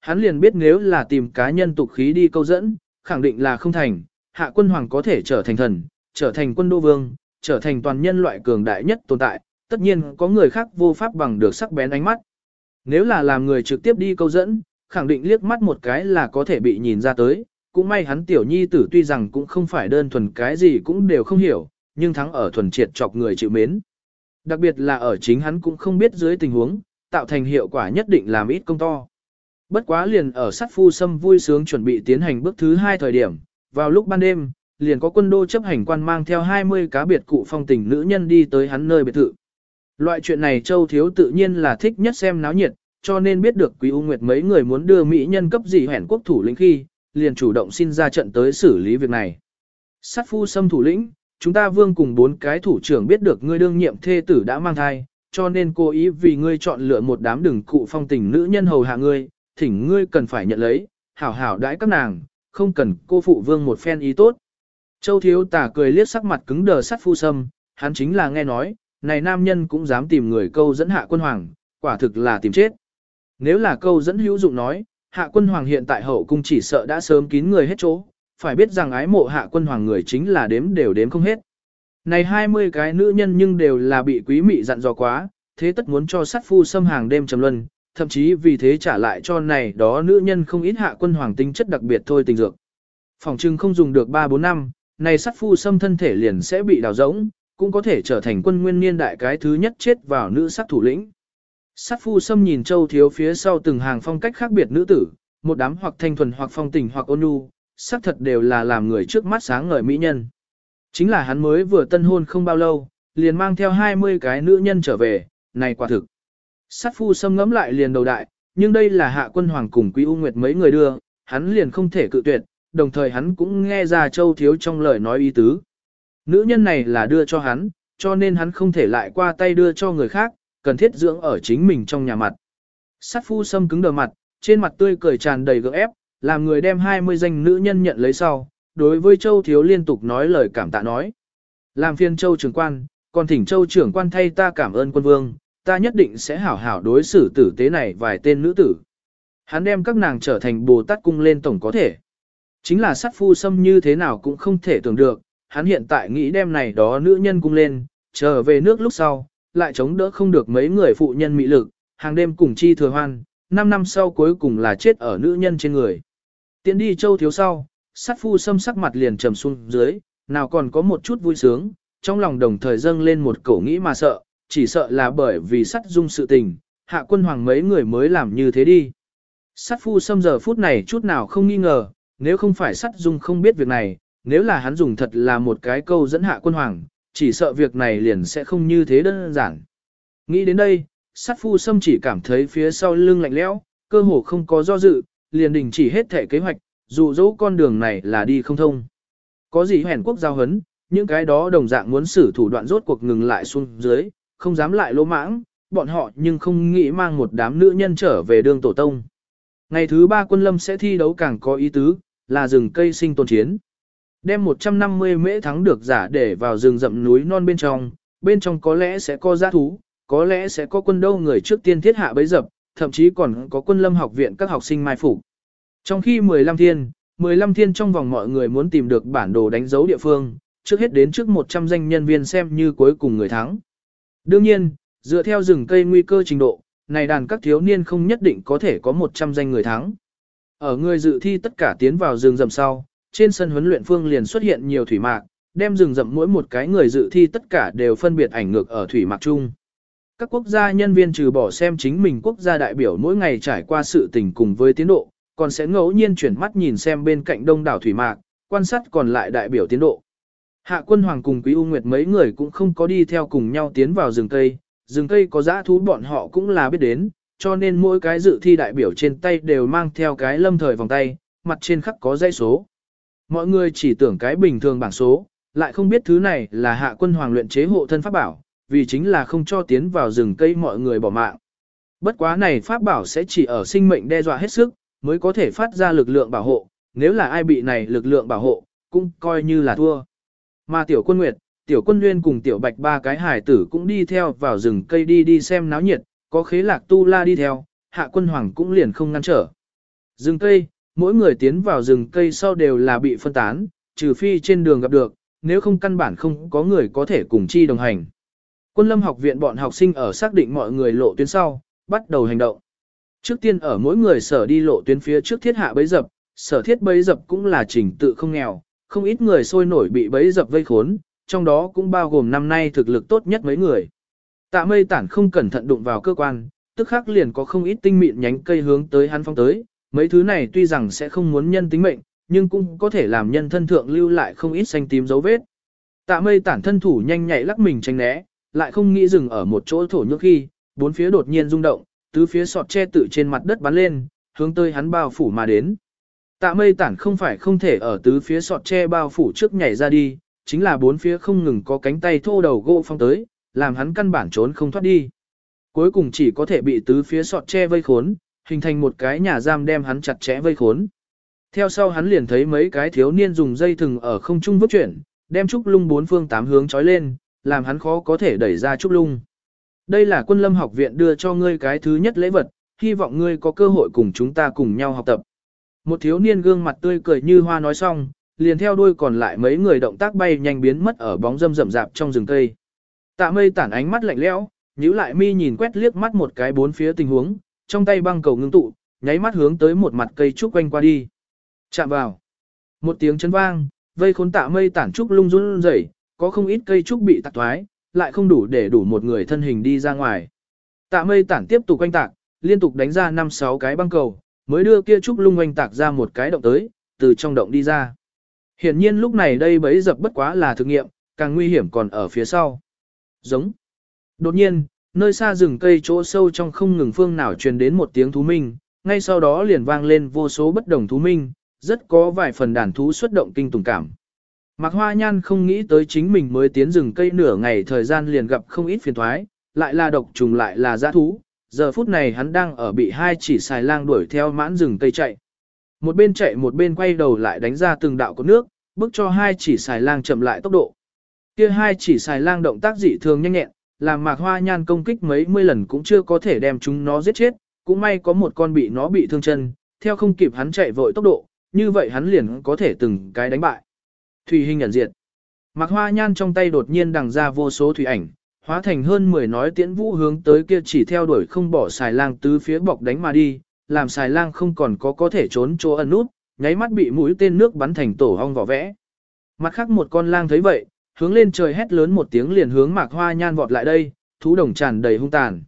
Hắn liền biết nếu là tìm cá nhân tục khí đi câu dẫn, khẳng định là không thành, hạ quân hoàng có thể trở thành thần, trở thành quân đô vương, trở thành toàn nhân loại cường đại nhất tồn tại, tất nhiên có người khác vô pháp bằng được sắc bén ánh mắt. Nếu là làm người trực tiếp đi câu dẫn, khẳng định liếc mắt một cái là có thể bị nhìn ra tới, cũng may hắn tiểu nhi tử tuy rằng cũng không phải đơn thuần cái gì cũng đều không hiểu, nhưng thắng ở thuần triệt chọc người chịu mến. Đặc biệt là ở chính hắn cũng không biết dưới tình huống, tạo thành hiệu quả nhất định làm ít công to. Bất quá liền ở sát phu sâm vui sướng chuẩn bị tiến hành bước thứ hai thời điểm, vào lúc ban đêm, liền có quân đô chấp hành quan mang theo 20 cá biệt cụ phong tình nữ nhân đi tới hắn nơi biệt thự. Loại chuyện này Châu Thiếu tự nhiên là thích nhất xem náo nhiệt, cho nên biết được Quý U Nguyệt mấy người muốn đưa Mỹ nhân cấp gì hẻn quốc thủ lĩnh khi, liền chủ động xin ra trận tới xử lý việc này. Sát phu xâm thủ lĩnh, chúng ta vương cùng bốn cái thủ trưởng biết được ngươi đương nhiệm thê tử đã mang thai, cho nên cố ý vì ngươi chọn lựa một đám đừng cụ phong tình nữ nhân hầu hạ ngươi, thỉnh ngươi cần phải nhận lấy, hảo hảo đãi các nàng, không cần cô phụ vương một phen ý tốt. Châu thiếu tả cười liếc sắc mặt cứng đờ sắt phu sâm, hắn chính là nghe nói, này nam nhân cũng dám tìm người câu dẫn hạ quân hoàng, quả thực là tìm chết. Nếu là câu dẫn hữu dụng nói, hạ quân hoàng hiện tại hậu cung chỉ sợ đã sớm kín người hết chỗ, phải biết rằng ái mộ hạ quân hoàng người chính là đếm đều đếm không hết. Này 20 cái nữ nhân nhưng đều là bị quý mị dặn dò quá, thế tất muốn cho sát phu xâm hàng đêm trầm luân, thậm chí vì thế trả lại cho này đó nữ nhân không ít hạ quân hoàng tinh chất đặc biệt thôi tình dược. Phòng trưng không dùng được 3-4 năm, này sát phu xâm thân thể liền sẽ bị đào rỗng, cũng có thể trở thành quân nguyên niên đại cái thứ nhất chết vào nữ sát thủ lĩnh. Sát phu xâm nhìn châu thiếu phía sau từng hàng phong cách khác biệt nữ tử, một đám hoặc thanh thuần hoặc phong tình hoặc ôn nhu, xác thật đều là làm người trước mắt sáng ngời mỹ nhân. Chính là hắn mới vừa tân hôn không bao lâu, liền mang theo 20 cái nữ nhân trở về, này quả thực. Sát phu xâm ngẫm lại liền đầu đại, nhưng đây là hạ quân hoàng cùng quý u nguyệt mấy người đưa, hắn liền không thể cự tuyệt, đồng thời hắn cũng nghe ra châu thiếu trong lời nói ý tứ. Nữ nhân này là đưa cho hắn, cho nên hắn không thể lại qua tay đưa cho người khác, cần thiết dưỡng ở chính mình trong nhà mặt. Sát phu xâm cứng đờ mặt, trên mặt tươi cười tràn đầy gượng ép, làm người đem 20 danh nữ nhân nhận lấy sau, đối với châu thiếu liên tục nói lời cảm tạ nói. Làm phiên châu trưởng quan, còn thỉnh châu trưởng quan thay ta cảm ơn quân vương, ta nhất định sẽ hảo hảo đối xử tử tế này vài tên nữ tử. Hắn đem các nàng trở thành Bồ Tát cung lên tổng có thể. Chính là sát phu xâm như thế nào cũng không thể tưởng được, hắn hiện tại nghĩ đem này đó nữ nhân cung lên, trở về nước lúc sau, lại chống đỡ không được mấy người phụ nhân mị lực, hàng đêm cùng chi thừa hoan, 5 năm sau cuối cùng là chết ở nữ nhân trên người. Tiến đi châu thiếu sau, sát phu xâm sắc mặt liền trầm xuống dưới, nào còn có một chút vui sướng, trong lòng đồng thời dâng lên một cổ nghĩ mà sợ, chỉ sợ là bởi vì sắt dung sự tình, hạ quân hoàng mấy người mới làm như thế đi. sắt phu xâm giờ phút này chút nào không nghi ngờ, nếu không phải sắt dung không biết việc này, nếu là hắn dùng thật là một cái câu dẫn hạ quân hoàng, chỉ sợ việc này liền sẽ không như thế đơn giản. Nghĩ đến đây, sắt phu xâm chỉ cảm thấy phía sau lưng lạnh lẽo, cơ hồ không có do dự, liền đình chỉ hết thể kế hoạch, dù dẫu con đường này là đi không thông. Có gì hèn quốc giao hấn, những cái đó đồng dạng muốn xử thủ đoạn rốt cuộc ngừng lại xuống dưới, không dám lại lỗ mãng, bọn họ nhưng không nghĩ mang một đám nữ nhân trở về đường tổ tông. Ngày thứ ba quân lâm sẽ thi đấu càng có ý tứ, là rừng cây sinh tồn chiến. Đem 150 mễ thắng được giả để vào rừng rậm núi non bên trong, bên trong có lẽ sẽ có giá thú, có lẽ sẽ có quân đâu người trước tiên thiết hạ bấy dập, thậm chí còn có quân lâm học viện các học sinh mai phục. Trong khi 15 thiên, 15 thiên trong vòng mọi người muốn tìm được bản đồ đánh dấu địa phương, trước hết đến trước 100 danh nhân viên xem như cuối cùng người thắng. Đương nhiên, dựa theo rừng cây nguy cơ trình độ, này đàn các thiếu niên không nhất định có thể có 100 danh người thắng. Ở người dự thi tất cả tiến vào rừng rậm sau, trên sân huấn luyện phương liền xuất hiện nhiều thủy mạc, đem rừng rậm mỗi một cái người dự thi tất cả đều phân biệt ảnh ngược ở thủy mạc chung. Các quốc gia nhân viên trừ bỏ xem chính mình quốc gia đại biểu mỗi ngày trải qua sự tình cùng với tiến độ, còn sẽ ngẫu nhiên chuyển mắt nhìn xem bên cạnh đông đảo thủy mạc, quan sát còn lại đại biểu tiến độ. Hạ quân hoàng cùng quý U Nguyệt mấy người cũng không có đi theo cùng nhau tiến vào rừng cây, rừng cây có dã thú bọn họ cũng là biết đến, cho nên mỗi cái dự thi đại biểu trên tay đều mang theo cái lâm thời vòng tay, mặt trên khắc có dãy số. Mọi người chỉ tưởng cái bình thường bảng số, lại không biết thứ này là hạ quân hoàng luyện chế hộ thân pháp bảo, vì chính là không cho tiến vào rừng cây mọi người bỏ mạng. Bất quá này pháp bảo sẽ chỉ ở sinh mệnh đe dọa hết sức, mới có thể phát ra lực lượng bảo hộ, nếu là ai bị này lực lượng bảo hộ, cũng coi như là thua. Mà tiểu quân nguyệt, tiểu quân nguyên cùng tiểu bạch ba cái hải tử cũng đi theo vào rừng cây đi đi xem náo nhiệt, có khế lạc tu la đi theo, hạ quân hoàng cũng liền không ngăn trở. Rừng cây, mỗi người tiến vào rừng cây sau đều là bị phân tán, trừ phi trên đường gặp được, nếu không căn bản không có người có thể cùng chi đồng hành. Quân lâm học viện bọn học sinh ở xác định mọi người lộ tuyến sau, bắt đầu hành động. Trước tiên ở mỗi người sở đi lộ tuyến phía trước thiết hạ bấy dập, sở thiết bấy dập cũng là trình tự không nghèo, không ít người sôi nổi bị bấy dập vây khốn, trong đó cũng bao gồm năm nay thực lực tốt nhất mấy người. Tạ mây tản không cẩn thận đụng vào cơ quan, tức khắc liền có không ít tinh mịn nhánh cây hướng tới hắn phong tới, mấy thứ này tuy rằng sẽ không muốn nhân tính mệnh, nhưng cũng có thể làm nhân thân thượng lưu lại không ít xanh tím dấu vết. Tạ mây tản thân thủ nhanh nhạy lắc mình tránh né, lại không nghĩ dừng ở một chỗ thổ nhược khi, bốn phía đột nhiên rung động, tứ phía sọt che tự trên mặt đất bắn lên, hướng tới hắn bao phủ mà đến. Tạ mây tản không phải không thể ở tứ phía sọt tre bao phủ trước nhảy ra đi, chính là bốn phía không ngừng có cánh tay thô đầu gỗ phong tới, làm hắn căn bản trốn không thoát đi. Cuối cùng chỉ có thể bị tứ phía sọt tre vây khốn, hình thành một cái nhà giam đem hắn chặt chẽ vây khốn. Theo sau hắn liền thấy mấy cái thiếu niên dùng dây thừng ở không trung vứt chuyển, đem trúc lung bốn phương tám hướng trói lên, làm hắn khó có thể đẩy ra trúc lung. Đây là quân lâm học viện đưa cho ngươi cái thứ nhất lễ vật, hy vọng ngươi có cơ hội cùng chúng ta cùng nhau học tập. Một thiếu niên gương mặt tươi cười như hoa nói xong, liền theo đuôi còn lại mấy người động tác bay nhanh biến mất ở bóng râm rậm rạp trong rừng cây. Tạ mây tản ánh mắt lạnh lẽo, nhíu lại mi nhìn quét liếc mắt một cái bốn phía tình huống, trong tay băng cầu ngưng tụ, nháy mắt hướng tới một mặt cây trúc quanh qua đi. Chạm vào. Một tiếng chấn vang, vây khốn tạ mây tản trúc lung run rẩy, có không ít cây trúc bị tạc thoái, lại không đủ để đủ một người thân hình đi ra ngoài. Tạ mây tản tiếp tục quanh tạc, liên tục đánh ra 5-6 cái băng cầu, mới đưa kia trúc lung oanh tạc ra một cái động tới, từ trong động đi ra. Hiển nhiên lúc này đây bấy dập bất quá là thực nghiệm, càng nguy hiểm còn ở phía sau. Giống. Đột nhiên, nơi xa rừng cây chỗ sâu trong không ngừng phương nào truyền đến một tiếng thú minh, ngay sau đó liền vang lên vô số bất đồng thú minh, rất có vài phần đàn thú xuất động kinh tùng cảm. Mạc Hoa Nhan không nghĩ tới chính mình mới tiến rừng cây nửa ngày thời gian liền gặp không ít phiền thoái, lại là độc trùng lại là giã thú, giờ phút này hắn đang ở bị hai chỉ xài lang đuổi theo mãn rừng cây chạy. Một bên chạy một bên quay đầu lại đánh ra từng đạo có nước, bước cho hai chỉ xài lang chậm lại tốc độ. Kia hai chỉ xài lang động tác dị thường nhanh nhẹn, làm Mạc Hoa Nhan công kích mấy mươi lần cũng chưa có thể đem chúng nó giết chết, cũng may có một con bị nó bị thương chân, theo không kịp hắn chạy vội tốc độ, như vậy hắn liền có thể từng cái đánh bại. Thủy hình nhận diệt. Mạc Hoa Nhan trong tay đột nhiên đằng ra vô số thủy ảnh, hóa thành hơn 10 nói tiễn vũ hướng tới kia chỉ theo đuổi không bỏ xài lang tứ phía bọc đánh mà đi, làm xài lang không còn có có thể trốn chỗ ẩn nút, nháy mắt bị mũi tên nước bắn thành tổ hong vỏ vẽ. Mặt khác một con lang thấy vậy, hướng lên trời hét lớn một tiếng liền hướng Mạc Hoa Nhan vọt lại đây, thú đồng tràn đầy hung tàn.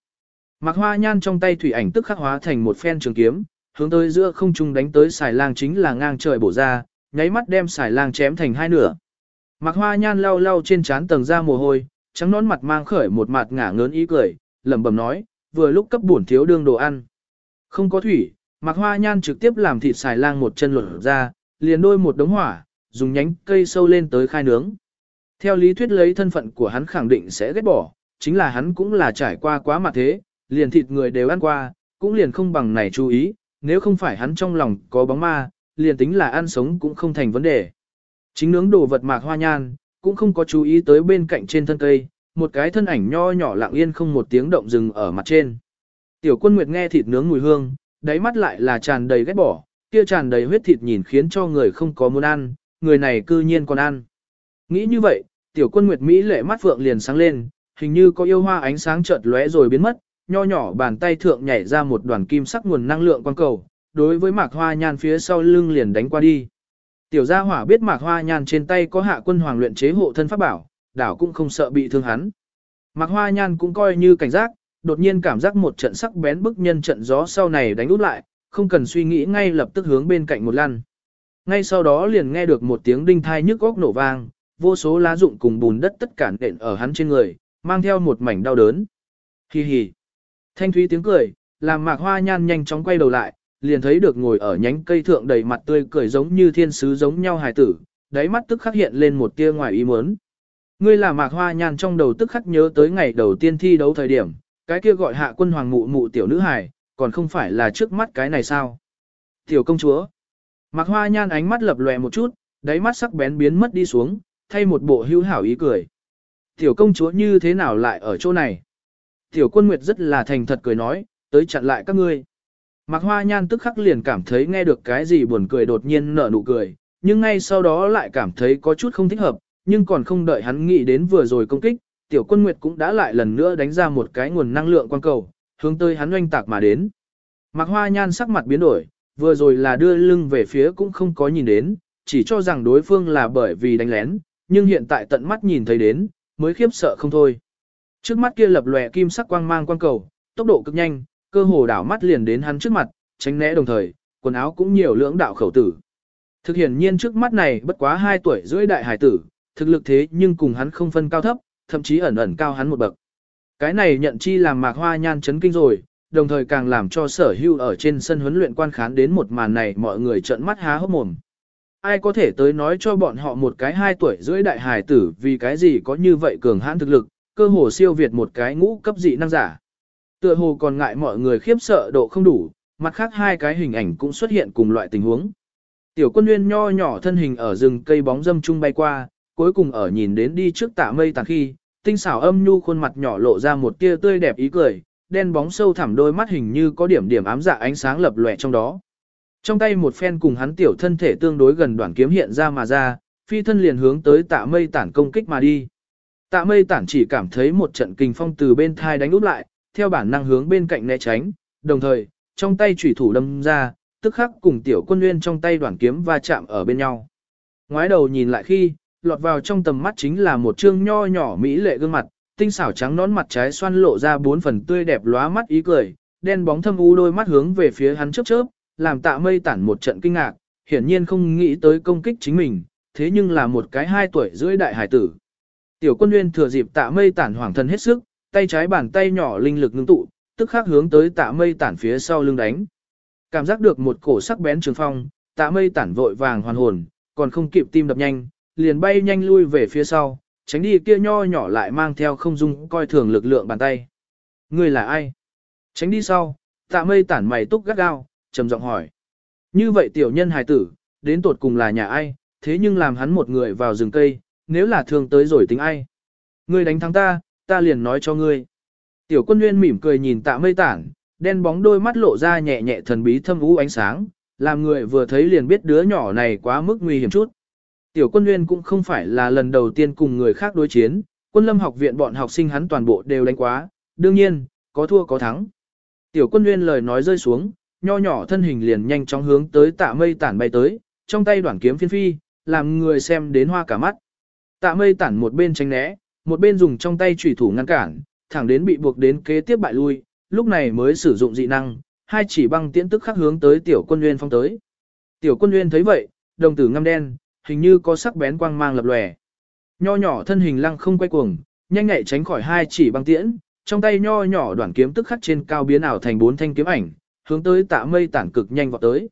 Mạc Hoa Nhan trong tay thủy ảnh tức khắc hóa thành một phen trường kiếm, hướng tới giữa không trung đánh tới xài lang chính là ngang trời bổ ra, nháy mắt đem xài lang chém thành hai nửa. Mạc Hoa Nhan lau lau trên trán tầng ra mồ hôi, trắng nón mặt mang khởi một mặt ngả ngớn ý cười, lẩm bẩm nói, vừa lúc cấp bổn thiếu đương đồ ăn. Không có thủy, Mạc Hoa Nhan trực tiếp làm thịt xài lang một chân lột ra, liền đôi một đống hỏa, dùng nhánh cây sâu lên tới khai nướng. Theo lý thuyết lấy thân phận của hắn khẳng định sẽ ghét bỏ, chính là hắn cũng là trải qua quá mặt thế, liền thịt người đều ăn qua, cũng liền không bằng này chú ý, nếu không phải hắn trong lòng có bóng ma, liền tính là ăn sống cũng không thành vấn đề. Chính nướng đồ vật mạc hoa nhan, cũng không có chú ý tới bên cạnh trên thân cây, một cái thân ảnh nho nhỏ lặng yên không một tiếng động dừng ở mặt trên. Tiểu quân nguyệt nghe thịt nướng mùi hương, đáy mắt lại là tràn đầy ghét bỏ, kia tràn đầy huyết thịt nhìn khiến cho người không có muốn ăn, người này cư nhiên còn ăn. Nghĩ như vậy, tiểu quân nguyệt Mỹ lệ mắt phượng liền sáng lên, hình như có yêu hoa ánh sáng chợt lóe rồi biến mất, nho nhỏ bàn tay thượng nhảy ra một đoàn kim sắc nguồn năng lượng quang cầu, đối với mạc hoa nhan phía sau lưng liền đánh qua đi. Tiểu gia hỏa biết mạc hoa nhan trên tay có hạ quân hoàng luyện chế hộ thân pháp bảo, đảo cũng không sợ bị thương hắn. Mạc hoa nhan cũng coi như cảnh giác, đột nhiên cảm giác một trận sắc bén bức nhân trận gió sau này đánh út lại, không cần suy nghĩ ngay lập tức hướng bên cạnh một lăn. Ngay sau đó liền nghe được một tiếng đinh thai nhức góc nổ vang, vô số lá rụng cùng bùn đất tất cả nện ở hắn trên người, mang theo một mảnh đau đớn. Hi hi. Thanh thúy tiếng cười, làm mạc hoa nhan nhanh chóng quay đầu lại, liền thấy được ngồi ở nhánh cây thượng đầy mặt tươi cười giống như thiên sứ giống nhau hài tử, đáy mắt tức khắc hiện lên một tia ngoài ý muốn. Ngươi là mạc hoa nhan trong đầu tức khắc nhớ tới ngày đầu tiên thi đấu thời điểm, cái kia gọi hạ quân hoàng mụ mụ tiểu nữ hài, còn không phải là trước mắt cái này sao. Tiểu công chúa. Mạc hoa nhan ánh mắt lập lòe một chút, đáy mắt sắc bén biến mất đi xuống, thay một bộ hữu hảo ý cười. Tiểu công chúa như thế nào lại ở chỗ này? Tiểu quân nguyệt rất là thành thật cười nói, tới chặn lại các ngươi. Mạc Hoa Nhan tức khắc liền cảm thấy nghe được cái gì buồn cười đột nhiên nở nụ cười, nhưng ngay sau đó lại cảm thấy có chút không thích hợp, nhưng còn không đợi hắn nghĩ đến vừa rồi công kích, tiểu quân nguyệt cũng đã lại lần nữa đánh ra một cái nguồn năng lượng quan cầu, hướng tới hắn oanh tạc mà đến. Mạc Hoa Nhan sắc mặt biến đổi, vừa rồi là đưa lưng về phía cũng không có nhìn đến, chỉ cho rằng đối phương là bởi vì đánh lén, nhưng hiện tại tận mắt nhìn thấy đến, mới khiếp sợ không thôi. Trước mắt kia lập lòe kim sắc quang mang quang cầu, tốc độ cực nhanh, cơ hồ đảo mắt liền đến hắn trước mặt, tránh né đồng thời, quần áo cũng nhiều lưỡng đạo khẩu tử. Thực hiện nhiên trước mắt này bất quá 2 tuổi rưỡi đại hải tử, thực lực thế nhưng cùng hắn không phân cao thấp, thậm chí ẩn ẩn cao hắn một bậc. Cái này nhận chi làm mạc hoa nhan chấn kinh rồi, đồng thời càng làm cho sở hưu ở trên sân huấn luyện quan khán đến một màn này mọi người trợn mắt há hốc mồm. Ai có thể tới nói cho bọn họ một cái 2 tuổi rưỡi đại hải tử vì cái gì có như vậy cường hãn thực lực, cơ hồ siêu việt một cái ngũ cấp dị năng giả. Tựa hồ còn ngại mọi người khiếp sợ độ không đủ, mặt khác hai cái hình ảnh cũng xuất hiện cùng loại tình huống. Tiểu quân nguyên nho nhỏ thân hình ở rừng cây bóng dâm trung bay qua, cuối cùng ở nhìn đến đi trước tạ mây tàn khi, tinh xảo âm nhu khuôn mặt nhỏ lộ ra một tia tươi đẹp ý cười, đen bóng sâu thẳm đôi mắt hình như có điểm điểm ám dạ ánh sáng lập lòe trong đó. Trong tay một phen cùng hắn tiểu thân thể tương đối gần đoạn kiếm hiện ra mà ra, phi thân liền hướng tới tạ mây tản công kích mà đi. Tạ mây tản chỉ cảm thấy một trận kình phong từ bên thai đánh úp lại, theo bản năng hướng bên cạnh né tránh, đồng thời, trong tay chủy thủ đâm ra, tức khắc cùng tiểu quân nguyên trong tay đoạn kiếm va chạm ở bên nhau. Ngoái đầu nhìn lại khi, lọt vào trong tầm mắt chính là một trương nho nhỏ mỹ lệ gương mặt, tinh xảo trắng nón mặt trái xoan lộ ra bốn phần tươi đẹp lóa mắt ý cười, đen bóng thâm u đôi mắt hướng về phía hắn chớp chớp, làm tạ mây tản một trận kinh ngạc, hiển nhiên không nghĩ tới công kích chính mình, thế nhưng là một cái hai tuổi rưỡi đại hải tử. Tiểu quân nguyên thừa dịp tạ mây tản hoàng thân hết sức, tay trái bàn tay nhỏ linh lực ngưng tụ, tức khắc hướng tới tạ mây tản phía sau lưng đánh. Cảm giác được một cổ sắc bén trường phong, tạ mây tản vội vàng hoàn hồn, còn không kịp tim đập nhanh, liền bay nhanh lui về phía sau, tránh đi kia nho nhỏ lại mang theo không dung coi thường lực lượng bàn tay. Người là ai? Tránh đi sau, tạ mây tản mày túc gắt gao, trầm giọng hỏi. Như vậy tiểu nhân hài tử, đến tột cùng là nhà ai, thế nhưng làm hắn một người vào rừng cây, nếu là thương tới rồi tính ai. Ngươi đánh thắng ta, ta liền nói cho ngươi. Tiểu quân nguyên mỉm cười nhìn tạ mây tản, đen bóng đôi mắt lộ ra nhẹ nhẹ thần bí thâm u ánh sáng, làm người vừa thấy liền biết đứa nhỏ này quá mức nguy hiểm chút. Tiểu quân nguyên cũng không phải là lần đầu tiên cùng người khác đối chiến, quân lâm học viện bọn học sinh hắn toàn bộ đều đánh quá, đương nhiên, có thua có thắng. Tiểu quân nguyên lời nói rơi xuống, nho nhỏ thân hình liền nhanh chóng hướng tới tạ mây tản bay tới, trong tay đoạn kiếm phiên phi, làm người xem đến hoa cả mắt. Tạ mây tản một bên tránh né, một bên dùng trong tay chủy thủ ngăn cản, thẳng đến bị buộc đến kế tiếp bại lui, lúc này mới sử dụng dị năng, hai chỉ băng tiễn tức khắc hướng tới tiểu quân nguyên phong tới. Tiểu quân nguyên thấy vậy, đồng tử ngăm đen, hình như có sắc bén quang mang lập lòe. Nho nhỏ thân hình lăng không quay cuồng, nhanh nhẹ tránh khỏi hai chỉ băng tiễn, trong tay nho nhỏ đoạn kiếm tức khắc trên cao biến ảo thành bốn thanh kiếm ảnh, hướng tới tạ mây tản cực nhanh vọt tới.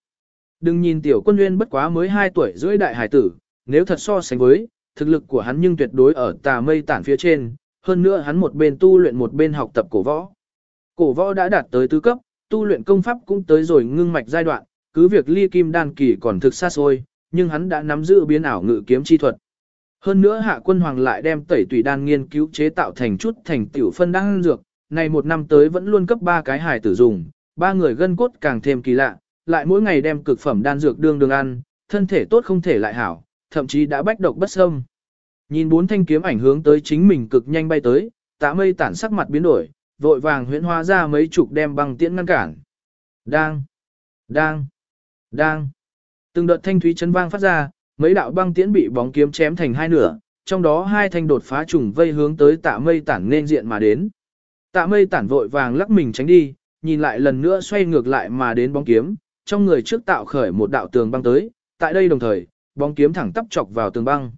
Đừng nhìn tiểu quân nguyên bất quá mới 2 tuổi rưỡi đại hải tử, nếu thật so sánh với, thực lực của hắn nhưng tuyệt đối ở tà mây tản phía trên, hơn nữa hắn một bên tu luyện một bên học tập cổ võ. Cổ võ đã đạt tới tứ cấp, tu luyện công pháp cũng tới rồi ngưng mạch giai đoạn, cứ việc ly kim đan kỳ còn thực xa xôi, nhưng hắn đã nắm giữ biến ảo ngự kiếm chi thuật. Hơn nữa hạ quân hoàng lại đem tẩy tùy đan nghiên cứu chế tạo thành chút thành tiểu phân đan dược, này một năm tới vẫn luôn cấp ba cái hài tử dùng, ba người gân cốt càng thêm kỳ lạ, lại mỗi ngày đem cực phẩm đan dược đương đường ăn, thân thể tốt không thể lại hảo, thậm chí đã bách độc bất xâm. Nhìn bốn thanh kiếm ảnh hướng tới chính mình cực nhanh bay tới, tạ mây tản sắc mặt biến đổi, vội vàng huyễn hóa ra mấy chục đem băng tiễn ngăn cản. Đang, đang, đang. Từng đợt thanh thúy chấn vang phát ra, mấy đạo băng tiễn bị bóng kiếm chém thành hai nửa, trong đó hai thanh đột phá trùng vây hướng tới tạ mây tản nên diện mà đến. Tạ mây tản vội vàng lắc mình tránh đi, nhìn lại lần nữa xoay ngược lại mà đến bóng kiếm, trong người trước tạo khởi một đạo tường băng tới, tại đây đồng thời, bóng kiếm thẳng tắp chọc vào tường băng.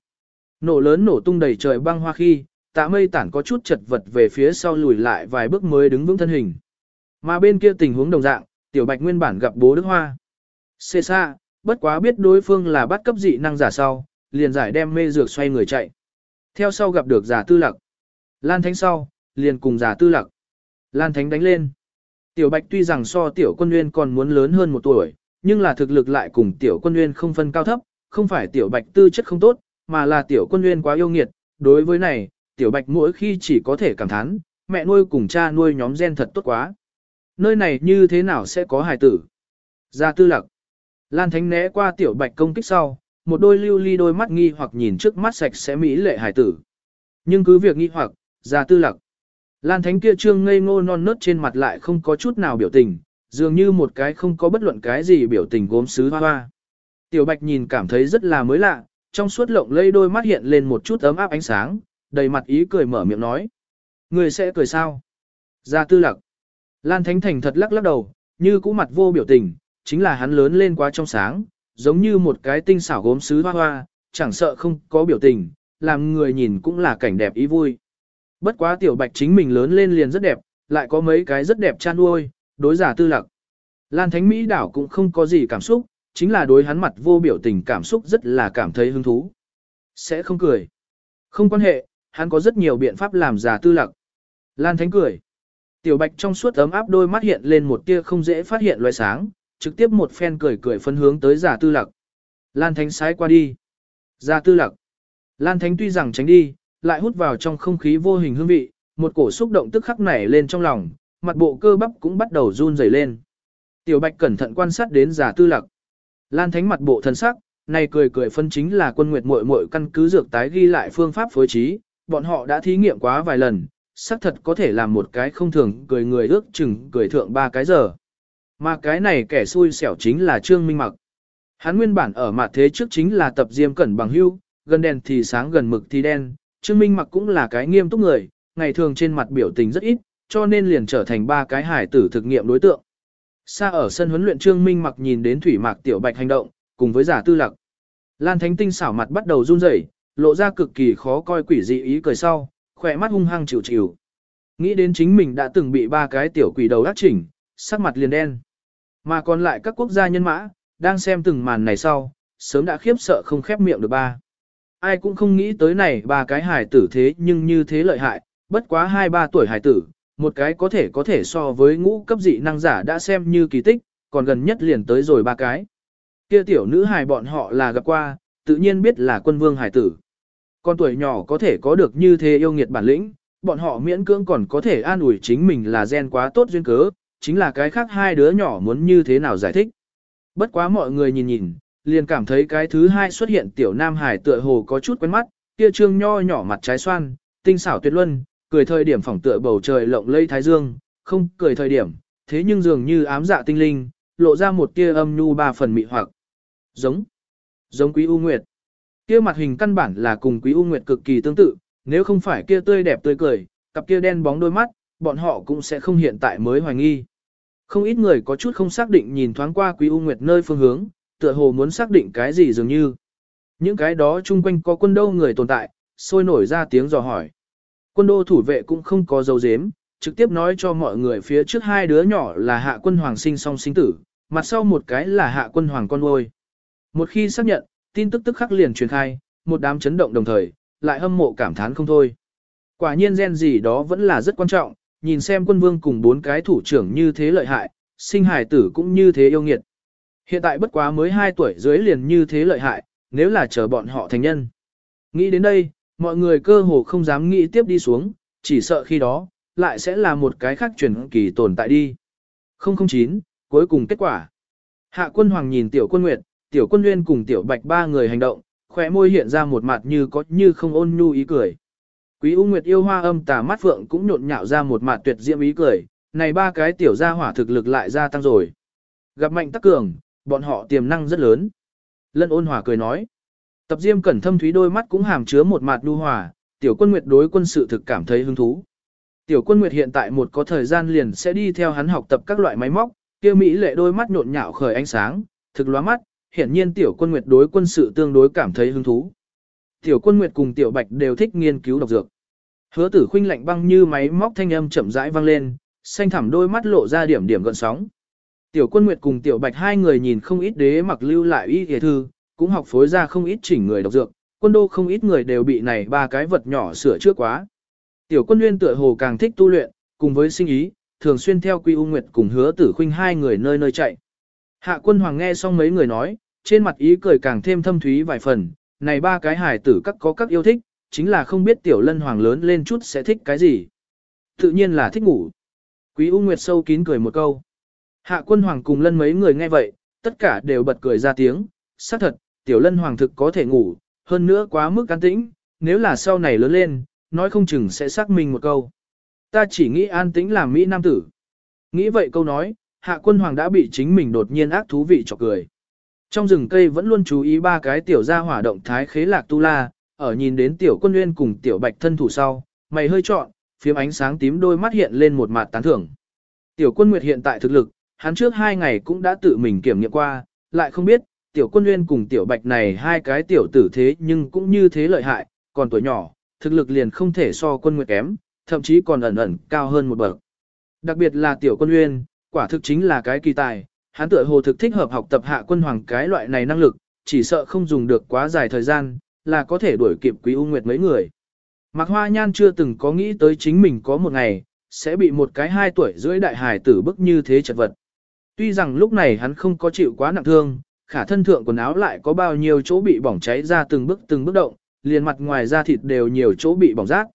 Nổ lớn nổ tung đầy trời băng hoa khi, tạ mây tản có chút chật vật về phía sau lùi lại vài bước mới đứng vững thân hình. Mà bên kia tình huống đồng dạng, tiểu bạch nguyên bản gặp bố đức hoa. Xê xa, bất quá biết đối phương là bắt cấp dị năng giả sau, liền giải đem mê dược xoay người chạy. Theo sau gặp được giả tư lặc. Lan thánh sau, liền cùng giả tư lặc. Lan thánh đánh lên. Tiểu bạch tuy rằng so tiểu quân nguyên còn muốn lớn hơn một tuổi, nhưng là thực lực lại cùng tiểu quân nguyên không phân cao thấp, không phải tiểu bạch tư chất không tốt, mà là tiểu quân nguyên quá yêu nghiệt. Đối với này, tiểu bạch mỗi khi chỉ có thể cảm thán, mẹ nuôi cùng cha nuôi nhóm gen thật tốt quá. nơi này như thế nào sẽ có hài tử? Gia tư lặc. Lan Thánh né qua tiểu bạch công kích sau, một đôi lưu ly đôi mắt nghi hoặc nhìn trước mắt sạch sẽ mỹ lệ hài tử. Nhưng cứ việc nghi hoặc, gia tư lặc. Lan Thánh kia trương ngây ngô non nớt trên mặt lại không có chút nào biểu tình, dường như một cái không có bất luận cái gì biểu tình gốm sứ hoa hoa. Tiểu Bạch nhìn cảm thấy rất là mới lạ, trong suốt lộng lây đôi mắt hiện lên một chút ấm áp ánh sáng, đầy mặt ý cười mở miệng nói. Người sẽ cười sao? Gia tư lặc. Lan Thánh Thành thật lắc lắc đầu, như cũ mặt vô biểu tình, chính là hắn lớn lên quá trong sáng, giống như một cái tinh xảo gốm sứ hoa hoa, chẳng sợ không có biểu tình, làm người nhìn cũng là cảnh đẹp ý vui. Bất quá tiểu bạch chính mình lớn lên liền rất đẹp, lại có mấy cái rất đẹp chan nuôi, đối giả tư lặc. Lan Thánh Mỹ đảo cũng không có gì cảm xúc, chính là đối hắn mặt vô biểu tình cảm xúc rất là cảm thấy hứng thú. Sẽ không cười. Không quan hệ, hắn có rất nhiều biện pháp làm giả tư lặc. Lan Thánh cười. Tiểu Bạch trong suốt ấm áp đôi mắt hiện lên một tia không dễ phát hiện loại sáng, trực tiếp một phen cười cười phân hướng tới giả tư lặc. Lan Thánh sái qua đi. Giả tư lặc. Lan Thánh tuy rằng tránh đi, lại hút vào trong không khí vô hình hương vị, một cổ xúc động tức khắc nảy lên trong lòng, mặt bộ cơ bắp cũng bắt đầu run rẩy lên. Tiểu Bạch cẩn thận quan sát đến giả tư lặc. Lan Thánh mặt bộ thân sắc, này cười cười phân chính là quân nguyệt muội muội căn cứ dược tái ghi lại phương pháp phối trí, bọn họ đã thí nghiệm quá vài lần, xác thật có thể làm một cái không thường cười người ước chừng cười thượng ba cái giờ. Mà cái này kẻ xui xẻo chính là Trương Minh Mặc. Hắn nguyên bản ở mặt thế trước chính là tập diêm cẩn bằng hưu, gần đèn thì sáng gần mực thì đen, Trương Minh Mặc cũng là cái nghiêm túc người, ngày thường trên mặt biểu tình rất ít, cho nên liền trở thành ba cái hải tử thực nghiệm đối tượng. Xa ở sân huấn luyện Trương Minh Mặc nhìn đến Thủy Mạc Tiểu Bạch hành động, cùng với giả tư lặc. Lan Thánh Tinh xảo mặt bắt đầu run rẩy, lộ ra cực kỳ khó coi quỷ dị ý cười sau, khỏe mắt hung hăng chịu chịu. Nghĩ đến chính mình đã từng bị ba cái tiểu quỷ đầu đắc chỉnh, sắc mặt liền đen. Mà còn lại các quốc gia nhân mã, đang xem từng màn này sau, sớm đã khiếp sợ không khép miệng được ba. Ai cũng không nghĩ tới này ba cái hải tử thế nhưng như thế lợi hại, bất quá hai ba tuổi hải tử, một cái có thể có thể so với ngũ cấp dị năng giả đã xem như kỳ tích, còn gần nhất liền tới rồi ba cái. Kia tiểu nữ hài bọn họ là gặp qua, tự nhiên biết là quân vương hải tử. Con tuổi nhỏ có thể có được như thế yêu nghiệt bản lĩnh, bọn họ miễn cưỡng còn có thể an ủi chính mình là gen quá tốt duyên cớ, chính là cái khác hai đứa nhỏ muốn như thế nào giải thích. Bất quá mọi người nhìn nhìn, liền cảm thấy cái thứ hai xuất hiện tiểu nam hải tựa hồ có chút quen mắt, kia trương nho nhỏ mặt trái xoan, tinh xảo tuyệt luân, cười thời điểm phỏng tựa bầu trời lộng lây thái dương, không cười thời điểm, thế nhưng dường như ám dạ tinh linh, lộ ra một tia âm nhu ba phần mị hoặc. Giống, giống quý U Nguyệt. Kia mặt hình căn bản là cùng quý U Nguyệt cực kỳ tương tự, nếu không phải kia tươi đẹp tươi cười, cặp kia đen bóng đôi mắt, bọn họ cũng sẽ không hiện tại mới hoài nghi. Không ít người có chút không xác định nhìn thoáng qua quý U Nguyệt nơi phương hướng, tựa hồ muốn xác định cái gì dường như. Những cái đó chung quanh có quân đâu người tồn tại, sôi nổi ra tiếng dò hỏi. Quân đô thủ vệ cũng không có dấu dếm, trực tiếp nói cho mọi người phía trước hai đứa nhỏ là hạ quân hoàng sinh song sinh tử, mặt sau một cái là hạ quân hoàng con nuôi. Một khi xác nhận, tin tức tức khắc liền truyền khai, một đám chấn động đồng thời, lại hâm mộ cảm thán không thôi. Quả nhiên gen gì đó vẫn là rất quan trọng, nhìn xem quân vương cùng bốn cái thủ trưởng như thế lợi hại, sinh hài tử cũng như thế yêu nghiệt. Hiện tại bất quá mới 2 tuổi dưới liền như thế lợi hại, nếu là chờ bọn họ thành nhân. Nghĩ đến đây, mọi người cơ hồ không dám nghĩ tiếp đi xuống, chỉ sợ khi đó, lại sẽ là một cái khác truyền kỳ tồn tại đi. 009, cuối cùng kết quả. Hạ quân hoàng nhìn tiểu quân nguyệt, tiểu quân nguyên cùng tiểu bạch ba người hành động, khỏe môi hiện ra một mặt như có như không ôn nhu ý cười. Quý U Nguyệt yêu hoa âm tà mắt phượng cũng nhộn nhạo ra một mặt tuyệt diễm ý cười, này ba cái tiểu gia hỏa thực lực lại gia tăng rồi. Gặp mạnh tắc cường, bọn họ tiềm năng rất lớn. Lân ôn hòa cười nói. Tập diêm cẩn thâm thúy đôi mắt cũng hàm chứa một mặt đu hòa, tiểu quân nguyệt đối quân sự thực cảm thấy hứng thú. Tiểu quân nguyệt hiện tại một có thời gian liền sẽ đi theo hắn học tập các loại máy móc, kia mỹ lệ đôi mắt nhộn nhạo khởi ánh sáng, thực lóa mắt, hiển nhiên tiểu quân nguyệt đối quân sự tương đối cảm thấy hứng thú. Tiểu quân nguyệt cùng tiểu bạch đều thích nghiên cứu độc dược. Hứa tử khuynh lạnh băng như máy móc thanh âm chậm rãi vang lên, xanh thẳm đôi mắt lộ ra điểm điểm gợn sóng. Tiểu quân nguyệt cùng tiểu bạch hai người nhìn không ít đế mặc lưu lại y y thư, cũng học phối ra không ít chỉnh người độc dược, quân đô không ít người đều bị này ba cái vật nhỏ sửa trước quá. Tiểu quân nguyên tựa hồ càng thích tu luyện, cùng với sinh ý, thường xuyên theo quy u nguyệt cùng hứa tử khuynh hai người nơi nơi chạy. Hạ quân hoàng nghe xong mấy người nói, trên mặt ý cười càng thêm thâm thúy vài phần, này ba cái hài tử các có các yêu thích, chính là không biết tiểu lân hoàng lớn lên chút sẽ thích cái gì. Tự nhiên là thích ngủ. Quý U Nguyệt sâu kín cười một câu. Hạ quân hoàng cùng lân mấy người nghe vậy, tất cả đều bật cười ra tiếng, xác thật, tiểu lân hoàng thực có thể ngủ, hơn nữa quá mức an tĩnh, nếu là sau này lớn lên, nói không chừng sẽ xác minh một câu. Ta chỉ nghĩ an tĩnh làm Mỹ Nam tử. Nghĩ vậy câu nói, hạ quân hoàng đã bị chính mình đột nhiên ác thú vị chọc cười. Trong rừng cây vẫn luôn chú ý ba cái tiểu gia hỏa động thái khế lạc tu la, ở nhìn đến tiểu quân nguyên cùng tiểu bạch thân thủ sau, mày hơi trọn, phiếm ánh sáng tím đôi mắt hiện lên một mặt tán thưởng. Tiểu quân nguyệt hiện tại thực lực, hắn trước hai ngày cũng đã tự mình kiểm nghiệm qua, lại không biết, tiểu quân nguyên cùng tiểu bạch này hai cái tiểu tử thế nhưng cũng như thế lợi hại, còn tuổi nhỏ, thực lực liền không thể so quân nguyệt kém, thậm chí còn ẩn ẩn cao hơn một bậc. Đặc biệt là tiểu quân nguyên, quả thực chính là cái kỳ tài, hắn tựa hồ thực thích hợp học tập hạ quân hoàng cái loại này năng lực, chỉ sợ không dùng được quá dài thời gian, là có thể đuổi kịp quý u nguyệt mấy người. Mạc Hoa Nhan chưa từng có nghĩ tới chính mình có một ngày, sẽ bị một cái hai tuổi rưỡi đại hài tử bức như thế chật vật. Tuy rằng lúc này hắn không có chịu quá nặng thương, khả thân thượng quần áo lại có bao nhiêu chỗ bị bỏng cháy ra từng bước từng bước động, liền mặt ngoài da thịt đều nhiều chỗ bị bỏng rác.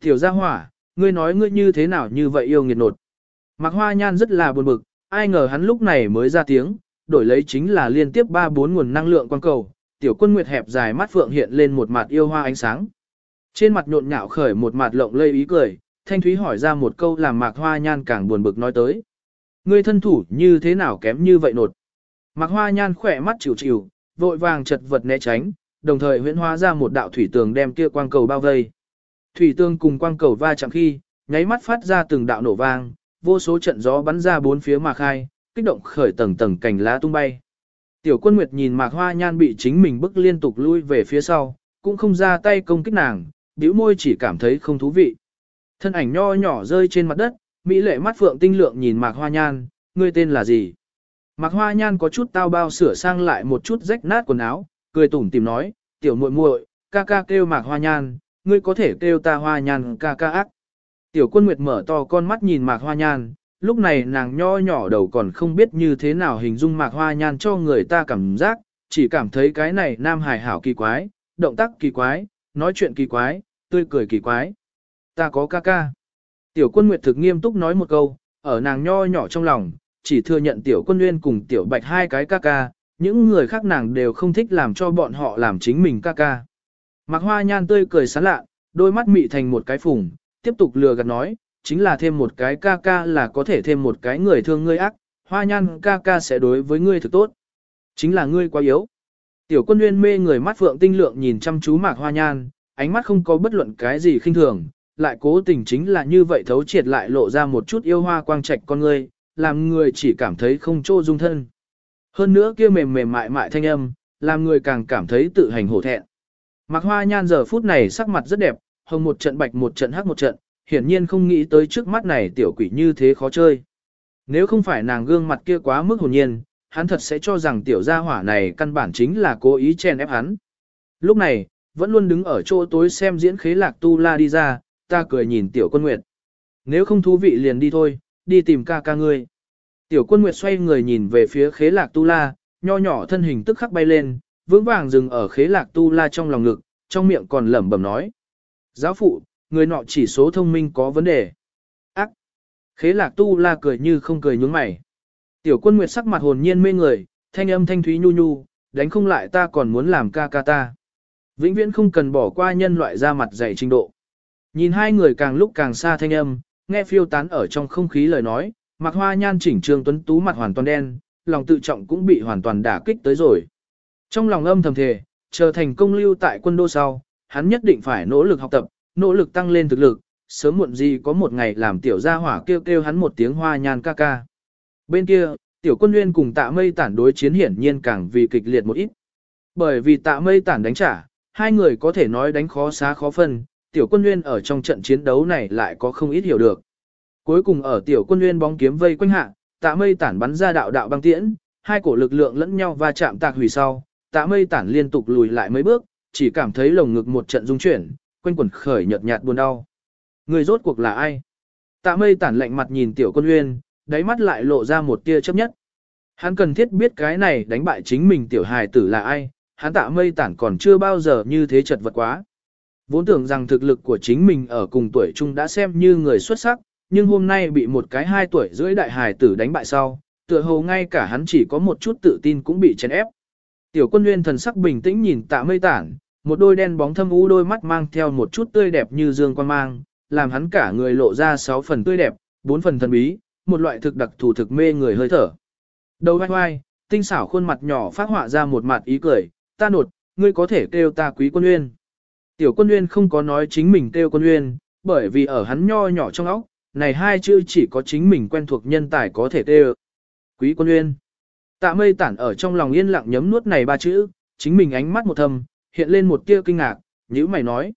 Tiểu gia hỏa, ngươi nói ngươi như thế nào như vậy yêu nghiệt nột. Mạc Hoa Nhan rất là buồn bực, ai ngờ hắn lúc này mới ra tiếng, đổi lấy chính là liên tiếp ba bốn nguồn năng lượng quan cầu, tiểu quân nguyệt hẹp dài mắt phượng hiện lên một mặt yêu hoa ánh sáng. Trên mặt nhộn nhạo khởi một mặt lộng lây ý cười, Thanh Thúy hỏi ra một câu làm Mạc Hoa Nhan càng buồn bực nói tới. Ngươi thân thủ như thế nào kém như vậy nột. Mạc Hoa Nhan khỏe mắt chịu chịu, vội vàng chật vật né tránh, đồng thời huyễn hóa ra một đạo thủy tường đem kia quang cầu bao vây. Thủy tường cùng quang cầu va chạm khi, nháy mắt phát ra từng đạo nổ vang, vô số trận gió bắn ra bốn phía mà khai, kích động khởi tầng tầng cành lá tung bay. Tiểu quân nguyệt nhìn mạc hoa nhan bị chính mình bức liên tục lui về phía sau, cũng không ra tay công kích nàng, bĩu môi chỉ cảm thấy không thú vị. Thân ảnh nho nhỏ rơi trên mặt đất, mỹ lệ mắt phượng tinh lượng nhìn mạc hoa nhan, ngươi tên là gì? Mạc hoa nhan có chút tao bao sửa sang lại một chút rách nát quần áo, cười tủm tìm nói, tiểu muội muội, ca ca kêu mạc hoa nhan, ngươi có thể kêu ta hoa nhan ca ca ác. Tiểu quân nguyệt mở to con mắt nhìn mạc hoa nhan, lúc này nàng nho nhỏ đầu còn không biết như thế nào hình dung mạc hoa nhan cho người ta cảm giác, chỉ cảm thấy cái này nam hài hảo kỳ quái, động tác kỳ quái, nói chuyện kỳ quái, tươi cười kỳ quái. Ta có ca ca. Tiểu quân nguyệt thực nghiêm túc nói một câu, ở nàng nho nhỏ trong lòng, chỉ thừa nhận tiểu quân nguyên cùng tiểu bạch hai cái ca ca, những người khác nàng đều không thích làm cho bọn họ làm chính mình ca ca. Mạc hoa nhan tươi cười sán lạ, đôi mắt mị thành một cái phùng, tiếp tục lừa gạt nói, chính là thêm một cái ca ca là có thể thêm một cái người thương ngươi ác, hoa nhan ca ca sẽ đối với ngươi thực tốt. Chính là ngươi quá yếu. Tiểu quân nguyên mê người mắt phượng tinh lượng nhìn chăm chú mạc hoa nhan, ánh mắt không có bất luận cái gì khinh thường, lại cố tình chính là như vậy thấu triệt lại lộ ra một chút yêu hoa quang trạch con ngươi, làm người chỉ cảm thấy không chỗ dung thân. Hơn nữa kia mềm mềm mại mại thanh âm, làm người càng cảm thấy tự hành hổ thẹn. Mạc hoa nhan giờ phút này sắc mặt rất đẹp, hồng một trận bạch một trận hắc một trận, hiển nhiên không nghĩ tới trước mắt này tiểu quỷ như thế khó chơi. Nếu không phải nàng gương mặt kia quá mức hồn nhiên, hắn thật sẽ cho rằng tiểu gia hỏa này căn bản chính là cố ý chen ép hắn. Lúc này, vẫn luôn đứng ở chỗ tối xem diễn khế lạc tu la đi ra, ta cười nhìn tiểu quân nguyệt. Nếu không thú vị liền đi thôi, đi tìm ca ca ngươi. Tiểu quân nguyệt xoay người nhìn về phía khế lạc tu la, nho nhỏ thân hình tức khắc bay lên, vững vàng dừng ở khế lạc tu la trong lòng ngực, trong miệng còn lẩm bẩm nói. Giáo phụ, người nọ chỉ số thông minh có vấn đề. Ác! Khế lạc tu la cười như không cười nhướng mày. Tiểu quân nguyệt sắc mặt hồn nhiên mê người, thanh âm thanh thúy nhu nhu, đánh không lại ta còn muốn làm ca ca ta. Vĩnh viễn không cần bỏ qua nhân loại ra mặt dày trình độ. Nhìn hai người càng lúc càng xa thanh âm, nghe phiêu tán ở trong không khí lời nói, mặc hoa nhan chỉnh trương tuấn tú mặt hoàn toàn đen, lòng tự trọng cũng bị hoàn toàn đả kích tới rồi. Trong lòng âm thầm thề, chờ thành công lưu tại quân đô sau, hắn nhất định phải nỗ lực học tập, nỗ lực tăng lên thực lực, sớm muộn gì có một ngày làm tiểu gia hỏa kêu kêu hắn một tiếng hoa nhan ca ca. Bên kia, tiểu quân nguyên cùng tạ mây tản đối chiến hiển nhiên càng vì kịch liệt một ít. Bởi vì tạ mây tản đánh trả, hai người có thể nói đánh khó xá khó phân, tiểu quân nguyên ở trong trận chiến đấu này lại có không ít hiểu được. Cuối cùng ở tiểu quân nguyên bóng kiếm vây quanh hạ, tạ mây tản bắn ra đạo đạo băng tiễn, hai cổ lực lượng lẫn nhau va chạm tạc hủy sau, tạ mây tản liên tục lùi lại mấy bước, chỉ cảm thấy lồng ngực một trận rung chuyển, quanh quẩn khởi nhợt nhạt buồn đau. Người rốt cuộc là ai? Tạ mây tản lạnh mặt nhìn tiểu quân uyên, đáy mắt lại lộ ra một tia chấp nhất. Hắn cần thiết biết cái này đánh bại chính mình tiểu hài tử là ai, hắn tạ mây tản còn chưa bao giờ như thế chật vật quá. Vốn tưởng rằng thực lực của chính mình ở cùng tuổi chung đã xem như người xuất sắc, nhưng hôm nay bị một cái hai tuổi rưỡi đại hài tử đánh bại sau, tựa hồ ngay cả hắn chỉ có một chút tự tin cũng bị chèn ép. Tiểu quân nguyên thần sắc bình tĩnh nhìn tạ mây tản, một đôi đen bóng thâm u đôi mắt mang theo một chút tươi đẹp như dương quan mang, làm hắn cả người lộ ra sáu phần tươi đẹp, bốn phần thần bí, một loại thực đặc thù thực mê người hơi thở. Đầu vai vai, tinh xảo khuôn mặt nhỏ phát họa ra một mặt ý cười, ta nột, ngươi có thể kêu ta quý quân nguyên. Tiểu quân nguyên không có nói chính mình kêu quân nguyên, bởi vì ở hắn nho nhỏ trong óc, này hai chữ chỉ có chính mình quen thuộc nhân tài có thể kêu. Quý quân nguyên. Tạ mây tản ở trong lòng yên lặng nhấm nuốt này ba chữ, chính mình ánh mắt một thầm, hiện lên một tia kinh ngạc, nhữ mày nói.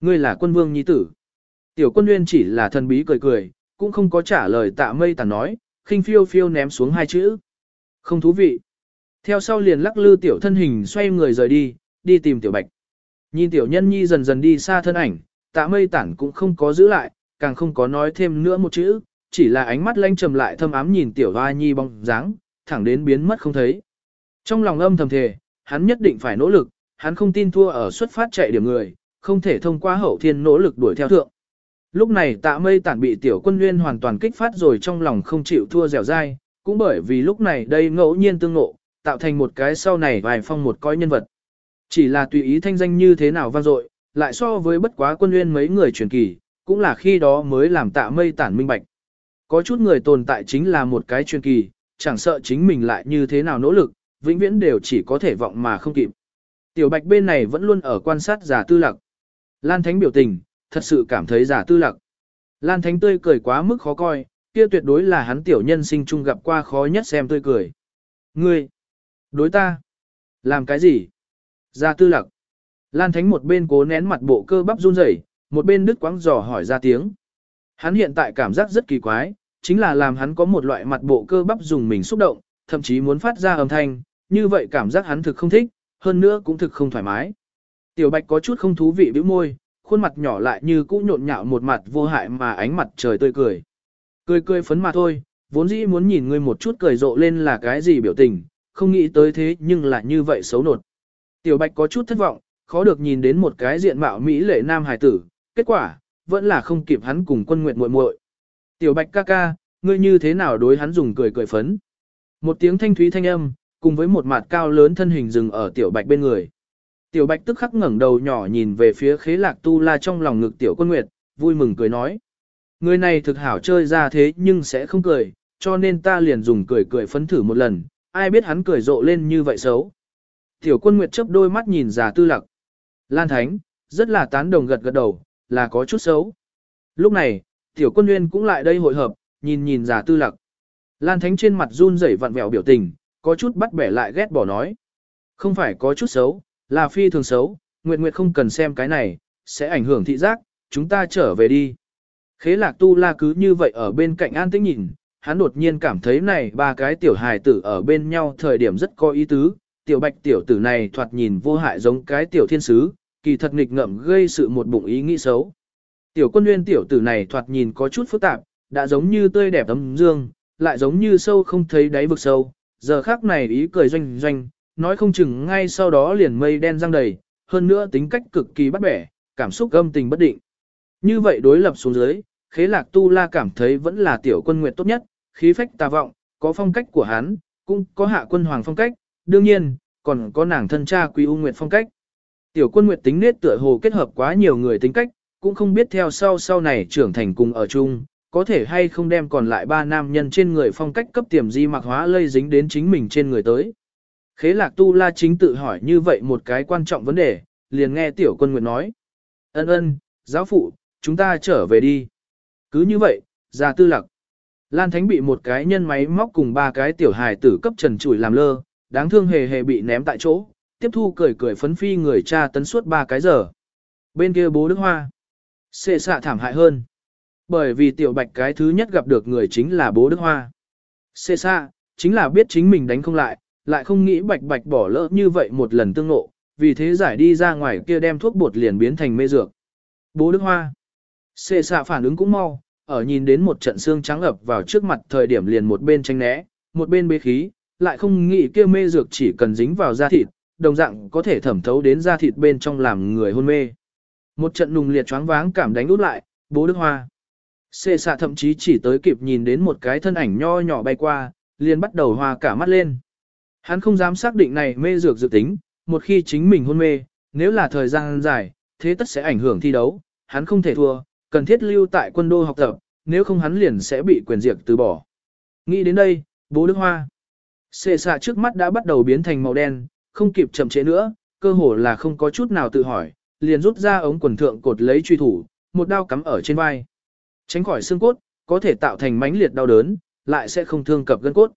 Ngươi là quân vương nhi tử. Tiểu quân nguyên chỉ là thần bí cười cười, cũng không có trả lời tạ mây tản nói, khinh phiêu phiêu ném xuống hai chữ. Không thú vị. Theo sau liền lắc lư tiểu thân hình xoay người rời đi, đi tìm tiểu bạch. Nhìn tiểu nhân nhi dần dần đi xa thân ảnh, tạ mây tản cũng không có giữ lại, càng không có nói thêm nữa một chữ, chỉ là ánh mắt lanh trầm lại thâm ám nhìn tiểu hoa nhi bóng dáng, thẳng đến biến mất không thấy. Trong lòng âm thầm thề, hắn nhất định phải nỗ lực, hắn không tin thua ở xuất phát chạy điểm người, không thể thông qua hậu thiên nỗ lực đuổi theo thượng. Lúc này tạ mây tản bị tiểu quân nguyên hoàn toàn kích phát rồi trong lòng không chịu thua dẻo dai, cũng bởi vì lúc này đây ngẫu nhiên tương ngộ, tạo thành một cái sau này vài phong một coi nhân vật. Chỉ là tùy ý thanh danh như thế nào vang dội, lại so với bất quá quân nguyên mấy người truyền kỳ, cũng là khi đó mới làm tạ mây tản minh bạch. Có chút người tồn tại chính là một cái truyền kỳ, chẳng sợ chính mình lại như thế nào nỗ lực, vĩnh viễn đều chỉ có thể vọng mà không kịp. Tiểu bạch bên này vẫn luôn ở quan sát giả tư lặc. Lan Thánh biểu tình, thật sự cảm thấy giả tư lặc. Lan Thánh tươi cười quá mức khó coi, kia tuyệt đối là hắn tiểu nhân sinh chung gặp qua khó nhất xem tươi cười. Ngươi, đối ta, làm cái gì? Gia tư lặc. Lan Thánh một bên cố nén mặt bộ cơ bắp run rẩy, một bên đứt quãng dò hỏi ra tiếng. Hắn hiện tại cảm giác rất kỳ quái, chính là làm hắn có một loại mặt bộ cơ bắp dùng mình xúc động, thậm chí muốn phát ra âm thanh, như vậy cảm giác hắn thực không thích, hơn nữa cũng thực không thoải mái. Tiểu Bạch có chút không thú vị bĩu môi, khuôn mặt nhỏ lại như cũ nhộn nhạo một mặt vô hại mà ánh mặt trời tươi cười. Cười cười phấn mà thôi, vốn dĩ muốn nhìn ngươi một chút cười rộ lên là cái gì biểu tình, không nghĩ tới thế nhưng lại như vậy xấu nột. Tiểu Bạch có chút thất vọng, khó được nhìn đến một cái diện mạo mỹ lệ nam hài tử, kết quả, vẫn là không kịp hắn cùng quân Nguyệt muội muội. Tiểu Bạch ca ca, ngươi như thế nào đối hắn dùng cười cười phấn. Một tiếng thanh thúy thanh âm, cùng với một mặt cao lớn thân hình dừng ở Tiểu Bạch bên người. Tiểu Bạch tức khắc ngẩng đầu nhỏ nhìn về phía khế lạc tu la trong lòng ngực Tiểu Quân Nguyệt, vui mừng cười nói. Người này thực hảo chơi ra thế nhưng sẽ không cười, cho nên ta liền dùng cười cười phấn thử một lần, ai biết hắn cười rộ lên như vậy xấu. Tiểu Quân Nguyệt chớp đôi mắt nhìn già tư lặc. Lan Thánh, rất là tán đồng gật gật đầu, là có chút xấu. Lúc này, Tiểu Quân Nguyên cũng lại đây hội hợp, nhìn nhìn già tư lặc. Lan Thánh trên mặt run rẩy vặn vẹo biểu tình, có chút bắt bẻ lại ghét bỏ nói. Không phải có chút xấu, là phi thường xấu, Nguyệt Nguyệt không cần xem cái này, sẽ ảnh hưởng thị giác, chúng ta trở về đi. Khế lạc tu la cứ như vậy ở bên cạnh an tĩnh nhìn, hắn đột nhiên cảm thấy này ba cái tiểu hài tử ở bên nhau thời điểm rất có ý tứ, tiểu bạch tiểu tử này thoạt nhìn vô hại giống cái tiểu thiên sứ, kỳ thật nghịch ngợm gây sự một bụng ý nghĩ xấu. Tiểu quân nguyên tiểu tử này thoạt nhìn có chút phức tạp, đã giống như tươi đẹp ấm dương, lại giống như sâu không thấy đáy vực sâu, giờ khác này ý cười doanh doanh, nói không chừng ngay sau đó liền mây đen răng đầy, hơn nữa tính cách cực kỳ bắt bẻ, cảm xúc âm tình bất định. Như vậy đối lập xuống dưới, khế lạc tu la cảm thấy vẫn là tiểu quân nguyệt tốt nhất, khí phách tà vọng, có phong cách của hắn, cũng có hạ quân hoàng phong cách, đương nhiên, còn có nàng thân cha quý u nguyệt phong cách. Tiểu quân nguyệt tính nết tựa hồ kết hợp quá nhiều người tính cách, cũng không biết theo sau sau này trưởng thành cùng ở chung, có thể hay không đem còn lại ba nam nhân trên người phong cách cấp tiềm di mặc hóa lây dính đến chính mình trên người tới. Khế lạc tu la chính tự hỏi như vậy một cái quan trọng vấn đề, liền nghe tiểu quân nguyệt nói. Ân ân, giáo phụ, chúng ta trở về đi. Cứ như vậy, ra tư lạc. Lan Thánh bị một cái nhân máy móc cùng ba cái tiểu hài tử cấp trần chủi làm lơ, đáng thương hề hề bị ném tại chỗ, tiếp thu cười cười phấn phi người cha tấn suốt ba cái giờ. Bên kia bố Đức Hoa, xệ xạ thảm hại hơn. Bởi vì tiểu bạch cái thứ nhất gặp được người chính là bố Đức Hoa. Xệ xạ, chính là biết chính mình đánh không lại, lại không nghĩ bạch bạch bỏ lỡ như vậy một lần tương ngộ, vì thế giải đi ra ngoài kia đem thuốc bột liền biến thành mê dược. Bố Đức Hoa. Xệ xạ phản ứng cũng mau, ở nhìn đến một trận xương trắng ập vào trước mặt thời điểm liền một bên tranh né, một bên bế khí, lại không nghĩ kia mê dược chỉ cần dính vào da thịt, đồng dạng có thể thẩm thấu đến da thịt bên trong làm người hôn mê. Một trận nùng liệt choáng váng cảm đánh út lại, bố Đức Hoa. Xê xạ thậm chí chỉ tới kịp nhìn đến một cái thân ảnh nho nhỏ bay qua, liền bắt đầu hòa cả mắt lên. Hắn không dám xác định này mê dược dự tính, một khi chính mình hôn mê, nếu là thời gian dài, thế tất sẽ ảnh hưởng thi đấu, hắn không thể thua, cần thiết lưu tại quân đô học tập, nếu không hắn liền sẽ bị quyền diệt từ bỏ. Nghĩ đến đây, bố Đức Hoa. Xê xạ trước mắt đã bắt đầu biến thành màu đen, không kịp chậm chế nữa, cơ hồ là không có chút nào tự hỏi, liền rút ra ống quần thượng cột lấy truy thủ, một đao cắm ở trên vai. Tránh khỏi xương cốt, có thể tạo thành mãnh liệt đau đớn, lại sẽ không thương cập gân cốt.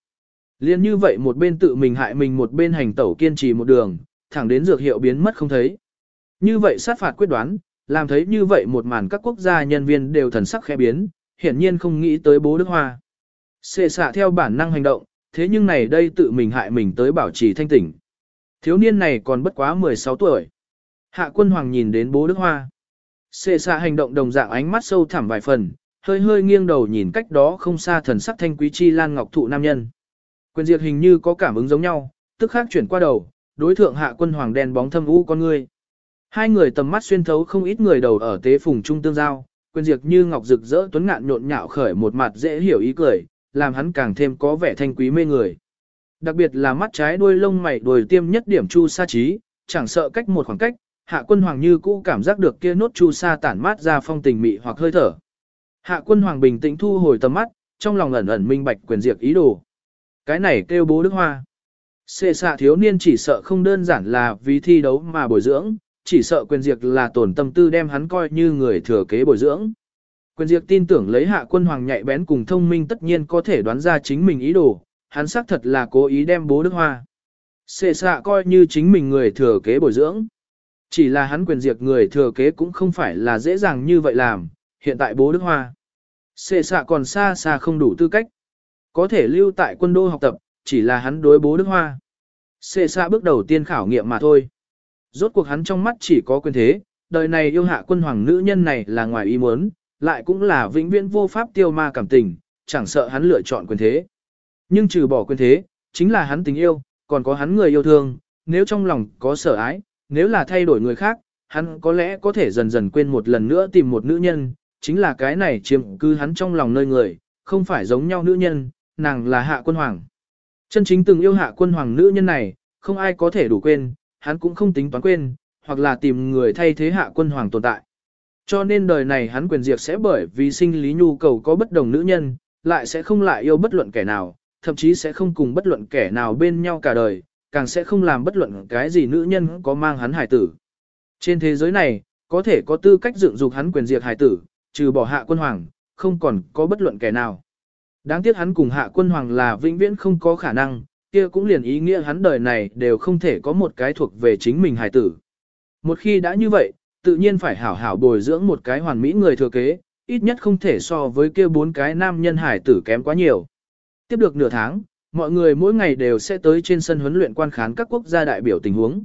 Liên như vậy một bên tự mình hại mình một bên hành tẩu kiên trì một đường, thẳng đến dược hiệu biến mất không thấy. Như vậy sát phạt quyết đoán, làm thấy như vậy một màn các quốc gia nhân viên đều thần sắc khẽ biến, hiển nhiên không nghĩ tới bố Đức Hoa. Xê xạ theo bản năng hành động, thế nhưng này đây tự mình hại mình tới bảo trì thanh tỉnh. Thiếu niên này còn bất quá 16 tuổi. Hạ quân hoàng nhìn đến bố Đức Hoa. Xê xa hành động đồng dạng ánh mắt sâu thẳm vài phần, hơi hơi nghiêng đầu nhìn cách đó không xa thần sắc thanh quý chi lan ngọc thụ nam nhân. Quyền diệt hình như có cảm ứng giống nhau, tức khắc chuyển qua đầu, đối thượng hạ quân hoàng đen bóng thâm u con người. Hai người tầm mắt xuyên thấu không ít người đầu ở tế phùng trung tương giao, quyền diệt như ngọc rực rỡ tuấn ngạn nhộn nhạo khởi một mặt dễ hiểu ý cười, làm hắn càng thêm có vẻ thanh quý mê người. Đặc biệt là mắt trái đuôi lông mày đuôi tiêm nhất điểm chu sa trí, chẳng sợ cách một khoảng cách, hạ quân hoàng như cũ cảm giác được kia nốt chu sa tản mát ra phong tình mị hoặc hơi thở. Hạ quân hoàng bình tĩnh thu hồi tầm mắt, trong lòng ẩn ẩn minh bạch quyền diệt ý đồ. Cái này kêu bố đức hoa. Xê xạ thiếu niên chỉ sợ không đơn giản là vì thi đấu mà bồi dưỡng, chỉ sợ quyền diệt là tổn tâm tư đem hắn coi như người thừa kế bồi dưỡng. Quyền Diệp tin tưởng lấy hạ quân hoàng nhạy bén cùng thông minh tất nhiên có thể đoán ra chính mình ý đồ, hắn xác thật là cố ý đem bố đức hoa. Xê xạ coi như chính mình người thừa kế bồi dưỡng. Chỉ là hắn quyền diệt người thừa kế cũng không phải là dễ dàng như vậy làm, hiện tại bố đức hoa. Xê xạ còn xa xa không đủ tư cách. Có thể lưu tại quân đô học tập, chỉ là hắn đối bố đức hoa. Xê xạ bước đầu tiên khảo nghiệm mà thôi. Rốt cuộc hắn trong mắt chỉ có quyền thế, đời này yêu hạ quân hoàng nữ nhân này là ngoài ý muốn, lại cũng là vĩnh viễn vô pháp tiêu ma cảm tình, chẳng sợ hắn lựa chọn quyền thế. Nhưng trừ bỏ quyền thế, chính là hắn tình yêu, còn có hắn người yêu thương, nếu trong lòng có sở ái, nếu là thay đổi người khác, hắn có lẽ có thể dần dần quên một lần nữa tìm một nữ nhân, chính là cái này chiếm cư hắn trong lòng nơi người, không phải giống nhau nữ nhân, nàng là hạ quân hoàng. Chân chính từng yêu hạ quân hoàng nữ nhân này, không ai có thể đủ quên, hắn cũng không tính toán quên, hoặc là tìm người thay thế hạ quân hoàng tồn tại. Cho nên đời này hắn quyền diệt sẽ bởi vì sinh lý nhu cầu có bất đồng nữ nhân, lại sẽ không lại yêu bất luận kẻ nào, thậm chí sẽ không cùng bất luận kẻ nào bên nhau cả đời, càng sẽ không làm bất luận cái gì nữ nhân có mang hắn hải tử. Trên thế giới này, có thể có tư cách dựng dục hắn quyền diệt hải tử, trừ bỏ hạ quân hoàng, không còn có bất luận kẻ nào. Đáng tiếc hắn cùng hạ quân hoàng là vĩnh viễn không có khả năng, kia cũng liền ý nghĩa hắn đời này đều không thể có một cái thuộc về chính mình hải tử. Một khi đã như vậy, tự nhiên phải hảo hảo bồi dưỡng một cái hoàn mỹ người thừa kế, ít nhất không thể so với kia bốn cái nam nhân hải tử kém quá nhiều. Tiếp được nửa tháng, mọi người mỗi ngày đều sẽ tới trên sân huấn luyện quan khán các quốc gia đại biểu tình huống.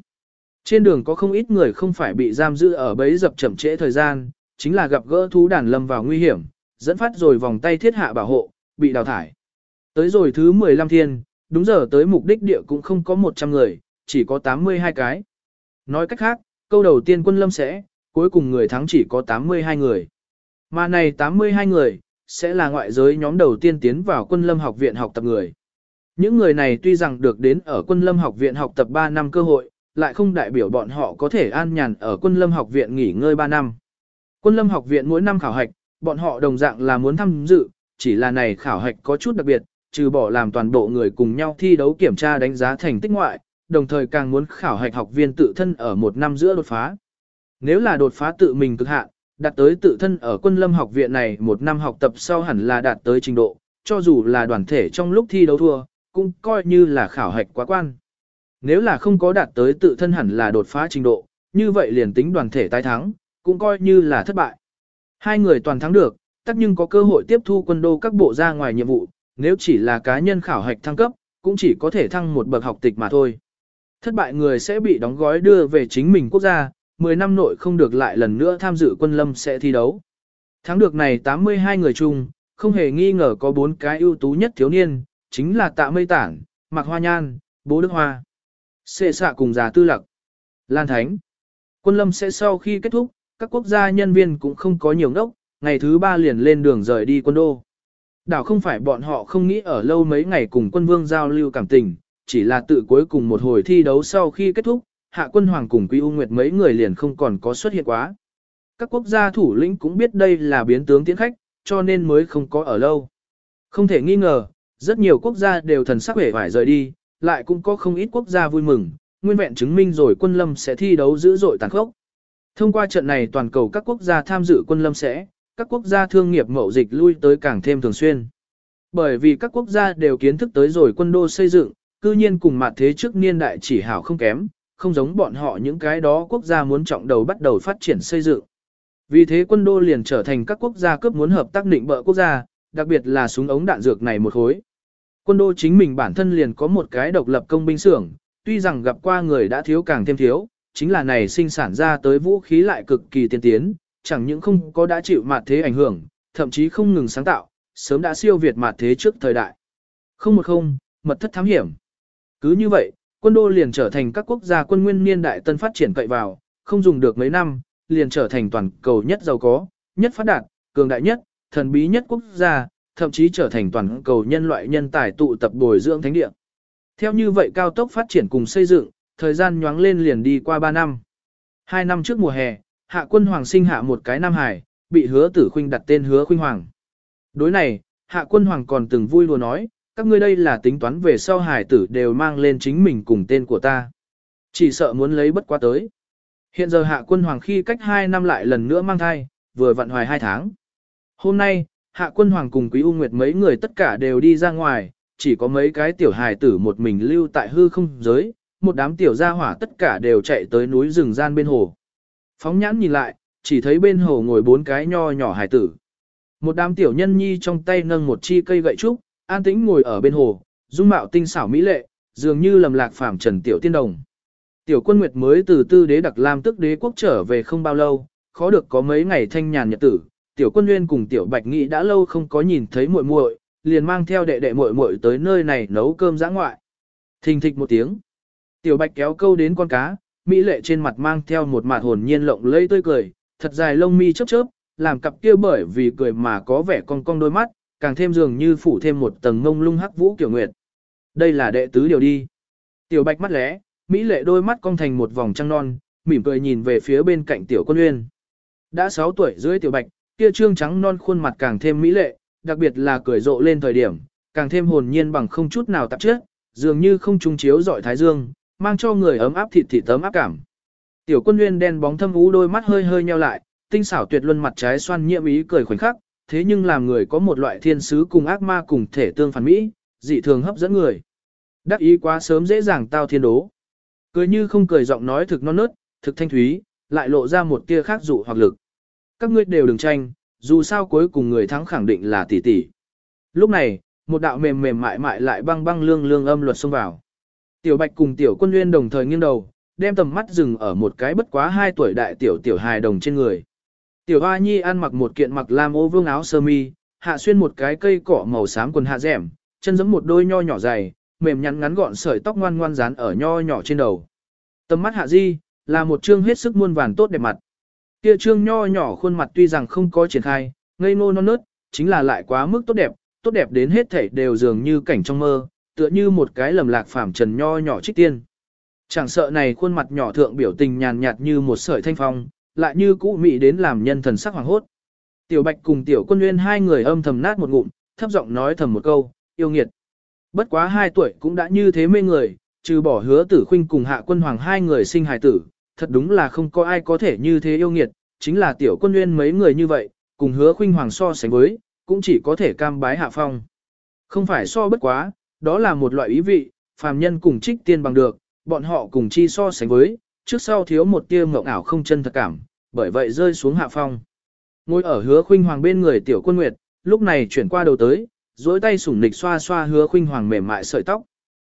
Trên đường có không ít người không phải bị giam giữ ở bấy dập chậm trễ thời gian, chính là gặp gỡ thú đàn lâm vào nguy hiểm, dẫn phát rồi vòng tay thiết hạ bảo hộ, bị đào thải. Tới rồi thứ 15 thiên, đúng giờ tới mục đích địa cũng không có 100 người, chỉ có 82 cái. Nói cách khác, câu đầu tiên quân lâm sẽ, cuối cùng người thắng chỉ có 82 người. Mà này 82 người, sẽ là ngoại giới nhóm đầu tiên tiến vào quân lâm học viện học tập người. Những người này tuy rằng được đến ở quân lâm học viện học tập 3 năm cơ hội, lại không đại biểu bọn họ có thể an nhàn ở quân lâm học viện nghỉ ngơi 3 năm. Quân lâm học viện mỗi năm khảo hạch, bọn họ đồng dạng là muốn tham dự, chỉ là này khảo hạch có chút đặc biệt, trừ bỏ làm toàn bộ người cùng nhau thi đấu kiểm tra đánh giá thành tích ngoại, đồng thời càng muốn khảo hạch học viên tự thân ở một năm giữa đột phá. Nếu là đột phá tự mình cực hạn, đạt tới tự thân ở quân lâm học viện này một năm học tập sau hẳn là đạt tới trình độ, cho dù là đoàn thể trong lúc thi đấu thua, cũng coi như là khảo hạch quá quan. Nếu là không có đạt tới tự thân hẳn là đột phá trình độ, như vậy liền tính đoàn thể tái thắng, cũng coi như là thất bại. Hai người toàn thắng được, tất nhưng có cơ hội tiếp thu quân đô các bộ ra ngoài nhiệm vụ, nếu chỉ là cá nhân khảo hạch thăng cấp, cũng chỉ có thể thăng một bậc học tịch mà thôi. Thất bại người sẽ bị đóng gói đưa về chính mình quốc gia, 10 năm nội không được lại lần nữa tham dự quân lâm sẽ thi đấu. Thắng được này 82 người chung, không hề nghi ngờ có 4 cái ưu tú nhất thiếu niên, chính là Tạ Mây Tản, Mạc Hoa Nhan, Bố Đức Hoa. Xệ xạ cùng già tư lặc. Lan Thánh. Quân lâm sẽ sau khi kết thúc, các quốc gia nhân viên cũng không có nhiều ngốc ngày thứ ba liền lên đường rời đi quân đô. Đảo không phải bọn họ không nghĩ ở lâu mấy ngày cùng quân vương giao lưu cảm tình, chỉ là tự cuối cùng một hồi thi đấu sau khi kết thúc, hạ quân hoàng cùng quý u nguyệt mấy người liền không còn có xuất hiện quá. Các quốc gia thủ lĩnh cũng biết đây là biến tướng tiến khách, cho nên mới không có ở lâu. Không thể nghi ngờ, rất nhiều quốc gia đều thần sắc vẻ vải rời đi, lại cũng có không ít quốc gia vui mừng, nguyên vẹn chứng minh rồi quân lâm sẽ thi đấu dữ dội tàn khốc. Thông qua trận này toàn cầu các quốc gia tham dự quân lâm sẽ, các quốc gia thương nghiệp mậu dịch lui tới càng thêm thường xuyên. Bởi vì các quốc gia đều kiến thức tới rồi quân đô xây dựng, cư nhiên cùng mặt thế trước niên đại chỉ hảo không kém, không giống bọn họ những cái đó quốc gia muốn trọng đầu bắt đầu phát triển xây dựng. Vì thế quân đô liền trở thành các quốc gia cướp muốn hợp tác định bợ quốc gia, đặc biệt là súng ống đạn dược này một khối. Quân đô chính mình bản thân liền có một cái độc lập công binh xưởng, tuy rằng gặp qua người đã thiếu càng thêm thiếu, chính là này sinh sản ra tới vũ khí lại cực kỳ tiên tiến, chẳng những không có đã chịu mặt thế ảnh hưởng, thậm chí không ngừng sáng tạo, sớm đã siêu việt mặt thế trước thời đại. Không một không, mật thất thám hiểm. Cứ như vậy, quân đô liền trở thành các quốc gia quân nguyên niên đại tân phát triển cậy vào, không dùng được mấy năm, liền trở thành toàn cầu nhất giàu có, nhất phát đạt, cường đại nhất, thần bí nhất quốc gia, thậm chí trở thành toàn cầu nhân loại nhân tài tụ tập bồi dưỡng thánh địa. Theo như vậy cao tốc phát triển cùng xây dựng, thời gian nhoáng lên liền đi qua 3 năm. Hai năm trước mùa hè, hạ quân hoàng sinh hạ một cái nam hải, bị hứa tử khuynh đặt tên hứa khuynh hoàng. Đối này, hạ quân hoàng còn từng vui lùa nói, các ngươi đây là tính toán về sau hải tử đều mang lên chính mình cùng tên của ta. Chỉ sợ muốn lấy bất quá tới. Hiện giờ hạ quân hoàng khi cách 2 năm lại lần nữa mang thai, vừa vận hoài 2 tháng. Hôm nay, hạ quân hoàng cùng quý u nguyệt mấy người tất cả đều đi ra ngoài, chỉ có mấy cái tiểu hài tử một mình lưu tại hư không giới, một đám tiểu gia hỏa tất cả đều chạy tới núi rừng gian bên hồ. Phóng nhãn nhìn lại, chỉ thấy bên hồ ngồi bốn cái nho nhỏ hài tử. Một đám tiểu nhân nhi trong tay nâng một chi cây gậy trúc, an tĩnh ngồi ở bên hồ, dung mạo tinh xảo mỹ lệ, dường như lầm lạc phàm trần tiểu tiên đồng. Tiểu quân nguyệt mới từ tư đế đặc lam tức đế quốc trở về không bao lâu, khó được có mấy ngày thanh nhàn nhật tử, tiểu quân nguyên cùng tiểu bạch nghị đã lâu không có nhìn thấy muội muội, liền mang theo đệ đệ muội muội tới nơi này nấu cơm giã ngoại. Thình thịch một tiếng. Tiểu bạch kéo câu đến con cá, mỹ lệ trên mặt mang theo một mặt hồn nhiên lộng lẫy tươi cười, thật dài lông mi chớp chớp, làm cặp kia bởi vì cười mà có vẻ cong cong đôi mắt, càng thêm dường như phủ thêm một tầng ngông lung hắc vũ kiểu nguyệt. Đây là đệ tứ điều đi. Tiểu bạch mắt lẽ, mỹ lệ đôi mắt cong thành một vòng trăng non, mỉm cười nhìn về phía bên cạnh tiểu quân uyên. Đã 6 tuổi dưới tiểu bạch, kia trương trắng non khuôn mặt càng thêm mỹ lệ, đặc biệt là cười rộ lên thời điểm, càng thêm hồn nhiên bằng không chút nào tạp chất, dường như không trung chiếu giỏi thái dương, mang cho người ấm áp thịt thịt tấm áp cảm. Tiểu quân uyên đen bóng thâm ú đôi mắt hơi hơi nheo lại, tinh xảo tuyệt luân mặt trái xoan nhiễm ý cười khoảnh khắc, thế nhưng làm người có một loại thiên sứ cùng ác ma cùng thể tương phản mỹ, dị thường hấp dẫn người. Đắc ý quá sớm dễ dàng tao thiên đố. Cười như không cười giọng nói thực non nớt, thực thanh thúy, lại lộ ra một tia khác dụ hoặc lực. Các ngươi đều đừng tranh, dù sao cuối cùng người thắng khẳng định là tỷ tỷ. Lúc này, một đạo mềm mềm mại mại lại băng băng lương lương âm luật xông vào. Tiểu Bạch cùng Tiểu Quân Nguyên đồng thời nghiêng đầu, đem tầm mắt dừng ở một cái bất quá 2 tuổi đại tiểu tiểu hài đồng trên người. Tiểu Hoa Nhi ăn mặc một kiện mặc lam ô vương áo sơ mi, hạ xuyên một cái cây cỏ màu xám quần hạ rẻm, chân giẫm một đôi nho nhỏ dày, mềm nhắn ngắn gọn sợi tóc ngoan ngoan dán ở nho nhỏ trên đầu. Tầm mắt hạ di, là một trương hết sức muôn vàn tốt đẹp mặt. Kia trương nho nhỏ khuôn mặt tuy rằng không có triển khai, ngây ngô non nớt, chính là lại quá mức tốt đẹp, tốt đẹp đến hết thảy đều dường như cảnh trong mơ, tựa như một cái lầm lạc phàm trần nho nhỏ trích tiên. Chẳng sợ này khuôn mặt nhỏ thượng biểu tình nhàn nhạt như một sợi thanh phong, lại như cũ mị đến làm nhân thần sắc hoàng hốt. Tiểu Bạch cùng Tiểu Quân Nguyên hai người âm thầm nát một ngụm, thấp giọng nói thầm một câu, yêu nghiệt. Bất quá hai tuổi cũng đã như thế mê người, trừ bỏ hứa tử khuynh cùng hạ quân hoàng hai người sinh hài tử, thật đúng là không có ai có thể như thế yêu nghiệt, chính là Tiểu Quân Nguyên mấy người như vậy, cùng hứa khuynh hoàng so sánh với, cũng chỉ có thể cam bái hạ phong. Không phải so bất quá, đó là một loại ý vị, phàm nhân cùng trích tiên bằng được, bọn họ cùng chi so sánh với, trước sau thiếu một tia mộng ảo không chân thật cảm, bởi vậy rơi xuống hạ phong. Ngồi ở hứa khuynh hoàng bên người tiểu quân nguyệt, lúc này chuyển qua đầu tới, duỗi tay sủng nịch xoa xoa hứa khuynh hoàng mềm mại sợi tóc.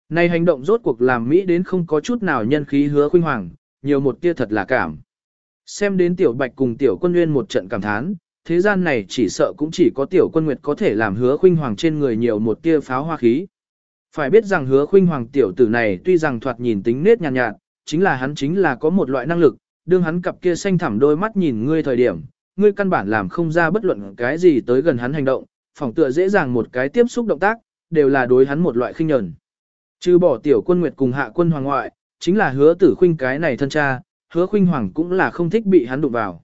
Này hành động rốt cuộc làm Mỹ đến không có chút nào nhân khí hứa khuynh hoàng, nhiều một tia thật là cảm. Xem đến tiểu bạch cùng tiểu quân nguyên một trận cảm thán, thế gian này chỉ sợ cũng chỉ có tiểu quân nguyệt có thể làm hứa khuynh hoàng trên người nhiều một tia pháo hoa khí. Phải biết rằng hứa khuynh hoàng tiểu tử này tuy rằng thoạt nhìn tính nết nhàn nhạt, nhạt, chính là hắn chính là có một loại năng lực, đương hắn cặp kia xanh thẳm đôi mắt nhìn ngươi thời điểm, ngươi căn bản làm không ra bất luận cái gì tới gần hắn hành động, phòng tựa dễ dàng một cái tiếp xúc động tác, đều là đối hắn một loại khinh nhẫn. Trừ bỏ tiểu quân nguyệt cùng hạ quân hoàng ngoại, chính là hứa tử khuynh cái này thân cha, hứa khuynh hoàng cũng là không thích bị hắn đụng vào.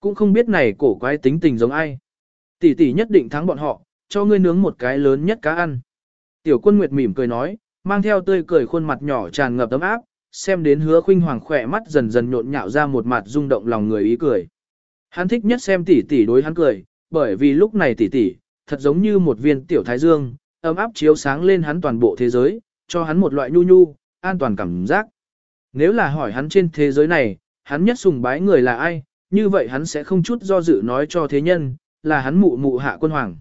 Cũng không biết này cổ quái tính tình giống ai. Tỷ tỷ nhất định thắng bọn họ, cho ngươi nướng một cái lớn nhất cá ăn. Tiểu quân nguyệt mỉm cười nói, mang theo tươi cười khuôn mặt nhỏ tràn ngập ấm áp, xem đến hứa khuynh hoàng khỏe mắt dần dần nhộn nhạo ra một mặt rung động lòng người ý cười. Hắn thích nhất xem tỷ tỷ đối hắn cười, bởi vì lúc này tỷ tỷ, thật giống như một viên tiểu thái dương, ấm áp chiếu sáng lên hắn toàn bộ thế giới, cho hắn một loại nhu nhu, an toàn cảm giác. Nếu là hỏi hắn trên thế giới này, hắn nhất sùng bái người là ai, như vậy hắn sẽ không chút do dự nói cho thế nhân, là hắn mụ mụ hạ quân hoàng.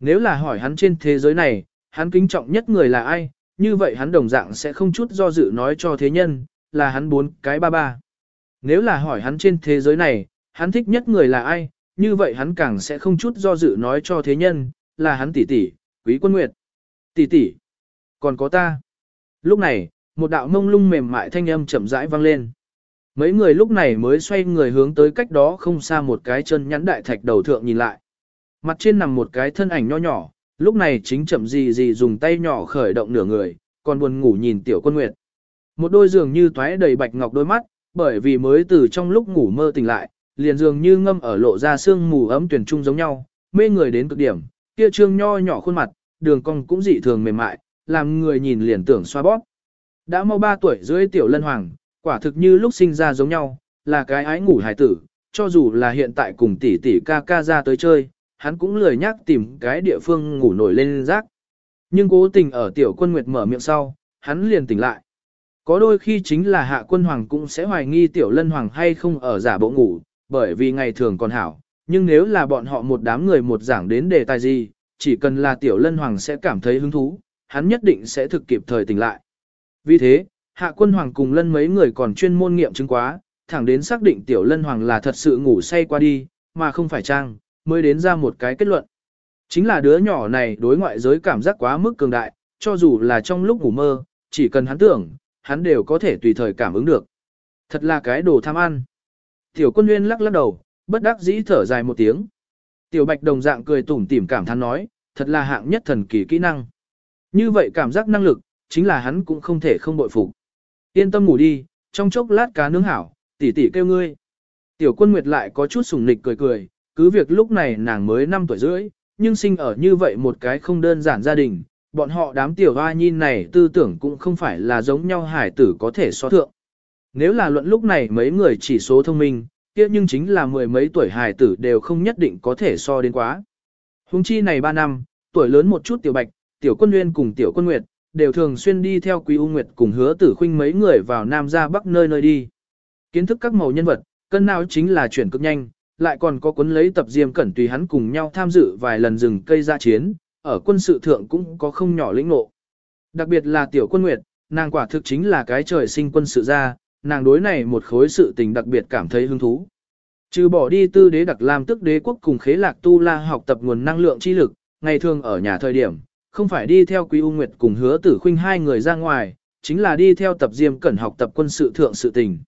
Nếu là hỏi hắn trên thế giới này, hắn kính trọng nhất người là ai, như vậy hắn đồng dạng sẽ không chút do dự nói cho thế nhân, là hắn bốn cái ba ba. Nếu là hỏi hắn trên thế giới này, hắn thích nhất người là ai, như vậy hắn càng sẽ không chút do dự nói cho thế nhân, là hắn tỷ tỷ, quý quân nguyệt. Tỷ tỷ, còn có ta. Lúc này, một đạo mông lung mềm mại thanh âm chậm rãi vang lên. Mấy người lúc này mới xoay người hướng tới cách đó không xa một cái chân nhắn đại thạch đầu thượng nhìn lại. Mặt trên nằm một cái thân ảnh nho nhỏ, lúc này chính chậm gì gì dùng tay nhỏ khởi động nửa người, còn buồn ngủ nhìn tiểu quân nguyệt. Một đôi giường như toái đầy bạch ngọc đôi mắt, bởi vì mới từ trong lúc ngủ mơ tỉnh lại, liền dường như ngâm ở lộ ra xương mù ấm tuyển trung giống nhau, mê người đến cực điểm, kia trương nho nhỏ khuôn mặt, đường cong cũng dị thường mềm mại, làm người nhìn liền tưởng xoa bóp. Đã mau 3 tuổi dưới tiểu lân hoàng, quả thực như lúc sinh ra giống nhau, là cái ái ngủ hải tử, cho dù là hiện tại cùng tỷ tỷ ca ca ra tới chơi, hắn cũng lười nhắc tìm cái địa phương ngủ nổi lên rác. Nhưng cố tình ở tiểu quân nguyệt mở miệng sau, hắn liền tỉnh lại. Có đôi khi chính là hạ quân hoàng cũng sẽ hoài nghi tiểu lân hoàng hay không ở giả bộ ngủ, bởi vì ngày thường còn hảo, nhưng nếu là bọn họ một đám người một giảng đến đề tài gì, chỉ cần là tiểu lân hoàng sẽ cảm thấy hứng thú, hắn nhất định sẽ thực kịp thời tỉnh lại. Vì thế, hạ quân hoàng cùng lân mấy người còn chuyên môn nghiệm chứng quá, thẳng đến xác định tiểu lân hoàng là thật sự ngủ say qua đi, mà không phải trang, mới đến ra một cái kết luận. Chính là đứa nhỏ này đối ngoại giới cảm giác quá mức cường đại, cho dù là trong lúc ngủ mơ, chỉ cần hắn tưởng, hắn đều có thể tùy thời cảm ứng được. Thật là cái đồ tham ăn. Tiểu quân nguyên lắc lắc đầu, bất đắc dĩ thở dài một tiếng. Tiểu bạch đồng dạng cười tủm tỉm cảm thán nói, thật là hạng nhất thần kỳ kỹ năng. Như vậy cảm giác năng lực, chính là hắn cũng không thể không bội phục. Yên tâm ngủ đi, trong chốc lát cá nướng hảo, tỷ tỷ kêu ngươi. Tiểu quân nguyệt lại có chút sùng nịch cười cười, cứ việc lúc này nàng mới 5 tuổi rưỡi, nhưng sinh ở như vậy một cái không đơn giản gia đình, bọn họ đám tiểu hoa nhi này tư tưởng cũng không phải là giống nhau hải tử có thể so thượng. Nếu là luận lúc này mấy người chỉ số thông minh, kia nhưng chính là mười mấy tuổi hải tử đều không nhất định có thể so đến quá. Hùng chi này 3 năm, tuổi lớn một chút tiểu bạch, tiểu quân nguyên cùng tiểu quân nguyệt, đều thường xuyên đi theo quý u nguyệt cùng hứa tử khuynh mấy người vào nam ra bắc nơi nơi đi. Kiến thức các màu nhân vật, cân nào chính là chuyển cực nhanh, lại còn có cuốn lấy tập diêm cẩn tùy hắn cùng nhau tham dự vài lần rừng cây ra chiến, ở quân sự thượng cũng có không nhỏ lĩnh ngộ. Đặc biệt là tiểu quân nguyệt, nàng quả thực chính là cái trời sinh quân sự ra, nàng đối này một khối sự tình đặc biệt cảm thấy hứng thú. Trừ bỏ đi tư đế đặc làm tức đế quốc cùng khế lạc tu la học tập nguồn năng lượng chi lực, ngày thường ở nhà thời điểm, không phải đi theo Quý U Nguyệt cùng hứa tử khuynh hai người ra ngoài, chính là đi theo tập diêm cẩn học tập quân sự thượng sự tình.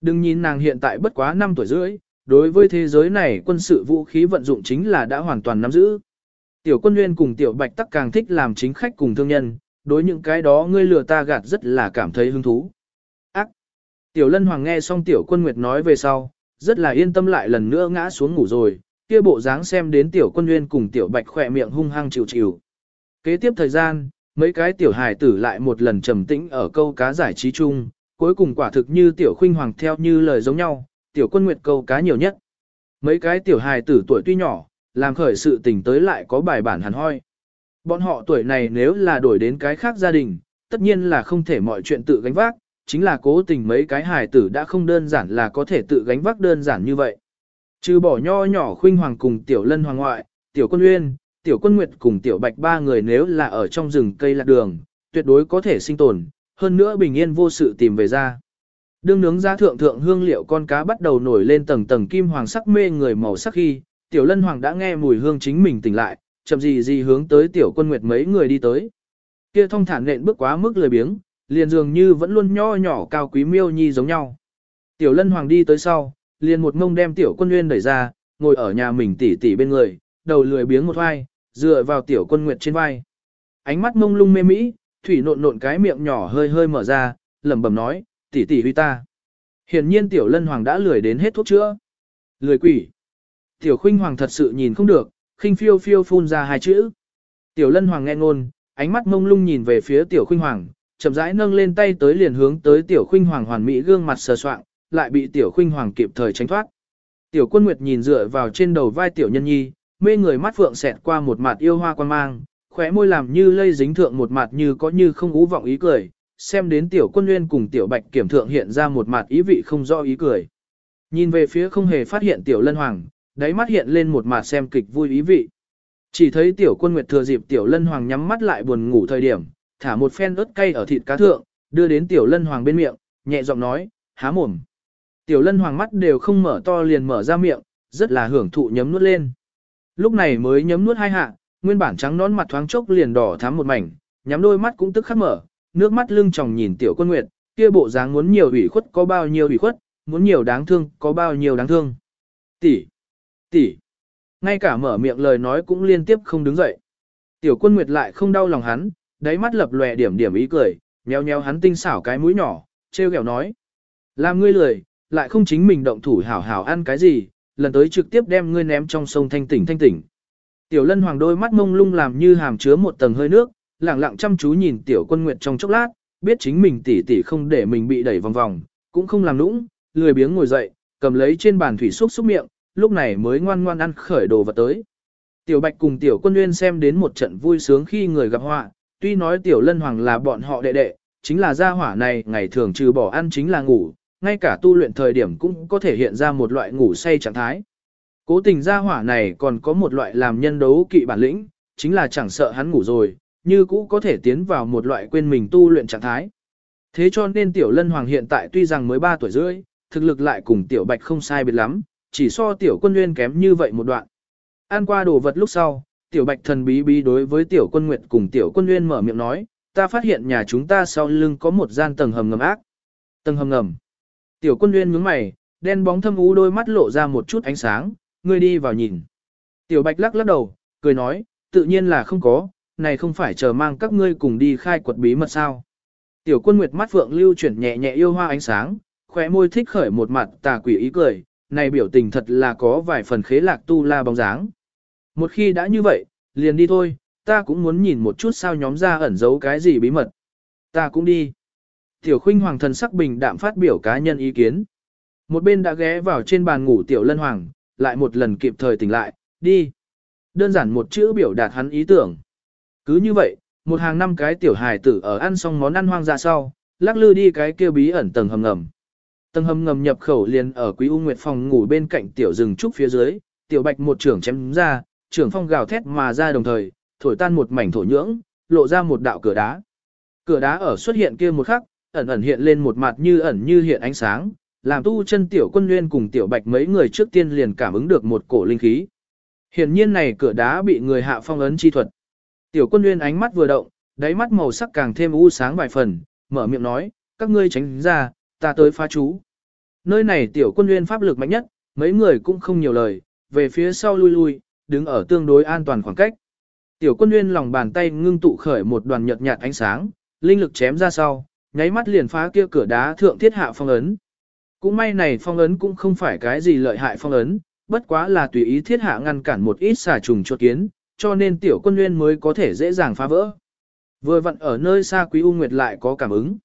Đừng nhìn nàng hiện tại bất quá 5 tuổi rưỡi, đối với thế giới này quân sự vũ khí vận dụng chính là đã hoàn toàn nắm giữ. Tiểu quân nguyên cùng tiểu bạch tắc càng thích làm chính khách cùng thương nhân, đối những cái đó ngươi lừa ta gạt rất là cảm thấy hứng thú. Ác! Tiểu lân hoàng nghe xong tiểu quân nguyệt nói về sau, rất là yên tâm lại lần nữa ngã xuống ngủ rồi, kia bộ dáng xem đến tiểu quân nguyên cùng tiểu bạch khỏe miệng hung hăng chịu chịu. Kế tiếp thời gian, mấy cái tiểu hài tử lại một lần trầm tĩnh ở câu cá giải trí chung, cuối cùng quả thực như tiểu khuynh hoàng theo như lời giống nhau, tiểu quân nguyệt câu cá nhiều nhất. Mấy cái tiểu hài tử tuổi tuy nhỏ, làm khởi sự tình tới lại có bài bản hẳn hoi. Bọn họ tuổi này nếu là đổi đến cái khác gia đình, tất nhiên là không thể mọi chuyện tự gánh vác, chính là cố tình mấy cái hài tử đã không đơn giản là có thể tự gánh vác đơn giản như vậy. Trừ bỏ nho nhỏ khuynh hoàng cùng tiểu lân hoàng ngoại, tiểu quân uyên, tiểu quân nguyệt cùng tiểu bạch ba người nếu là ở trong rừng cây lạc đường, tuyệt đối có thể sinh tồn, hơn nữa bình yên vô sự tìm về ra. Đương nướng ra thượng thượng hương liệu con cá bắt đầu nổi lên tầng tầng kim hoàng sắc mê người màu sắc khi, tiểu lân hoàng đã nghe mùi hương chính mình tỉnh lại, chậm gì gì hướng tới tiểu quân nguyệt mấy người đi tới. Kia thông thản nện bước quá mức lười biếng, liền dường như vẫn luôn nho nhỏ cao quý miêu nhi giống nhau. Tiểu lân hoàng đi tới sau, liền một ngông đem tiểu quân nguyên đẩy ra, ngồi ở nhà mình tỉ tỉ bên người, đầu lười biếng một vai, dựa vào tiểu quân nguyệt trên vai. Ánh mắt mông lung mê mỹ, thủy nộn nộn cái miệng nhỏ hơi hơi mở ra, lẩm bẩm nói, tỷ tỷ huy ta. Hiển nhiên tiểu lân hoàng đã lười đến hết thuốc chữa. Lười quỷ. Tiểu khuynh hoàng thật sự nhìn không được, khinh phiêu phiêu phun ra hai chữ. Tiểu lân hoàng nghe ngôn, ánh mắt mông lung nhìn về phía tiểu khuynh hoàng, chậm rãi nâng lên tay tới liền hướng tới tiểu khuynh hoàng hoàn mỹ gương mặt sờ soạng, lại bị tiểu khuynh hoàng kịp thời tránh thoát. Tiểu quân nguyệt nhìn dựa vào trên đầu vai tiểu nhân nhi, mê người mắt phượng xẹt qua một mặt yêu hoa quan mang, khóe môi làm như lây dính thượng một mặt như có như không ú vọng ý cười, xem đến tiểu quân nguyên cùng tiểu bạch kiểm thượng hiện ra một mặt ý vị không rõ ý cười. Nhìn về phía không hề phát hiện tiểu lân hoàng, đáy mắt hiện lên một mặt xem kịch vui ý vị. Chỉ thấy tiểu quân nguyệt thừa dịp tiểu lân hoàng nhắm mắt lại buồn ngủ thời điểm, thả một phen ớt cay ở thịt cá thượng, đưa đến tiểu lân hoàng bên miệng, nhẹ giọng nói, há mồm. Tiểu lân hoàng mắt đều không mở to liền mở ra miệng, rất là hưởng thụ nhấm nuốt lên. Lúc này mới nhấm nuốt hai hạ, nguyên bản trắng nón mặt thoáng chốc liền đỏ thắm một mảnh, nhắm đôi mắt cũng tức khắc mở, nước mắt lưng tròng nhìn tiểu quân nguyệt, kia bộ dáng muốn nhiều ủy khuất có bao nhiêu ủy khuất, muốn nhiều đáng thương có bao nhiêu đáng thương. Tỷ, tỷ, ngay cả mở miệng lời nói cũng liên tiếp không đứng dậy. Tiểu quân nguyệt lại không đau lòng hắn, đáy mắt lập lòe điểm điểm ý cười, nheo nheo hắn tinh xảo cái mũi nhỏ, treo kẹo nói. Làm ngươi lười, lại không chính mình động thủ hảo hảo ăn cái gì, lần tới trực tiếp đem ngươi ném trong sông thanh tỉnh thanh tỉnh. Tiểu lân hoàng đôi mắt mông lung làm như hàm chứa một tầng hơi nước, lặng lặng chăm chú nhìn tiểu quân nguyệt trong chốc lát, biết chính mình tỉ tỉ không để mình bị đẩy vòng vòng, cũng không làm nũng, lười biếng ngồi dậy, cầm lấy trên bàn thủy xúc xúc miệng, lúc này mới ngoan ngoan ăn khởi đồ vật tới. Tiểu Bạch cùng Tiểu Quân Nguyên xem đến một trận vui sướng khi người gặp họa, tuy nói Tiểu Lân Hoàng là bọn họ đệ đệ, chính là gia hỏa này ngày thường trừ bỏ ăn chính là ngủ, ngay cả tu luyện thời điểm cũng có thể hiện ra một loại ngủ say trạng thái. Cố tình gia hỏa này còn có một loại làm nhân đấu kỵ bản lĩnh, chính là chẳng sợ hắn ngủ rồi, như cũ có thể tiến vào một loại quên mình tu luyện trạng thái. Thế cho nên Tiểu Lân Hoàng hiện tại tuy rằng mới 3 tuổi rưỡi, thực lực lại cùng Tiểu Bạch không sai biệt lắm, chỉ so Tiểu Quân Nguyên kém như vậy một đoạn. Ăn qua đồ vật lúc sau, Tiểu Bạch thần bí bí đối với Tiểu Quân Nguyệt cùng Tiểu Quân Nguyên mở miệng nói, ta phát hiện nhà chúng ta sau lưng có một gian tầng hầm ngầm ác. Tầng hầm ngầm. Tiểu Quân Nguyên nhướng mày, đen bóng thâm u đôi mắt lộ ra một chút ánh sáng, ngươi đi vào nhìn. Tiểu Bạch lắc lắc đầu, cười nói, tự nhiên là không có, này không phải chờ mang các ngươi cùng đi khai quật bí mật sao. Tiểu quân nguyệt mắt phượng lưu chuyển nhẹ nhẹ yêu hoa ánh sáng, khóe môi thích khởi một mặt tà quỷ ý cười, này biểu tình thật là có vài phần khế lạc tu la bóng dáng. Một khi đã như vậy, liền đi thôi, ta cũng muốn nhìn một chút sao nhóm ra ẩn giấu cái gì bí mật. Ta cũng đi. Tiểu khuynh hoàng thần sắc bình đạm phát biểu cá nhân ý kiến. Một bên đã ghé vào trên bàn ngủ tiểu lân hoàng, lại một lần kịp thời tỉnh lại, đi. Đơn giản một chữ biểu đạt hắn ý tưởng. Cứ như vậy, một hàng năm cái tiểu hài tử ở ăn xong món ăn hoang dã sau, lắc lư đi cái kia bí ẩn tầng hầm ngầm. Tầng hầm ngầm nhập khẩu liền ở Quý U Nguyệt phòng ngủ bên cạnh tiểu rừng trúc phía dưới, tiểu bạch một trưởng chém ra, trưởng phong gào thét mà ra đồng thời, thổi tan một mảnh thổ nhưỡng, lộ ra một đạo cửa đá. Cửa đá ở xuất hiện kia một khắc, ẩn ẩn hiện lên một mặt như ẩn như hiện ánh sáng, làm tu chân tiểu quân nguyên cùng tiểu bạch mấy người trước tiên liền cảm ứng được một cổ linh khí. Hiển nhiên này cửa đá bị người hạ phong ấn chi thuật. Tiểu quân nguyên ánh mắt vừa động, đáy mắt màu sắc càng thêm u sáng vài phần, mở miệng nói, các ngươi tránh ra, ta tới phá chú. Nơi này tiểu quân nguyên pháp lực mạnh nhất, mấy người cũng không nhiều lời, về phía sau lui lui, đứng ở tương đối an toàn khoảng cách. Tiểu quân nguyên lòng bàn tay ngưng tụ khởi một đoàn nhợt nhạt ánh sáng, linh lực chém ra sau, nháy mắt liền phá kia cửa đá thượng thiết hạ phong ấn. Cũng may này phong ấn cũng không phải cái gì lợi hại phong ấn, bất quá là tùy ý thiết hạ ngăn cản một ít xà trùng chuột kiến, cho nên tiểu quân nguyên mới có thể dễ dàng phá vỡ. Vừa vặn ở nơi xa Quý U Nguyệt lại có cảm ứng.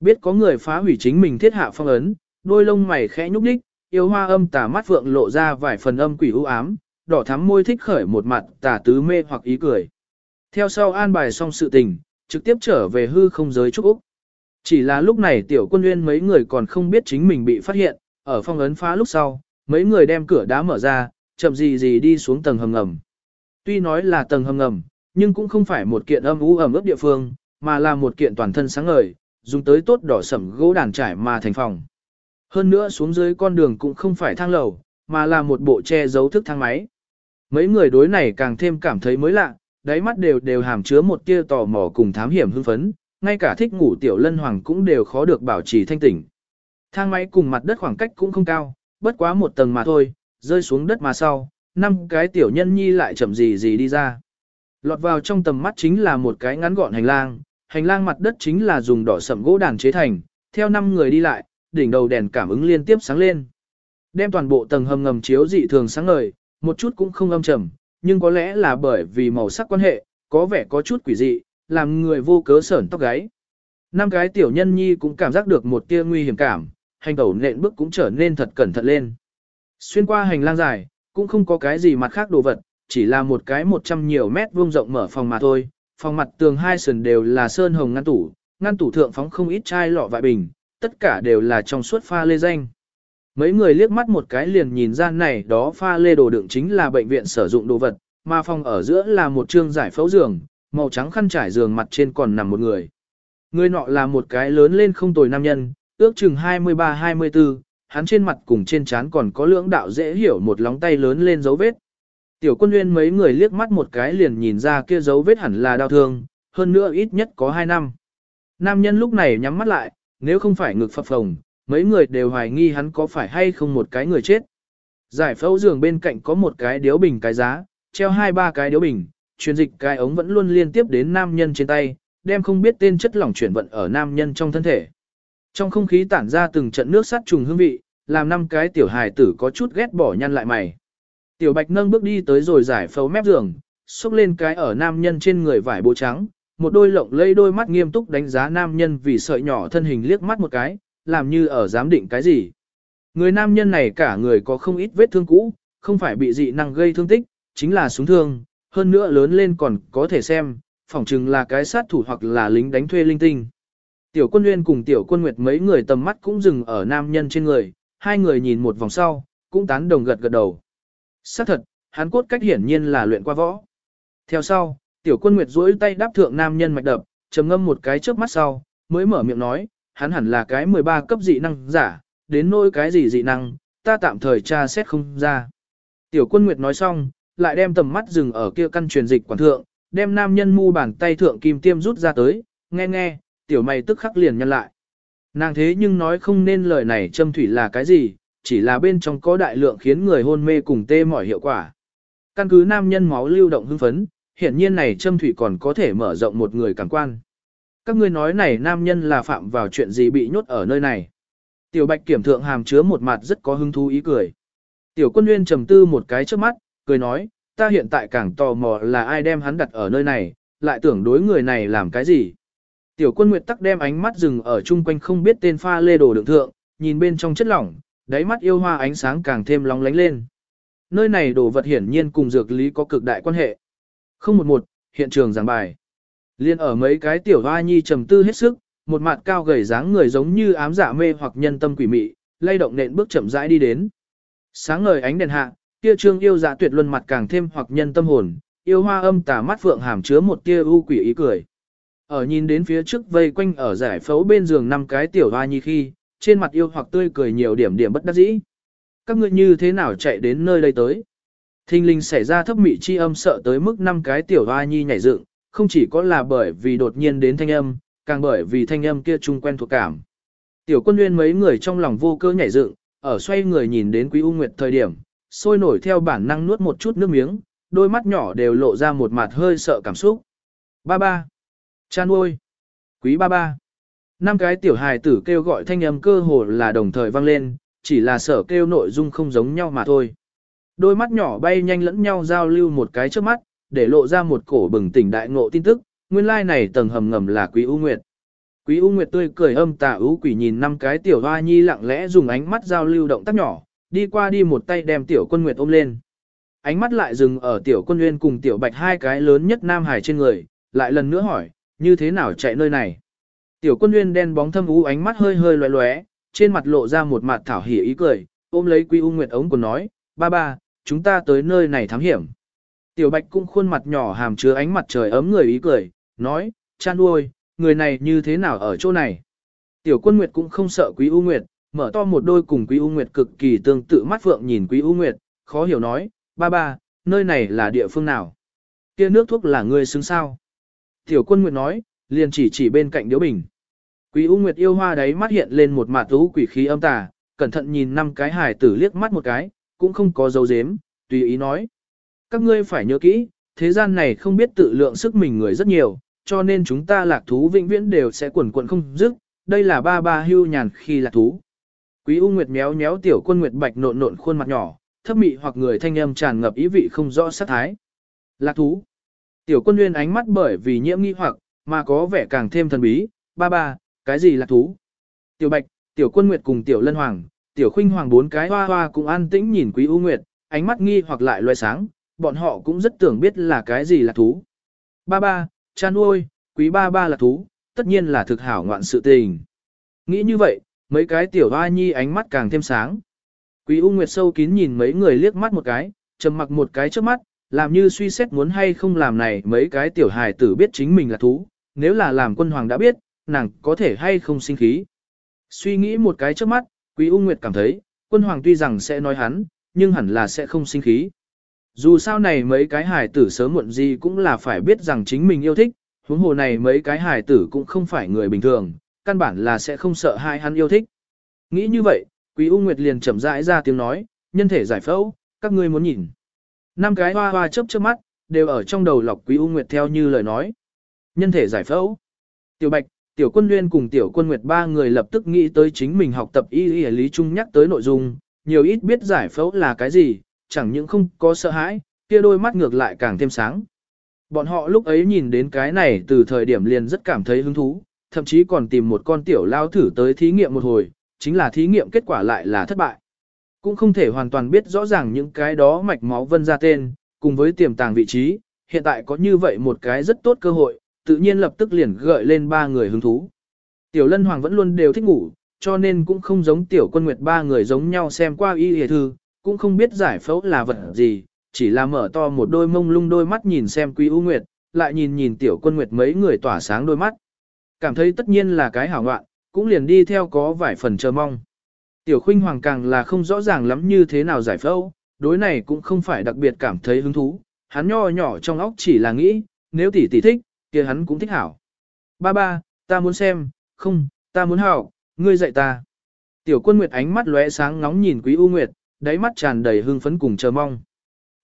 Biết có người phá hủy chính mình thiết hạ phong ấn, đôi lông mày khẽ nhúc nhích, yêu hoa âm tà mắt vượng lộ ra vài phần âm quỷ u ám, đỏ thắm môi thích khởi một mặt tà tứ mê hoặc ý cười. Theo sau an bài xong sự tình, trực tiếp trở về hư không giới trúc Úc. Chỉ là lúc này tiểu quân nguyên mấy người còn không biết chính mình bị phát hiện, ở phong ấn phá lúc sau, mấy người đem cửa đá mở ra, chậm gì gì đi xuống tầng hầm ngầm. Tuy nói là tầng hầm ngầm, nhưng cũng không phải một kiện âm u ẩm ướt địa phương, mà là một kiện toàn thân sáng ngời, dùng tới tốt đỏ sẩm gỗ đàn trải mà thành phòng. Hơn nữa xuống dưới con đường cũng không phải thang lầu, mà là một bộ che giấu thức thang máy. Mấy người đối này càng thêm cảm thấy mới lạ, đáy mắt đều đều hàm chứa một tia tò mò cùng thám hiểm hưng phấn, ngay cả thích ngủ tiểu lân hoàng cũng đều khó được bảo trì thanh tỉnh. Thang máy cùng mặt đất khoảng cách cũng không cao, bất quá một tầng mà thôi, rơi xuống đất mà sau, năm cái tiểu nhân nhi lại chậm gì gì đi ra. Lọt vào trong tầm mắt chính là một cái ngắn gọn hành lang, hành lang mặt đất chính là dùng đỏ sậm gỗ đàn chế thành, theo năm người đi lại, đỉnh đầu đèn cảm ứng liên tiếp sáng lên. Đem toàn bộ tầng hầm ngầm chiếu dị thường sáng ngời, một chút cũng không âm trầm, nhưng có lẽ là bởi vì màu sắc quan hệ, có vẻ có chút quỷ dị, làm người vô cớ sởn tóc gáy. Năm cái tiểu nhân nhi cũng cảm giác được một tia nguy hiểm cảm, hành tẩu nện bước cũng trở nên thật cẩn thận lên. Xuyên qua hành lang dài, cũng không có cái gì mặt khác đồ vật, chỉ là một cái 100 nhiều mét vuông rộng mở phòng mà thôi. Phòng mặt tường hai sườn đều là sơn hồng ngăn tủ, ngăn tủ thượng phóng không ít chai lọ vại bình, tất cả đều là trong suốt pha lê danh. Mấy người liếc mắt một cái liền nhìn ra này đó pha lê đồ đựng chính là bệnh viện sử dụng đồ vật, mà phòng ở giữa là một trương giải phẫu giường, màu trắng khăn trải giường mặt trên còn nằm một người. Người nọ là một cái lớn lên không tồi nam nhân, ước chừng 23-24, hắn trên mặt cùng trên trán còn có lưỡng đạo dễ hiểu một lóng tay lớn lên dấu vết. Tiểu quân nguyên mấy người liếc mắt một cái liền nhìn ra kia dấu vết hẳn là đau thương, hơn nữa ít nhất có 2 năm. Nam nhân lúc này nhắm mắt lại, nếu không phải ngực phập phồng, mấy người đều hoài nghi hắn có phải hay không một cái người chết. Giải phẫu giường bên cạnh có một cái điếu bình cái giá, treo hai ba cái điếu bình, truyền dịch cái ống vẫn luôn liên tiếp đến nam nhân trên tay, đem không biết tên chất lỏng chuyển vận ở nam nhân trong thân thể. Trong không khí tản ra từng trận nước sát trùng hương vị, làm năm cái tiểu hài tử có chút ghét bỏ nhăn lại mày. Tiểu bạch nâng bước đi tới rồi giải phẫu mép giường, xúc lên cái ở nam nhân trên người vải bố trắng, một đôi lộng lây đôi mắt nghiêm túc đánh giá nam nhân vì sợi nhỏ thân hình liếc mắt một cái, làm như ở giám định cái gì. Người nam nhân này cả người có không ít vết thương cũ, không phải bị dị năng gây thương tích, chính là súng thương, hơn nữa lớn lên còn có thể xem, phỏng chừng là cái sát thủ hoặc là lính đánh thuê linh tinh. Tiểu quân nguyên cùng tiểu quân nguyệt mấy người tầm mắt cũng dừng ở nam nhân trên người, hai người nhìn một vòng sau, cũng tán đồng gật gật đầu. Xác thật, hắn cốt cách hiển nhiên là luyện qua võ. Theo sau, tiểu quân nguyệt duỗi tay đáp thượng nam nhân mạch đập, trầm ngâm một cái trước mắt sau, mới mở miệng nói, hắn hẳn là cái 13 cấp dị năng giả, đến nỗi cái gì dị năng, ta tạm thời tra xét không ra. Tiểu quân nguyệt nói xong, lại đem tầm mắt dừng ở kia căn truyền dịch quản thượng, đem nam nhân mu bàn tay thượng kim tiêm rút ra tới, nghe nghe, tiểu mày tức khắc liền nhân lại. Nàng thế nhưng nói không nên lời này châm thủy là cái gì, chỉ là bên trong có đại lượng khiến người hôn mê cùng tê mỏi hiệu quả. Căn cứ nam nhân máu lưu động hưng phấn, hiển nhiên này châm thủy còn có thể mở rộng một người cảm quan. Các ngươi nói này nam nhân là phạm vào chuyện gì bị nhốt ở nơi này. Tiểu bạch kiểm thượng hàm chứa một mặt rất có hứng thú ý cười. Tiểu quân nguyên trầm tư một cái trước mắt, cười nói, ta hiện tại càng tò mò là ai đem hắn đặt ở nơi này, lại tưởng đối người này làm cái gì. Tiểu quân nguyệt tắc đem ánh mắt dừng ở chung quanh không biết tên pha lê đồ đựng thượng, nhìn bên trong chất lỏng, đáy mắt yêu hoa ánh sáng càng thêm lóng lánh lên. Nơi này đồ vật hiển nhiên cùng dược lý có cực đại quan hệ. Không một một, hiện trường giảng bài. Liên ở mấy cái tiểu hoa nhi trầm tư hết sức, một mặt cao gầy dáng người giống như ám giả mê hoặc nhân tâm quỷ mị, lay động nện bước chậm rãi đi đến. Sáng ngời ánh đèn hạ, kia trương yêu dạ tuyệt luân mặt càng thêm hoặc nhân tâm hồn, yêu hoa âm tà mắt phượng hàm chứa một tia u quỷ ý cười. Ở nhìn đến phía trước vây quanh ở giải phẫu bên giường năm cái tiểu hoa nhi khi, trên mặt yêu hoặc tươi cười nhiều điểm điểm bất đắc dĩ. Các ngươi như thế nào chạy đến nơi đây tới? Thinh linh xảy ra thấp mị chi âm sợ tới mức năm cái tiểu hoa nhi nhảy dựng, không chỉ có là bởi vì đột nhiên đến thanh âm, càng bởi vì thanh âm kia chung quen thuộc cảm. Tiểu quân nguyên mấy người trong lòng vô cơ nhảy dựng, ở xoay người nhìn đến quý u nguyệt thời điểm, sôi nổi theo bản năng nuốt một chút nước miếng, đôi mắt nhỏ đều lộ ra một mặt hơi sợ cảm xúc. Ba ba. Cha nuôi. Quý ba ba. Năm cái tiểu hài tử kêu gọi thanh âm cơ hồ là đồng thời vang lên, chỉ là sở kêu nội dung không giống nhau mà thôi. Đôi mắt nhỏ bay nhanh lẫn nhau giao lưu một cái trước mắt, để lộ ra một cổ bừng tỉnh đại ngộ tin tức, nguyên lai like này tầng hầm ngầm là Quý U Nguyệt. Quý U Nguyệt tươi cười âm tà ú quỷ nhìn năm cái tiểu hoa nhi lặng lẽ dùng ánh mắt giao lưu động tác nhỏ, đi qua đi một tay đem tiểu quân Nguyệt ôm lên. Ánh mắt lại dừng ở tiểu quân nguyên cùng tiểu bạch hai cái lớn nhất nam hải trên người, lại lần nữa hỏi, như thế nào chạy nơi này? Tiểu quân nguyên đen bóng thâm ú ánh mắt hơi hơi loé loé, trên mặt lộ ra một mặt thảo hỉ ý cười, ôm lấy Quý U Nguyệt ống của nói, ba ba, chúng ta tới nơi này thám hiểm. Tiểu bạch cũng khuôn mặt nhỏ hàm chứa ánh mặt trời ấm người ý cười, nói, cha nuôi, người này như thế nào ở chỗ này? Tiểu quân Nguyệt cũng không sợ Quý U Nguyệt, mở to một đôi cùng Quý U Nguyệt cực kỳ tương tự mắt phượng nhìn Quý U Nguyệt, khó hiểu nói, ba ba, nơi này là địa phương nào? Kia nước thuốc là người xứng sao? Tiểu quân Nguyệt nói, liền chỉ chỉ bên cạnh điếu bình. Quý U Nguyệt yêu hoa đấy mắt hiện lên một mạt thú quỷ khí âm tà, cẩn thận nhìn năm cái hải tử liếc mắt một cái, cũng không có dấu dếm, tùy ý nói. Các ngươi phải nhớ kỹ, thế gian này không biết tự lượng sức mình người rất nhiều, cho nên chúng ta lạc thú vĩnh viễn đều sẽ quẩn quẩn không dứt, đây là ba ba hưu nhàn khi lạc thú. Quý U Nguyệt méo méo tiểu quân Nguyệt Bạch nộn nộn khuôn mặt nhỏ, thấp mị hoặc người thanh âm tràn ngập ý vị không rõ sát thái. Lạc thú. Tiểu quân nguyên ánh mắt bởi vì nhiễm nghi hoặc, mà có vẻ càng thêm thần bí, ba ba, cái gì là thú? Tiểu Bạch, Tiểu quân Nguyệt cùng Tiểu Lân Hoàng, Tiểu Khuynh Hoàng bốn cái hoa hoa cùng an tĩnh nhìn Quý U Nguyệt, ánh mắt nghi hoặc lại loe sáng, bọn họ cũng rất tưởng biết là cái gì là thú. Ba ba, cha nuôi, quý ba ba là thú, tất nhiên là thực hảo ngoạn sự tình. Nghĩ như vậy, mấy cái tiểu hoa nhi ánh mắt càng thêm sáng. Quý U Nguyệt sâu kín nhìn mấy người liếc mắt một cái, trầm mặc một cái trước mắt, làm như suy xét muốn hay không làm này mấy cái tiểu hài tử biết chính mình là thú, nếu là làm quân hoàng đã biết, nàng có thể hay không sinh khí. Suy nghĩ một cái trước mắt, Quý U Nguyệt cảm thấy, quân hoàng tuy rằng sẽ nói hắn, nhưng hẳn là sẽ không sinh khí. Dù sao này mấy cái hài tử sớm muộn gì cũng là phải biết rằng chính mình yêu thích, huống hồ này mấy cái hài tử cũng không phải người bình thường, căn bản là sẽ không sợ hai hắn yêu thích. Nghĩ như vậy, Quý U Nguyệt liền chậm rãi ra tiếng nói, nhân thể giải phẫu, các ngươi muốn nhìn. Năm cái hoa hoa chớp chớp mắt, đều ở trong đầu lọc Quý U Nguyệt theo như lời nói. Nhân thể giải phẫu. Tiểu Bạch, Tiểu Quân Nguyên cùng Tiểu Quân Nguyệt ba người lập tức nghĩ tới chính mình học tập y y lý trung nhắc tới nội dung, nhiều ít biết giải phẫu là cái gì, chẳng những không có sợ hãi, kia đôi mắt ngược lại càng thêm sáng. Bọn họ lúc ấy nhìn đến cái này từ thời điểm liền rất cảm thấy hứng thú, thậm chí còn tìm một con tiểu lao thử tới thí nghiệm một hồi, chính là thí nghiệm kết quả lại là thất bại. Cũng không thể hoàn toàn biết rõ ràng những cái đó mạch máu vân ra tên, cùng với tiềm tàng vị trí, hiện tại có như vậy một cái rất tốt cơ hội, tự nhiên lập tức liền gợi lên ba người hứng thú. Tiểu lân hoàng vẫn luôn đều thích ngủ, cho nên cũng không giống tiểu quân nguyệt ba người giống nhau xem qua y hề thư, cũng không biết giải phẫu là vật gì, chỉ là mở to một đôi mông lung đôi mắt nhìn xem quý u nguyệt, lại nhìn nhìn tiểu quân nguyệt mấy người tỏa sáng đôi mắt. Cảm thấy tất nhiên là cái hảo ngoạn, cũng liền đi theo có vài phần chờ mong. Tiểu khuynh hoàng càng là không rõ ràng lắm như thế nào giải phẫu, đối này cũng không phải đặc biệt cảm thấy hứng thú, hắn nho nhỏ trong óc chỉ là nghĩ, nếu tỷ tỷ thích, kia hắn cũng thích hảo. Ba ba, ta muốn xem, không, ta muốn hảo, ngươi dạy ta. Tiểu quân nguyệt ánh mắt lóe sáng ngóng nhìn quý u nguyệt, đáy mắt tràn đầy hưng phấn cùng chờ mong.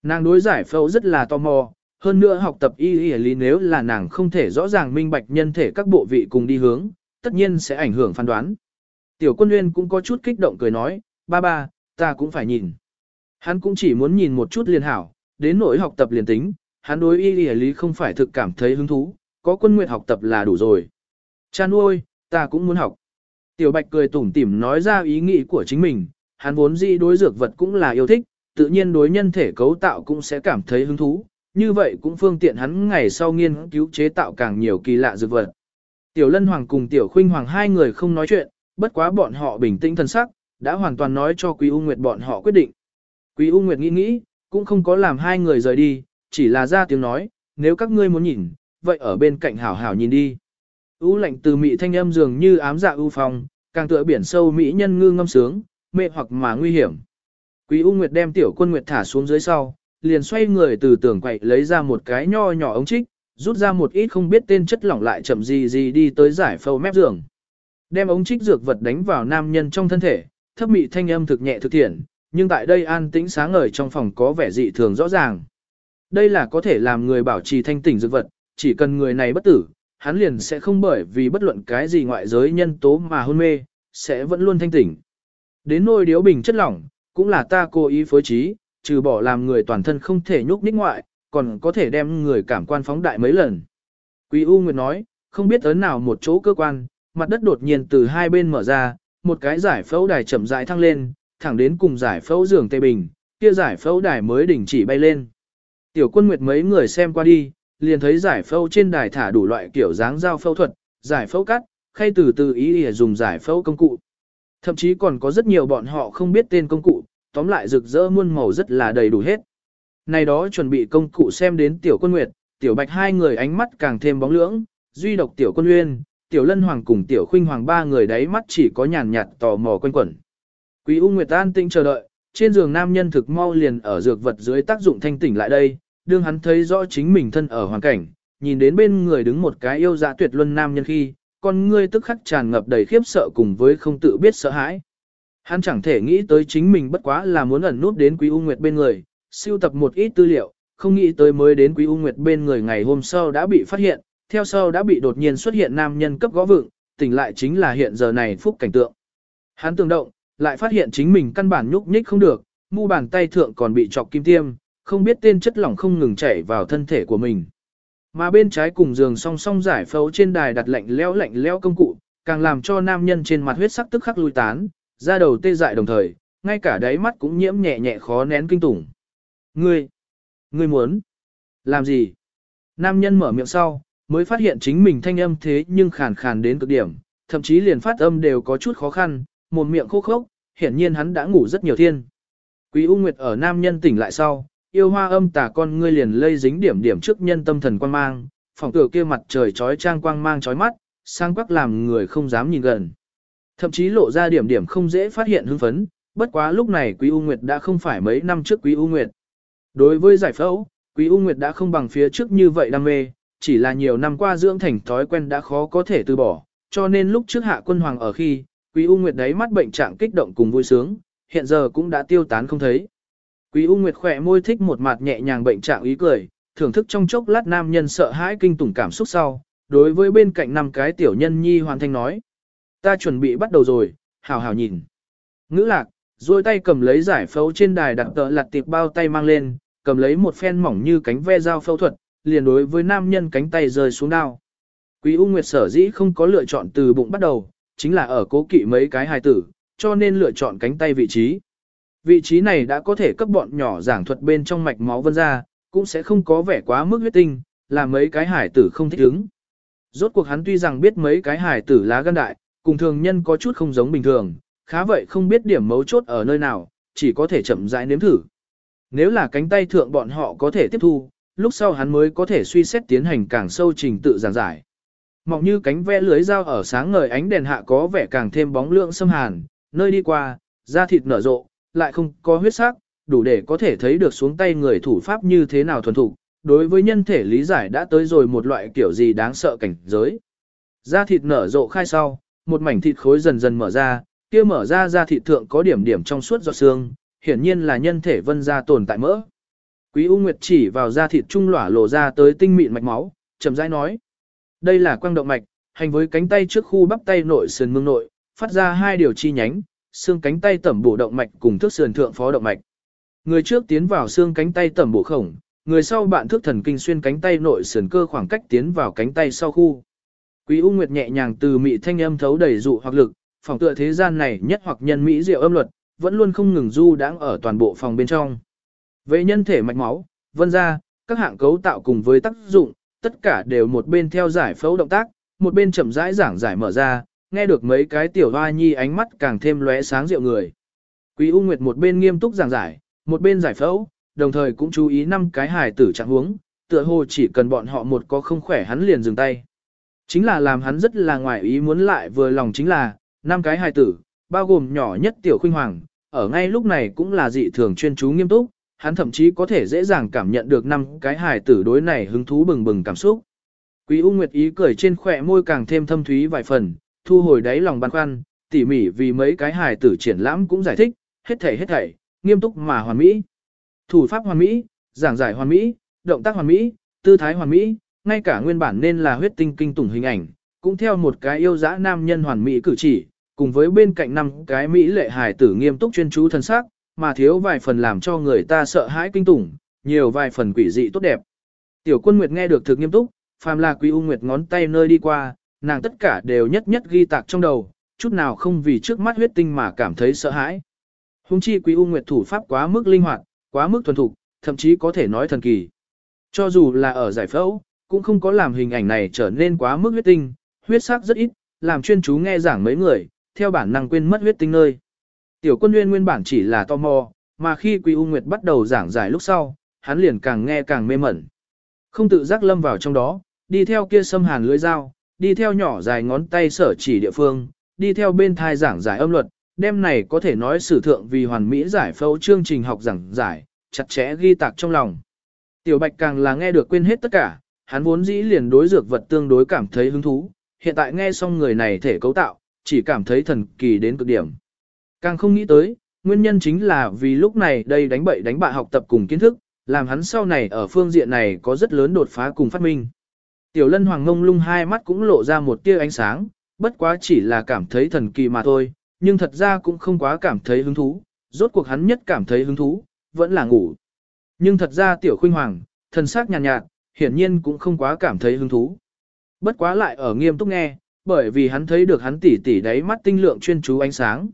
Nàng đối giải phẫu rất là tò mò, hơn nữa học tập y y lý nếu là nàng không thể rõ ràng minh bạch nhân thể các bộ vị cùng đi hướng, tất nhiên sẽ ảnh hưởng phán đoán. Tiểu quân nguyên cũng có chút kích động cười nói, ba ba, ta cũng phải nhìn. Hắn cũng chỉ muốn nhìn một chút liền hảo, đến nỗi học tập liền tính, hắn đối y y lý không phải thực cảm thấy hứng thú, có quân nguyện học tập là đủ rồi. Cha nuôi, ta cũng muốn học. Tiểu bạch cười tủm tỉm nói ra ý nghĩ của chính mình, hắn vốn dĩ đối dược vật cũng là yêu thích, tự nhiên đối nhân thể cấu tạo cũng sẽ cảm thấy hứng thú, như vậy cũng phương tiện hắn ngày sau nghiên cứu chế tạo càng nhiều kỳ lạ dược vật. Tiểu Lân Hoàng cùng Tiểu Khuynh Hoàng hai người không nói chuyện, bất quá bọn họ bình tĩnh thần sắc, đã hoàn toàn nói cho Quý U Nguyệt bọn họ quyết định. Quý U Nguyệt nghĩ nghĩ, cũng không có làm hai người rời đi, chỉ là ra tiếng nói, nếu các ngươi muốn nhìn, vậy ở bên cạnh hảo hảo nhìn đi. U lạnh từ mị thanh âm dường như ám dạ ưu phòng càng tựa biển sâu mỹ nhân ngư ngâm sướng, mê hoặc mà nguy hiểm. Quý U Nguyệt đem tiểu quân Nguyệt thả xuống dưới sau, liền xoay người từ tường quậy lấy ra một cái nho nhỏ ống trích, rút ra một ít không biết tên chất lỏng lại chậm gì gì đi tới giải phâu mép giường. Đem ống trích dược vật đánh vào nam nhân trong thân thể, thấp mị thanh âm thực nhẹ thực thiện, nhưng tại đây an tĩnh sáng ngời trong phòng có vẻ dị thường rõ ràng. Đây là có thể làm người bảo trì thanh tỉnh dược vật, chỉ cần người này bất tử, hắn liền sẽ không bởi vì bất luận cái gì ngoại giới nhân tố mà hôn mê, sẽ vẫn luôn thanh tỉnh. Đến nôi điếu bình chất lỏng, cũng là ta cố ý phối trí, trừ bỏ làm người toàn thân không thể nhúc nhích ngoại, còn có thể đem người cảm quan phóng đại mấy lần. Quý U Nguyệt nói, không biết ấn nào một chỗ cơ quan, mặt đất đột nhiên từ hai bên mở ra, một cái giải phẫu đài chậm rãi thăng lên, thẳng đến cùng giải phẫu giường tê bình, kia giải phẫu đài mới đỉnh chỉ bay lên. Tiểu quân nguyệt mấy người xem qua đi, liền thấy giải phẫu trên đài thả đủ loại kiểu dáng dao phẫu thuật, giải phẫu cắt, khay từ từ ý để dùng giải phẫu công cụ. Thậm chí còn có rất nhiều bọn họ không biết tên công cụ, tóm lại rực rỡ muôn màu rất là đầy đủ hết. Này đó chuẩn bị công cụ xem đến tiểu quân nguyệt, tiểu bạch hai người ánh mắt càng thêm bóng lưỡng, duy độc tiểu quân uyên, tiểu lân hoàng cùng tiểu khuynh hoàng ba người đáy mắt chỉ có nhàn nhạt tò mò quanh quẩn. Quý U Nguyệt an tĩnh chờ đợi, trên giường nam nhân thực mau liền ở dược vật dưới tác dụng thanh tỉnh lại đây, đương hắn thấy rõ chính mình thân ở hoàn cảnh, nhìn đến bên người đứng một cái yêu dạ tuyệt luân nam nhân khi, con ngươi tức khắc tràn ngập đầy khiếp sợ cùng với không tự biết sợ hãi. Hắn chẳng thể nghĩ tới chính mình bất quá là muốn ẩn nút đến Quý U Nguyệt bên người, siêu tập một ít tư liệu, không nghĩ tới mới đến Quý U Nguyệt bên người ngày hôm sau đã bị phát hiện, theo sau đã bị đột nhiên xuất hiện nam nhân cấp gõ vựng, tỉnh lại chính là hiện giờ này phúc cảnh tượng. Hắn tương động, lại phát hiện chính mình căn bản nhúc nhích không được, mu bàn tay thượng còn bị chọc kim tiêm, không biết tên chất lỏng không ngừng chảy vào thân thể của mình. Mà bên trái cùng giường song song giải phẫu trên đài đặt lạnh lẽo lạnh lẽo công cụ, càng làm cho nam nhân trên mặt huyết sắc tức khắc lui tán, da đầu tê dại đồng thời, ngay cả đáy mắt cũng nhiễm nhẹ nhẹ khó nén kinh tủng. Ngươi, ngươi muốn làm gì? Nam nhân mở miệng sau, mới phát hiện chính mình thanh âm thế nhưng khàn khàn đến cực điểm, thậm chí liền phát âm đều có chút khó khăn, mồm miệng khô khốc, hiển nhiên hắn đã ngủ rất nhiều thiên. Quý U Nguyệt ở nam nhân tỉnh lại sau, yêu hoa âm tà con ngươi liền lây dính điểm điểm trước nhân tâm thần quang mang, phòng cửa kia mặt trời chói trang quang mang chói mắt, sang quắc làm người không dám nhìn gần. Thậm chí lộ ra điểm điểm không dễ phát hiện hưng phấn, bất quá lúc này Quý U Nguyệt đã không phải mấy năm trước Quý U Nguyệt. Đối với giải phẫu, Quý U Nguyệt đã không bằng phía trước như vậy đam mê, chỉ là nhiều năm qua dưỡng thành thói quen đã khó có thể từ bỏ, cho nên lúc trước hạ quân hoàng ở khi, Quý U Nguyệt đấy mắt bệnh trạng kích động cùng vui sướng, hiện giờ cũng đã tiêu tán không thấy. Quý U Nguyệt khỏe môi thích một mặt nhẹ nhàng bệnh trạng ý cười, thưởng thức trong chốc lát nam nhân sợ hãi kinh tủng cảm xúc sau, đối với bên cạnh năm cái tiểu nhân nhi hoàn thành nói. Ta chuẩn bị bắt đầu rồi, hào hào nhìn. Ngữ lạc, duỗi tay cầm lấy giải phẫu trên đài đặt tờ lặt tiệp bao tay mang lên, cầm lấy một phen mỏng như cánh ve dao phẫu thuật, liền đối với nam nhân cánh tay rơi xuống đao. Quý U Nguyệt sở dĩ không có lựa chọn từ bụng bắt đầu, chính là ở cố kỵ mấy cái hài tử, cho nên lựa chọn cánh tay vị trí. Vị trí này đã có thể cấp bọn nhỏ giảng thuật bên trong mạch máu vân ra, cũng sẽ không có vẻ quá mức huyết tinh, là mấy cái hải tử không thích ứng. Rốt cuộc hắn tuy rằng biết mấy cái hải tử lá gan đại, cùng thường nhân có chút không giống bình thường, khá vậy không biết điểm mấu chốt ở nơi nào, chỉ có thể chậm rãi nếm thử. Nếu là cánh tay thượng bọn họ có thể tiếp thu, lúc sau hắn mới có thể suy xét tiến hành càng sâu trình tự giảng giải. Mọc như cánh ve lưới dao ở sáng ngời ánh đèn hạ có vẻ càng thêm bóng lượng xâm hàn, nơi đi qua, da thịt nở rộ, lại không có huyết sắc, đủ để có thể thấy được xuống tay người thủ pháp như thế nào thuần thục. Đối với nhân thể lý giải đã tới rồi một loại kiểu gì đáng sợ cảnh giới. Da thịt nở rộ khai sau, một mảnh thịt khối dần dần mở ra, kia mở ra da thịt thượng có điểm điểm trong suốt giọt xương, hiển nhiên là nhân thể vân ra tồn tại mỡ. Quý U Nguyệt chỉ vào da thịt trung lỏa lộ ra tới tinh mịn mạch máu, chậm rãi nói: "Đây là quang động mạch, hành với cánh tay trước khu bắp tay nội sườn mương nội, phát ra hai điều chi nhánh, xương cánh tay tẩm bổ động mạch cùng thước sườn thượng phó động mạch. Người trước tiến vào xương cánh tay tẩm bổ khổng, người sau bạn thước thần kinh xuyên cánh tay nội sườn cơ khoảng cách tiến vào cánh tay sau khu. Quý U Nguyệt nhẹ nhàng từ mị thanh âm thấu đầy dụ hoặc lực, phòng tựa thế gian này nhất hoặc nhân mỹ diệu âm luật, vẫn luôn không ngừng du đãng ở toàn bộ phòng bên trong. Về nhân thể mạch máu, vân ra, các hạng cấu tạo cùng với tác dụng, tất cả đều một bên theo giải phẫu động tác, một bên chậm rãi giảng giải mở ra, nghe được mấy cái tiểu hoa nhi ánh mắt càng thêm lóe sáng rượu người. Quý U Nguyệt một bên nghiêm túc giảng giải, một bên giải phẫu, đồng thời cũng chú ý năm cái hài tử trạng huống, tựa hồ chỉ cần bọn họ một có không khỏe hắn liền dừng tay. Chính là làm hắn rất là ngoài ý muốn lại vừa lòng chính là, năm cái hài tử, bao gồm nhỏ nhất tiểu khuynh hoàng, ở ngay lúc này cũng là dị thường chuyên chú nghiêm túc, hắn thậm chí có thể dễ dàng cảm nhận được năm cái hài tử đối này hứng thú bừng bừng cảm xúc. Quý U Nguyệt ý cười trên khỏe môi càng thêm thâm thúy vài phần, thu hồi đáy lòng băn khoăn, tỉ mỉ vì mấy cái hài tử triển lãm cũng giải thích, hết thảy hết thảy, nghiêm túc mà hoàn mỹ. Thủ pháp hoàn mỹ, giảng giải hoàn mỹ, động tác hoàn mỹ, tư thái hoàn mỹ, ngay cả nguyên bản nên là huyết tinh kinh tủng hình ảnh, cũng theo một cái yêu dã nam nhân hoàn mỹ cử chỉ, cùng với bên cạnh năm cái mỹ lệ hài tử nghiêm túc chuyên chú thân sắc, mà thiếu vài phần làm cho người ta sợ hãi kinh tủng, nhiều vài phần quỷ dị tốt đẹp. Tiểu quân Nguyệt nghe được thực nghiêm túc, phàm là quý u Nguyệt ngón tay nơi đi qua, nàng tất cả đều nhất nhất ghi tạc trong đầu, chút nào không vì trước mắt huyết tinh mà cảm thấy sợ hãi. Hùng chi quý u Nguyệt thủ pháp quá mức linh hoạt, quá mức thuần thục, thậm chí có thể nói thần kỳ. Cho dù là ở giải phẫu, cũng không có làm hình ảnh này trở nên quá mức huyết tinh, huyết sắc rất ít, làm chuyên chú nghe giảng mấy người, theo bản năng quên mất huyết tinh nơi. Tiểu quân nguyên nguyên bản chỉ là tò mò, mà khi Quý U Nguyệt bắt đầu giảng giải lúc sau, hắn liền càng nghe càng mê mẩn. Không tự giác lâm vào trong đó, đi theo kia xâm hàn lưới dao, đi theo nhỏ dài ngón tay sở chỉ địa phương, đi theo bên thai giảng giải âm luật, đêm này có thể nói sử thượng vì hoàn mỹ giải phẫu chương trình học giảng giải, chặt chẽ ghi tạc trong lòng. Tiểu Bạch càng là nghe được quên hết tất cả, hắn vốn dĩ liền đối dược vật tương đối cảm thấy hứng thú, hiện tại nghe xong người này thể cấu tạo, chỉ cảm thấy thần kỳ đến cực điểm. Càng không nghĩ tới, nguyên nhân chính là vì lúc này đây đánh bậy đánh bạ học tập cùng kiến thức, làm hắn sau này ở phương diện này có rất lớn đột phá cùng phát minh. Tiểu lân hoàng ngông lung hai mắt cũng lộ ra một tia ánh sáng, bất quá chỉ là cảm thấy thần kỳ mà thôi, nhưng thật ra cũng không quá cảm thấy hứng thú, rốt cuộc hắn nhất cảm thấy hứng thú, vẫn là ngủ. Nhưng thật ra tiểu khuynh hoàng, thần sắc nhàn nhạt, nhạt, hiển nhiên cũng không quá cảm thấy hứng thú. Bất quá lại ở nghiêm túc nghe, bởi vì hắn thấy được hắn tỉ tỉ đáy mắt tinh lượng chuyên chú ánh sáng.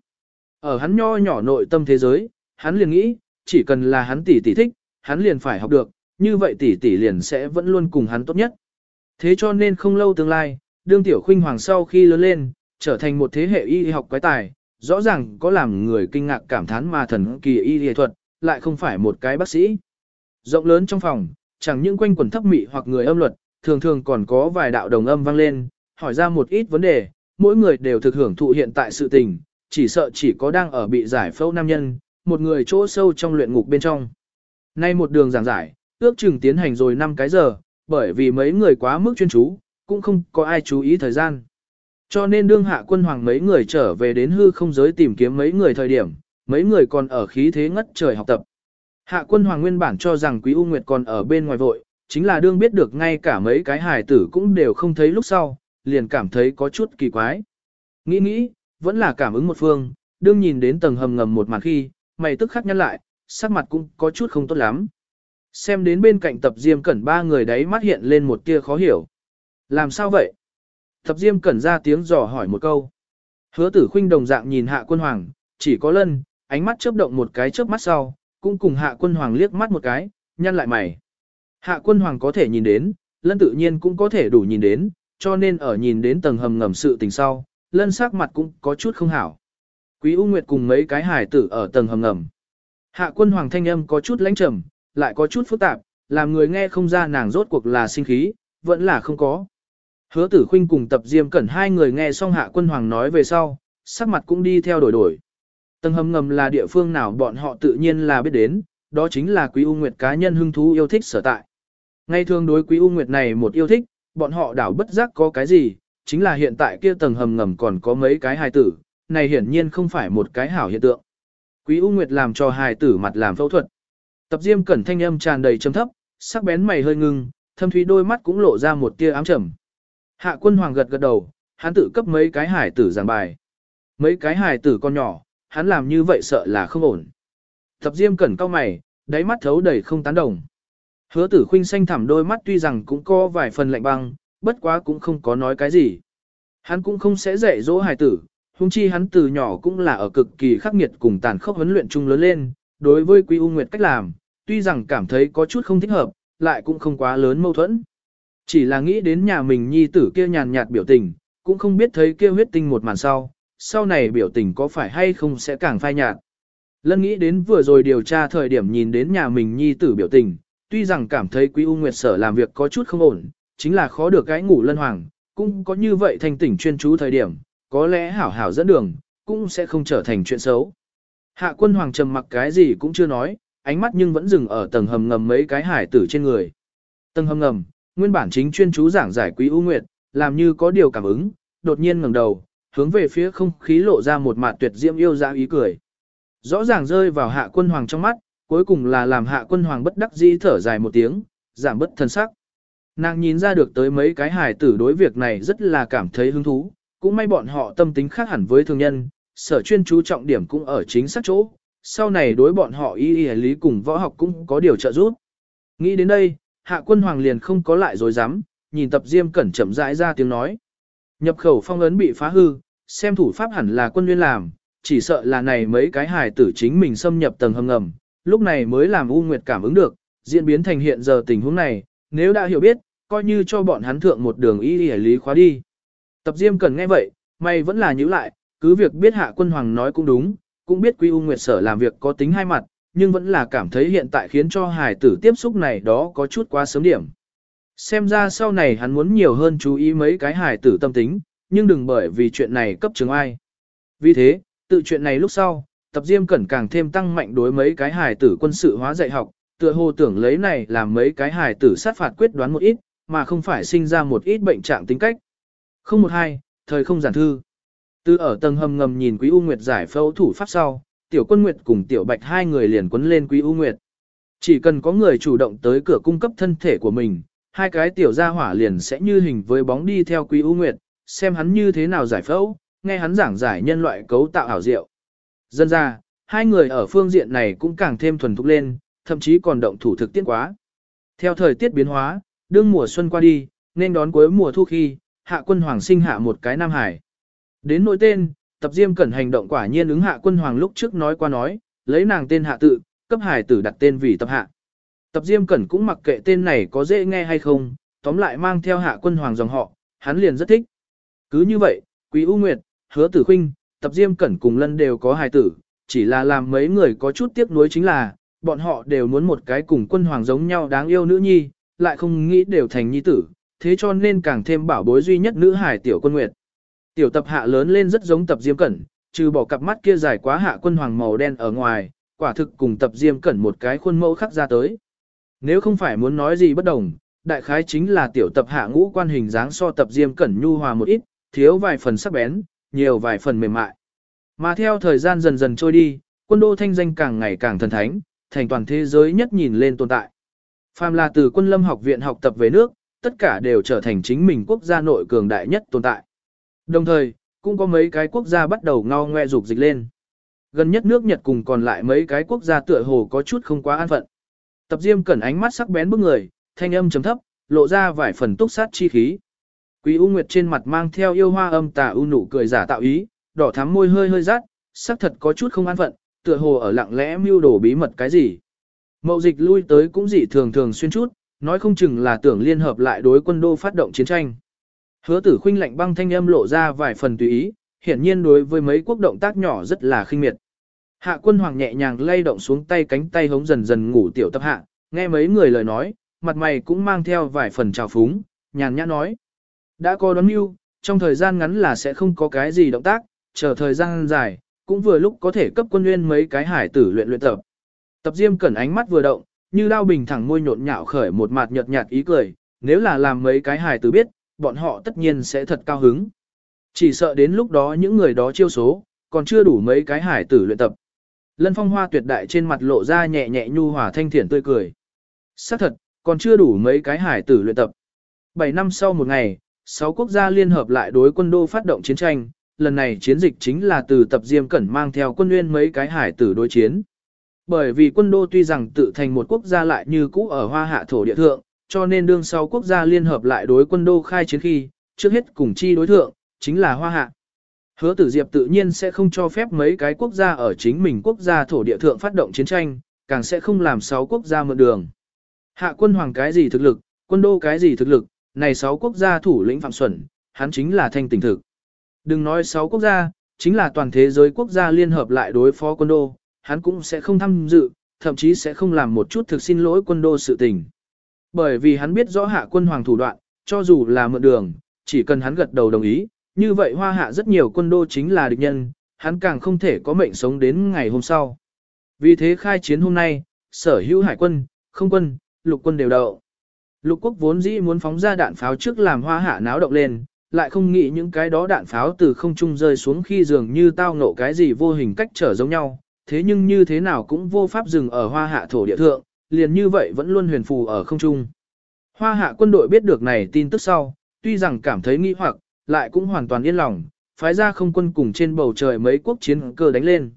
Ở hắn nho nhỏ nội tâm thế giới, hắn liền nghĩ, chỉ cần là hắn tỷ tỷ thích, hắn liền phải học được, như vậy tỷ tỷ liền sẽ vẫn luôn cùng hắn tốt nhất. Thế cho nên không lâu tương lai, đương tiểu khuynh hoàng sau khi lớn lên, trở thành một thế hệ y học quái tài, rõ ràng có làm người kinh ngạc cảm thán mà thần kỳ y y thuật, lại không phải một cái bác sĩ. Rộng lớn trong phòng, chẳng những quanh quần thấp mị hoặc người âm luật, thường thường còn có vài đạo đồng âm vang lên, hỏi ra một ít vấn đề, mỗi người đều thực hưởng thụ hiện tại sự tình, chỉ sợ chỉ có đang ở bị giải phẫu nam nhân, một người chỗ sâu trong luyện ngục bên trong. Nay một đường giảng giải, ước chừng tiến hành rồi 5 cái giờ, bởi vì mấy người quá mức chuyên chú, cũng không có ai chú ý thời gian. Cho nên đương hạ quân hoàng mấy người trở về đến hư không giới tìm kiếm mấy người thời điểm, mấy người còn ở khí thế ngất trời học tập. Hạ quân hoàng nguyên bản cho rằng Quý U Nguyệt còn ở bên ngoài vội, chính là đương biết được ngay cả mấy cái hài tử cũng đều không thấy lúc sau, liền cảm thấy có chút kỳ quái. Nghĩ nghĩ, vẫn là cảm ứng một phương, đương nhìn đến tầng hầm ngầm một mặt khi, mày tức khắc nhăn lại, sắc mặt cũng có chút không tốt lắm. Xem đến bên cạnh tập diêm cẩn ba người đấy mắt hiện lên một tia khó hiểu. Làm sao vậy? Tập diêm cẩn ra tiếng dò hỏi một câu. Hứa tử khinh đồng dạng nhìn hạ quân hoàng, chỉ có lân, ánh mắt chớp động một cái chớp mắt sau, cũng cùng hạ quân hoàng liếc mắt một cái, nhăn lại mày. Hạ quân hoàng có thể nhìn đến, lân tự nhiên cũng có thể đủ nhìn đến, cho nên ở nhìn đến tầng hầm ngầm sự tình sau, lân sắc mặt cũng có chút không hảo. Quý U Nguyệt cùng mấy cái hải tử ở tầng hầm ngầm. Hạ quân hoàng thanh âm có chút lãnh trầm, lại có chút phức tạp, làm người nghe không ra nàng rốt cuộc là sinh khí, vẫn là không có. Hứa tử khinh cùng tập diêm cẩn hai người nghe xong hạ quân hoàng nói về sau, sắc mặt cũng đi theo đổi đổi. Tầng hầm ngầm là địa phương nào bọn họ tự nhiên là biết đến, đó chính là quý U Nguyệt cá nhân hưng thú yêu thích sở tại. Ngay thường đối quý U Nguyệt này một yêu thích, bọn họ đảo bất giác có cái gì, chính là hiện tại kia tầng hầm ngầm còn có mấy cái hài tử, này hiển nhiên không phải một cái hảo hiện tượng. Quý U Nguyệt làm cho hài tử mặt làm phẫu thuật. Tập Diêm Cẩn thanh âm tràn đầy trầm thấp, sắc bén mày hơi ngưng, thâm thúy đôi mắt cũng lộ ra một tia ám trầm. Hạ Quân Hoàng gật gật đầu, hắn tự cấp mấy cái hài tử giảng bài. Mấy cái hài tử con nhỏ, hắn làm như vậy sợ là không ổn. Tập Diêm Cẩn cao mày, đáy mắt thấu đầy không tán đồng. Hứa Tử Khuynh xanh thẳm đôi mắt tuy rằng cũng có vài phần lạnh băng, bất quá cũng không có nói cái gì. Hắn cũng không sẽ dạy dỗ hài tử, huống chi hắn từ nhỏ cũng là ở cực kỳ khắc nghiệt cùng tàn khốc huấn luyện chung lớn lên, đối với Quý U Nguyệt cách làm, tuy rằng cảm thấy có chút không thích hợp, lại cũng không quá lớn mâu thuẫn. Chỉ là nghĩ đến nhà mình nhi tử kia nhàn nhạt biểu tình, cũng không biết thấy kia huyết tinh một màn sau, sau này biểu tình có phải hay không sẽ càng phai nhạt. Lân nghĩ đến vừa rồi điều tra thời điểm nhìn đến nhà mình nhi tử biểu tình, tuy rằng cảm thấy Quý U Nguyệt sở làm việc có chút không ổn, chính là khó được cái ngủ lân hoàng, cũng có như vậy thành tỉnh chuyên chú thời điểm, có lẽ hảo hảo dẫn đường, cũng sẽ không trở thành chuyện xấu. Hạ quân hoàng trầm mặc cái gì cũng chưa nói, ánh mắt nhưng vẫn dừng ở tầng hầm ngầm mấy cái hải tử trên người. Tầng hầm ngầm, nguyên bản chính chuyên chú giảng giải quý ưu nguyệt, làm như có điều cảm ứng, đột nhiên ngẩng đầu, hướng về phía không khí lộ ra một mặt tuyệt diễm yêu dã ý cười. Rõ ràng rơi vào hạ quân hoàng trong mắt, cuối cùng là làm hạ quân hoàng bất đắc dĩ thở dài một tiếng, giảm bất thân sắc. Nàng nhìn ra được tới mấy cái hài tử đối việc này rất là cảm thấy hứng thú, cũng may bọn họ tâm tính khác hẳn với thường nhân, sở chuyên chú trọng điểm cũng ở chính xác chỗ, sau này đối bọn họ y y lý cùng võ học cũng có điều trợ giúp. Nghĩ đến đây, hạ quân hoàng liền không có lại dối dám, nhìn tập diêm cẩn chậm rãi ra tiếng nói. Nhập khẩu phong ấn bị phá hư, xem thủ pháp hẳn là quân nguyên làm, chỉ sợ là này mấy cái hài tử chính mình xâm nhập tầng hầm ngầm, lúc này mới làm U Nguyệt cảm ứng được, diễn biến thành hiện giờ tình huống này, nếu đã hiểu biết, coi như cho bọn hắn thượng một đường y y lý khóa đi. Tập Diêm cần nghe vậy, mày vẫn là nhíu lại, cứ việc biết hạ quân hoàng nói cũng đúng, cũng biết Quy U Nguyệt sở làm việc có tính hai mặt, nhưng vẫn là cảm thấy hiện tại khiến cho hài tử tiếp xúc này đó có chút quá sớm điểm. Xem ra sau này hắn muốn nhiều hơn chú ý mấy cái hài tử tâm tính, nhưng đừng bởi vì chuyện này cấp chứng ai. Vì thế, tự chuyện này lúc sau, tập diêm cẩn càng thêm tăng mạnh đối mấy cái hài tử quân sự hóa dạy học, tựa hồ tưởng lấy này làm mấy cái hài tử sát phạt quyết đoán một ít, mà không phải sinh ra một ít bệnh trạng tính cách. Không một hai, thời không giản thư. Từ ở tầng hầm ngầm nhìn Quý U Nguyệt giải phẫu thủ pháp sau, Tiểu Quân Nguyệt cùng Tiểu Bạch hai người liền quấn lên Quý U Nguyệt. Chỉ cần có người chủ động tới cửa cung cấp thân thể của mình, hai cái tiểu gia hỏa liền sẽ như hình với bóng đi theo Quý U Nguyệt, xem hắn như thế nào giải phẫu, nghe hắn giảng giải nhân loại cấu tạo ảo diệu. Dân ra, hai người ở phương diện này cũng càng thêm thuần thục lên, thậm chí còn động thủ thực tiễn quá. Theo thời tiết biến hóa, đương mùa xuân qua đi, nên đón cuối mùa thu khi, hạ quân hoàng sinh hạ một cái Nam Hải. Đến nỗi tên, tập diêm cẩn hành động quả nhiên ứng hạ quân hoàng lúc trước nói qua nói, lấy nàng tên hạ tự, cấp hải tử đặt tên vì tập hạ. Tập diêm cẩn cũng mặc kệ tên này có dễ nghe hay không, tóm lại mang theo hạ quân hoàng dòng họ, hắn liền rất thích. Cứ như vậy, Quý U Nguyệt, Hứa Tử Khinh, Tập Diêm Cẩn cùng Lân đều có hài tử, chỉ là làm mấy người có chút tiếc nuối chính là, bọn họ đều muốn một cái cùng quân hoàng giống nhau đáng yêu nữ nhi, lại không nghĩ đều thành nhi tử, thế cho nên càng thêm bảo bối duy nhất nữ hải tiểu quân nguyệt. Tiểu tập hạ lớn lên rất giống tập Diêm Cẩn, trừ bỏ cặp mắt kia dài quá hạ quân hoàng màu đen ở ngoài, quả thực cùng tập Diêm Cẩn một cái khuôn mẫu khắc ra tới. Nếu không phải muốn nói gì bất đồng, đại khái chính là tiểu tập hạ ngũ quan hình dáng so tập Diêm Cẩn nhu hòa một ít, thiếu vài phần sắc bén, nhiều vài phần mềm mại. Mà theo thời gian dần dần trôi đi, quân đô thanh danh càng ngày càng thần thánh, thành toàn thế giới nhất nhìn lên tồn tại. Phàm là từ quân lâm học viện học tập về nước, tất cả đều trở thành chính mình quốc gia nội cường đại nhất tồn tại. Đồng thời, cũng có mấy cái quốc gia bắt đầu ngao ngoe dục dịch lên. Gần nhất nước Nhật cùng còn lại mấy cái quốc gia tựa hồ có chút không quá an phận. Tập Diêm cẩn ánh mắt sắc bén bức người, thanh âm trầm thấp, lộ ra vài phần túc sát chi khí. Quý U Nguyệt trên mặt mang theo yêu hoa âm tà u nụ cười giả tạo ý, đỏ thắm môi hơi hơi rát, sắc thật có chút không an phận, tựa hồ ở lặng lẽ mưu đồ bí mật cái gì. Mậu dịch lui tới cũng dị thường thường xuyên chút, nói không chừng là tưởng liên hợp lại đối quân đô phát động chiến tranh. Hứa tử khuynh lạnh băng thanh âm lộ ra vài phần tùy ý, hiển nhiên đối với mấy quốc động tác nhỏ rất là khinh miệt. Hạ quân hoàng nhẹ nhàng lay động xuống tay cánh tay hống dần dần ngủ tiểu tập hạ, nghe mấy người lời nói, mặt mày cũng mang theo vài phần trào phúng, nhàn nhã nói. Đã có đoán mưu, trong thời gian ngắn là sẽ không có cái gì động tác, chờ thời gian dài, cũng vừa lúc có thể cấp quân nguyên mấy cái hải tử luyện luyện tập. Tập Diêm cẩn ánh mắt vừa động, như lao bình thẳng môi nhộn nhạo khởi một mặt nhợt nhạt ý cười, nếu là làm mấy cái hải tử biết, bọn họ tất nhiên sẽ thật cao hứng. Chỉ sợ đến lúc đó những người đó chiêu số, còn chưa đủ mấy cái hải tử luyện tập. Lân phong hoa tuyệt đại trên mặt lộ ra nhẹ nhẹ nhu hòa thanh thiện tươi cười. xác thật, còn chưa đủ mấy cái hải tử luyện tập. 7 năm sau một ngày, sáu quốc gia liên hợp lại đối quân đô phát động chiến tranh, lần này chiến dịch chính là từ tập Diêm Cẩn mang theo quân nguyên mấy cái hải tử đối chiến. Bởi vì quân đô tuy rằng tự thành một quốc gia lại như cũ ở hoa hạ thổ địa thượng, cho nên đương sau quốc gia liên hợp lại đối quân đô khai chiến khi, trước hết cùng chi đối thượng, chính là hoa hạ. Hứa tử diệp tự nhiên sẽ không cho phép mấy cái quốc gia ở chính mình quốc gia thổ địa thượng phát động chiến tranh, càng sẽ không làm sáu quốc gia mượn đường. Hạ quân hoàng cái gì thực lực, quân đô cái gì thực lực, này sáu quốc gia thủ lĩnh Phạm Xuẩn, hắn chính là thanh tỉnh thực. Đừng nói sáu quốc gia, chính là toàn thế giới quốc gia liên hợp lại đối phó quân đô, hắn cũng sẽ không tham dự, thậm chí sẽ không làm một chút thực xin lỗi quân đô sự tình. Bởi vì hắn biết rõ hạ quân hoàng thủ đoạn, cho dù là mượn đường, chỉ cần hắn gật đầu đồng ý, như vậy hoa hạ rất nhiều quân đô chính là địch nhân, hắn càng không thể có mệnh sống đến ngày hôm sau. Vì thế khai chiến hôm nay, sở hữu hải quân, không quân, lục quân đều đậu. Lục quốc vốn dĩ muốn phóng ra đạn pháo trước làm hoa hạ náo động lên, lại không nghĩ những cái đó đạn pháo từ không trung rơi xuống khi dường như tao ngộ cái gì vô hình cách trở giống nhau, thế nhưng như thế nào cũng vô pháp dừng ở hoa hạ thổ địa thượng, liền như vậy vẫn luôn huyền phù ở không trung. Hoa hạ quân đội biết được này tin tức sau, tuy rằng cảm thấy nghi hoặc, lại cũng hoàn toàn yên lòng, phái ra không quân cùng trên bầu trời mấy quốc chiến cơ đánh lên.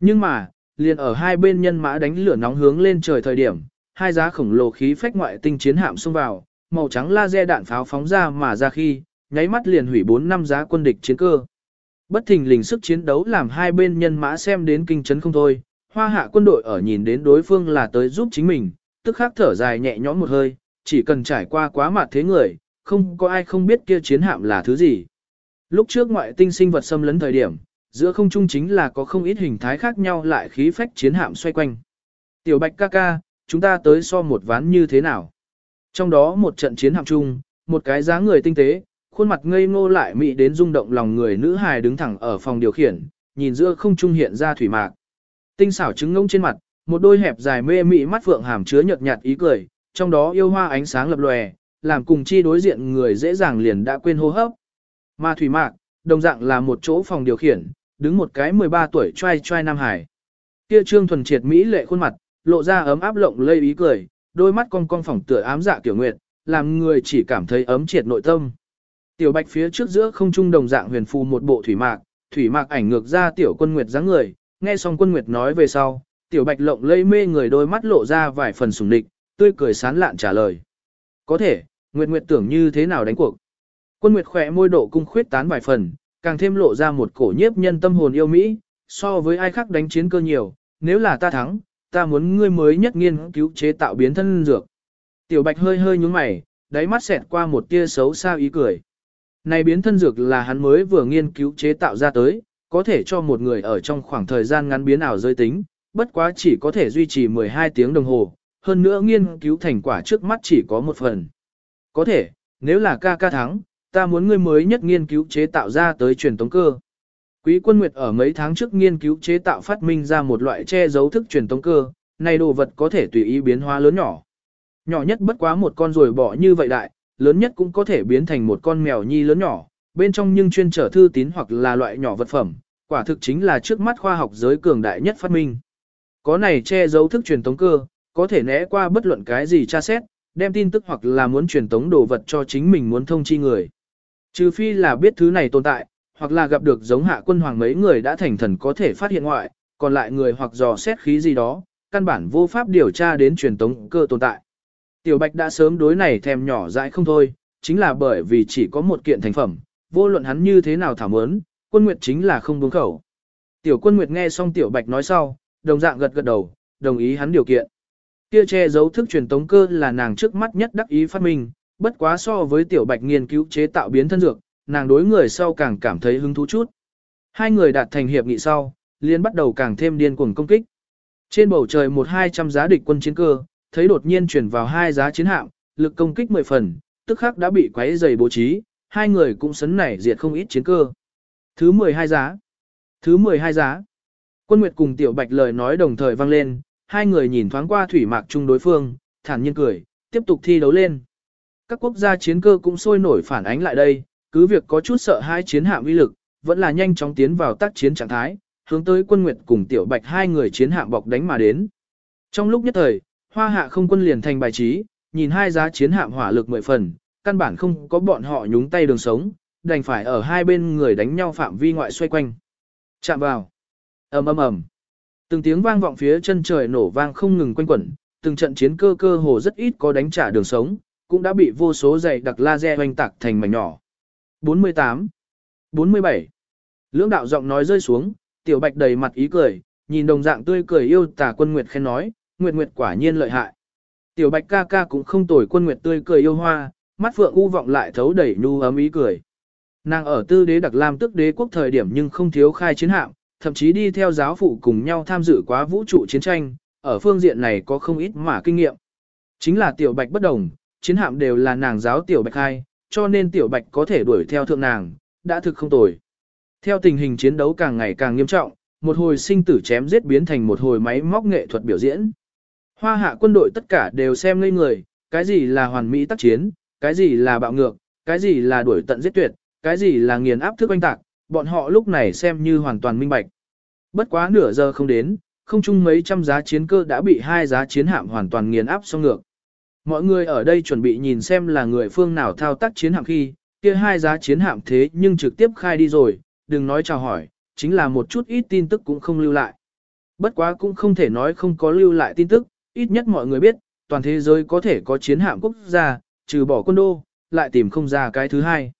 Nhưng mà, liền ở hai bên nhân mã đánh lửa nóng hướng lên trời thời điểm, hai giá khổng lồ khí phách ngoại tinh chiến hạm xông vào, màu trắng laser đạn pháo phóng ra mà ra khi, nháy mắt liền hủy 4 năm giá quân địch chiến cơ. Bất thình lình sức chiến đấu làm hai bên nhân mã xem đến kinh chấn không thôi, hoa hạ quân đội ở nhìn đến đối phương là tới giúp chính mình, tức khắc thở dài nhẹ nhõm một hơi, chỉ cần trải qua quá mặt thế người, không có ai không biết kia chiến hạm là thứ gì. Lúc trước ngoại tinh sinh vật xâm lấn thời điểm, giữa không trung chính là có không ít hình thái khác nhau lại khí phách chiến hạm xoay quanh. Tiểu bạch ca ca, chúng ta tới so một ván như thế nào? Trong đó một trận chiến hạm chung, một cái dáng người tinh tế, khuôn mặt ngây ngô lại mị đến rung động lòng người nữ hài đứng thẳng ở phòng điều khiển, nhìn giữa không trung hiện ra thủy mạc. Tinh xảo trứng ngông trên mặt, một đôi hẹp dài mê mị mắt phượng hàm chứa nhợt nhạt ý cười, trong đó yêu hoa ánh sáng lập lòe, làm cùng chi đối diện người dễ dàng liền đã quên hô hấp. Mà thủy mạc, đồng dạng là một chỗ phòng điều khiển, đứng một cái 13 tuổi trai trai Nam Hải. Kia trương thuần triệt Mỹ lệ khuôn mặt, lộ ra ấm áp lộng lây ý cười, đôi mắt cong cong phỏng tựa ám dạ tiểu nguyệt, làm người chỉ cảm thấy ấm triệt nội tâm. Tiểu bạch phía trước giữa không trung đồng dạng huyền phù một bộ thủy mạc, thủy mạc ảnh ngược ra tiểu quân nguyệt dáng người, nghe xong quân nguyệt nói về sau, tiểu bạch lộng lây mê người đôi mắt lộ ra vài phần sùng địch, tươi cười sán lạn trả lời. Có thể, nguyệt nguyệt tưởng như thế nào đánh cuộc. Quân nguyệt khỏe môi độ cung khuyết tán vài phần, càng thêm lộ ra một cổ nhiếp nhân tâm hồn yêu Mỹ, so với ai khác đánh chiến cơ nhiều, nếu là ta thắng, ta muốn ngươi mới nhất nghiên cứu chế tạo biến thân dược. Tiểu bạch hơi hơi nhúng mày, đáy mắt xẹt qua một tia xấu xa ý cười. Này biến thân dược là hắn mới vừa nghiên cứu chế tạo ra tới, có thể cho một người ở trong khoảng thời gian ngắn biến ảo giới tính, bất quá chỉ có thể duy trì 12 tiếng đồng hồ, hơn nữa nghiên cứu thành quả trước mắt chỉ có một phần. Có thể, nếu là ca ca thắng, ta muốn ngươi mới nhất nghiên cứu chế tạo ra tới truyền tống cơ. Quý quân Nguyệt ở mấy tháng trước nghiên cứu chế tạo phát minh ra một loại che giấu thức truyền tống cơ, này đồ vật có thể tùy ý biến hóa lớn nhỏ. Nhỏ nhất bất quá một con rồi bỏ như vậy đại, lớn nhất cũng có thể biến thành một con mèo nhi lớn nhỏ, bên trong nhưng chuyên trở thư tín hoặc là loại nhỏ vật phẩm, quả thực chính là trước mắt khoa học giới cường đại nhất phát minh. Có này che giấu thức truyền tống cơ, có thể né qua bất luận cái gì tra xét, đem tin tức hoặc là muốn truyền tống đồ vật cho chính mình muốn thông chi người. Trừ phi là biết thứ này tồn tại, hoặc là gặp được giống hạ quân hoàng mấy người đã thành thần có thể phát hiện ngoại, còn lại người hoặc dò xét khí gì đó, căn bản vô pháp điều tra đến truyền tống cơ tồn tại. Tiểu Bạch đã sớm đối này thèm nhỏ dại không thôi, chính là bởi vì chỉ có một kiện thành phẩm, vô luận hắn như thế nào thảm ớn, quân nguyệt chính là không buông khẩu. Tiểu quân nguyệt nghe xong Tiểu Bạch nói sau, đồng dạng gật gật đầu, đồng ý hắn điều kiện. Kia che giấu thức truyền tống cơ là nàng trước mắt nhất đắc ý phát minh, bất quá so với Tiểu Bạch nghiên cứu chế tạo biến thân dược, nàng đối người sau càng cảm thấy hứng thú chút. Hai người đạt thành hiệp nghị sau, liên bắt đầu càng thêm điên cuồng công kích. Trên bầu trời một hai trăm giá địch quân chiến cơ, thấy đột nhiên chuyển vào hai giá chiến hạm, lực công kích 10 phần, tức khắc đã bị quấy dày bố trí, hai người cũng sấn nảy diệt không ít chiến cơ. Thứ 12 giá. Thứ 12 giá. Quân Nguyệt cùng Tiểu Bạch lời nói đồng thời vang lên, hai người nhìn thoáng qua thủy mạc chung đối phương, thản nhiên cười, tiếp tục thi đấu lên. Các quốc gia chiến cơ cũng sôi nổi phản ánh lại đây, cứ việc có chút sợ hai chiến hạm uy lực, vẫn là nhanh chóng tiến vào tác chiến trạng thái, hướng tới quân nguyệt cùng tiểu bạch hai người chiến hạm bọc đánh mà đến. Trong lúc nhất thời, hoa hạ không quân liền thành bài trí, nhìn hai giá chiến hạm hỏa lực mười phần, căn bản không có bọn họ nhúng tay đường sống, đành phải ở hai bên người đánh nhau phạm vi ngoại xoay quanh. Chạm vào. ầm ầm ầm. Từng tiếng vang vọng phía chân trời nổ vang không ngừng quanh quẩn, từng trận chiến cơ cơ hồ rất ít có đánh trả đường sống, cũng đã bị vô số dày đặc laser hoành tạc thành mảnh nhỏ. 48. 47. Lưỡng đạo giọng nói rơi xuống, tiểu bạch đầy mặt ý cười, nhìn đồng dạng tươi cười yêu tả quân nguyệt khen nói, nguyệt nguyệt quả nhiên lợi hại. Tiểu bạch ca ca cũng không tồi quân nguyệt tươi cười yêu hoa, mắt phượng u vọng lại thấu đẩy nhu ấm ý cười. Nàng ở tư đế đặc lam tức đế quốc thời điểm nhưng không thiếu khai chiến hạm, thậm chí đi theo giáo phụ cùng nhau tham dự quá vũ trụ chiến tranh, ở phương diện này có không ít mà kinh nghiệm. Chính là tiểu bạch bất đồng, chiến hạm đều là nàng giáo tiểu bạch khai, cho nên tiểu bạch có thể đuổi theo thượng nàng, đã thực không tồi. Theo tình hình chiến đấu càng ngày càng nghiêm trọng, một hồi sinh tử chém giết biến thành một hồi máy móc nghệ thuật biểu diễn. Hoa hạ quân đội tất cả đều xem ngây người, cái gì là hoàn mỹ tác chiến, cái gì là bạo ngược, cái gì là đuổi tận giết tuyệt, cái gì là nghiền áp thức oanh tạc, bọn họ lúc này xem như hoàn toàn minh bạch. Bất quá nửa giờ không đến, không chung mấy trăm giá chiến cơ đã bị hai giá chiến hạm hoàn toàn nghiền áp xong ngược. Mọi người ở đây chuẩn bị nhìn xem là người phương nào thao tác chiến hạm khi, kia hai giá chiến hạm thế nhưng trực tiếp khai đi rồi, đừng nói chào hỏi, chính là một chút ít tin tức cũng không lưu lại. Bất quá cũng không thể nói không có lưu lại tin tức, ít nhất mọi người biết, toàn thế giới có thể có chiến hạm quốc gia, trừ bỏ quân đô, lại tìm không ra cái thứ hai.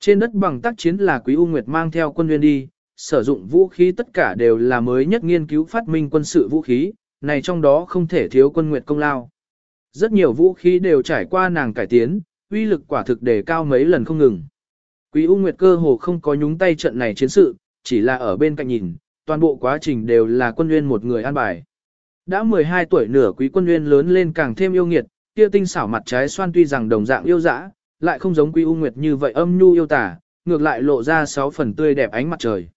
Trên đất bằng tác chiến là Quý U Nguyệt mang theo quân viên đi, sử dụng vũ khí tất cả đều là mới nhất nghiên cứu phát minh quân sự vũ khí, này trong đó không thể thiếu quân Nguyệt công lao. Rất nhiều vũ khí đều trải qua nàng cải tiến, uy lực quả thực đề cao mấy lần không ngừng. Quý U Nguyệt cơ hồ không có nhúng tay trận này chiến sự, chỉ là ở bên cạnh nhìn, toàn bộ quá trình đều là quân nguyên một người an bài. Đã 12 tuổi nửa quý quân nguyên lớn lên càng thêm yêu nghiệt, kia tinh xảo mặt trái xoan tuy rằng đồng dạng yêu dã, lại không giống quý U Nguyệt như vậy âm nhu yêu tả, ngược lại lộ ra sáu phần tươi đẹp ánh mặt trời.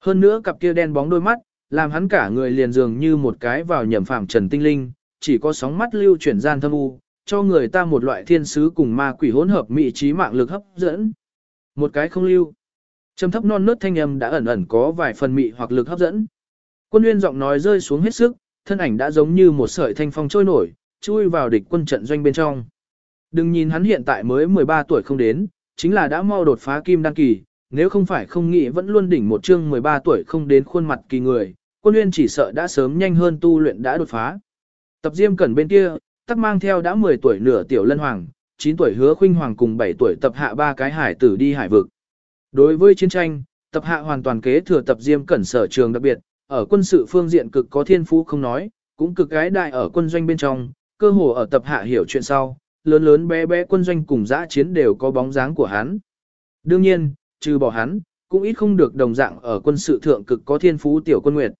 Hơn nữa cặp kia đen bóng đôi mắt, làm hắn cả người liền dường như một cái vào nhầm phạm trần tinh linh, chỉ có sóng mắt lưu chuyển gian thâm u, cho người ta một loại thiên sứ cùng ma quỷ hỗn hợp mị trí mạng lực hấp dẫn. Một cái không lưu. Trầm thấp non nớt thanh âm đã ẩn ẩn có vài phần mị hoặc lực hấp dẫn. Quân Nguyên giọng nói rơi xuống hết sức, thân ảnh đã giống như một sợi thanh phong trôi nổi, chui vào địch quân trận doanh bên trong. Đừng nhìn hắn hiện tại mới 13 tuổi không đến, chính là đã mau đột phá kim đăng kỳ, nếu không phải không nghĩ vẫn luôn đỉnh một chương 13 tuổi không đến khuôn mặt kỳ người, quân nguyên chỉ sợ đã sớm nhanh hơn tu luyện đã đột phá. Tập Diêm Cẩn bên kia, tắc mang theo đã 10 tuổi nửa tiểu lân hoàng, 9 tuổi hứa khuynh hoàng cùng 7 tuổi tập hạ ba cái hải tử đi hải vực. Đối với chiến tranh, tập hạ hoàn toàn kế thừa tập Diêm Cẩn sở trường đặc biệt, ở quân sự phương diện cực có thiên phú không nói, cũng cực gái đại ở quân doanh bên trong, cơ hồ ở tập hạ hiểu chuyện sau, lớn lớn bé bé quân doanh cùng dã chiến đều có bóng dáng của hắn. Đương nhiên, trừ bỏ hắn, cũng ít không được đồng dạng ở quân sự thượng cực có thiên phú tiểu quân nguyệt.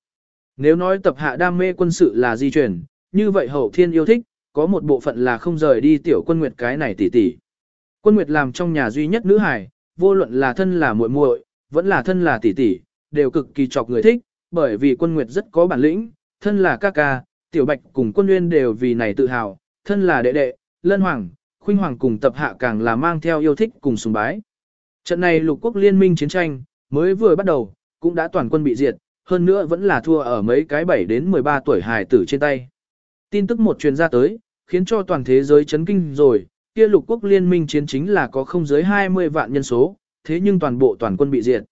Nếu nói tập hạ đam mê quân sự là di chuyển, như vậy hậu thiên yêu thích, có một bộ phận là không rời đi tiểu quân nguyệt cái này tỉ tỉ. Quân nguyệt làm trong nhà duy nhất nữ hài vô luận là thân là muội muội, vẫn là thân là tỷ tỷ, đều cực kỳ chọc người thích, bởi vì quân nguyệt rất có bản lĩnh, thân là ca ca, tiểu bạch cùng quân nguyên đều vì này tự hào, thân là đệ đệ, lân hoàng, khuynh hoàng cùng tập hạ càng là mang theo yêu thích cùng sùng bái. Trận này lục quốc liên minh chiến tranh, mới vừa bắt đầu, cũng đã toàn quân bị diệt, hơn nữa vẫn là thua ở mấy cái 7 đến 13 tuổi hài tử trên tay. Tin tức một truyền ra tới, khiến cho toàn thế giới chấn kinh rồi, kia lục quốc liên minh chiến chính là có không dưới 20 vạn nhân số, thế nhưng toàn bộ toàn quân bị diệt.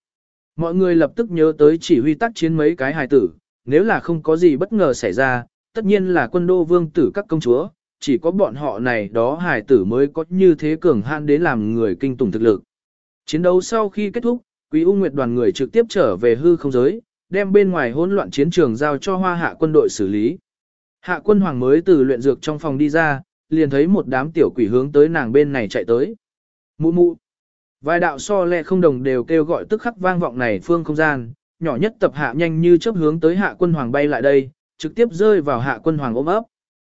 Mọi người lập tức nhớ tới chỉ huy tác chiến mấy cái hài tử, nếu là không có gì bất ngờ xảy ra, tất nhiên là quân đô vương tử các công chúa, chỉ có bọn họ này đó hài tử mới có như thế cường hạn đến làm người kinh tủng thực lực. Chiến đấu sau khi kết thúc, Quý U Nguyệt đoàn người trực tiếp trở về hư không giới, đem bên ngoài hỗn loạn chiến trường giao cho hoa hạ quân đội xử lý. Hạ quân hoàng mới từ luyện dược trong phòng đi ra, liền thấy một đám tiểu quỷ hướng tới nàng bên này chạy tới. Mụ mụ. Vài đạo so lẹ không đồng đều kêu gọi tức khắc vang vọng này phương không gian, nhỏ nhất tập hạ nhanh như chớp hướng tới hạ quân hoàng bay lại đây, trực tiếp rơi vào hạ quân hoàng ôm ấp.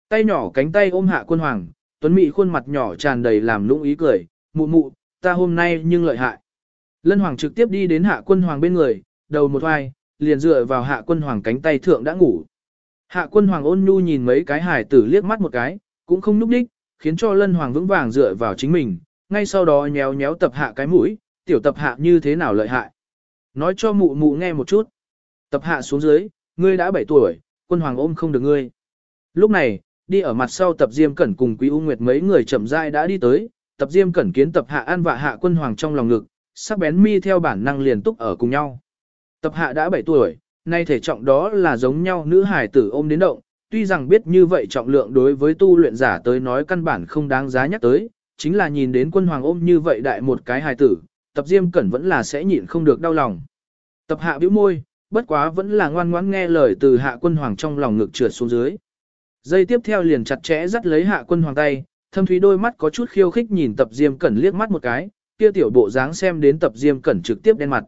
Tay nhỏ cánh tay ôm hạ quân hoàng, tuấn mỹ khuôn mặt nhỏ tràn đầy làm lũng ý cười, mụ mụ, ta hôm nay nhưng lợi hại. Lân hoàng trực tiếp đi đến hạ quân hoàng bên người, đầu một vai, liền dựa vào hạ quân hoàng cánh tay thượng đã ngủ. Hạ quân hoàng ôn nhu nhìn mấy cái hải tử liếc mắt một cái, cũng không núp đích, khiến cho lân hoàng vững vàng dựa vào chính mình, ngay sau đó nhéo nhéo tập hạ cái mũi, tiểu tập hạ như thế nào lợi hại. Nói cho mụ mụ nghe một chút. Tập hạ xuống dưới, ngươi đã 7 tuổi, quân hoàng ôm không được ngươi. Lúc này, đi ở mặt sau tập diêm cẩn cùng quý u nguyệt mấy người chậm rãi đã đi tới, tập diêm cẩn kiến tập hạ an vạ hạ quân hoàng trong lòng ngực, sắc bén mi theo bản năng liền túc ở cùng nhau. Tập hạ đã 7 tuổi, nay thể trọng đó là giống nhau nữ hải tử ôm đến động, tuy rằng biết như vậy trọng lượng đối với tu luyện giả tới nói căn bản không đáng giá nhắc tới, chính là nhìn đến quân hoàng ôm như vậy đại một cái hài tử, tập diêm cẩn vẫn là sẽ nhịn không được đau lòng. Tập hạ bĩu môi, bất quá vẫn là ngoan ngoãn nghe lời từ hạ quân hoàng trong lòng ngực trượt xuống dưới. Dây tiếp theo liền chặt chẽ dắt lấy hạ quân hoàng tay, thâm thúy đôi mắt có chút khiêu khích nhìn tập diêm cẩn liếc mắt một cái, kia tiểu bộ dáng xem đến tập diêm cẩn trực tiếp đen mặt.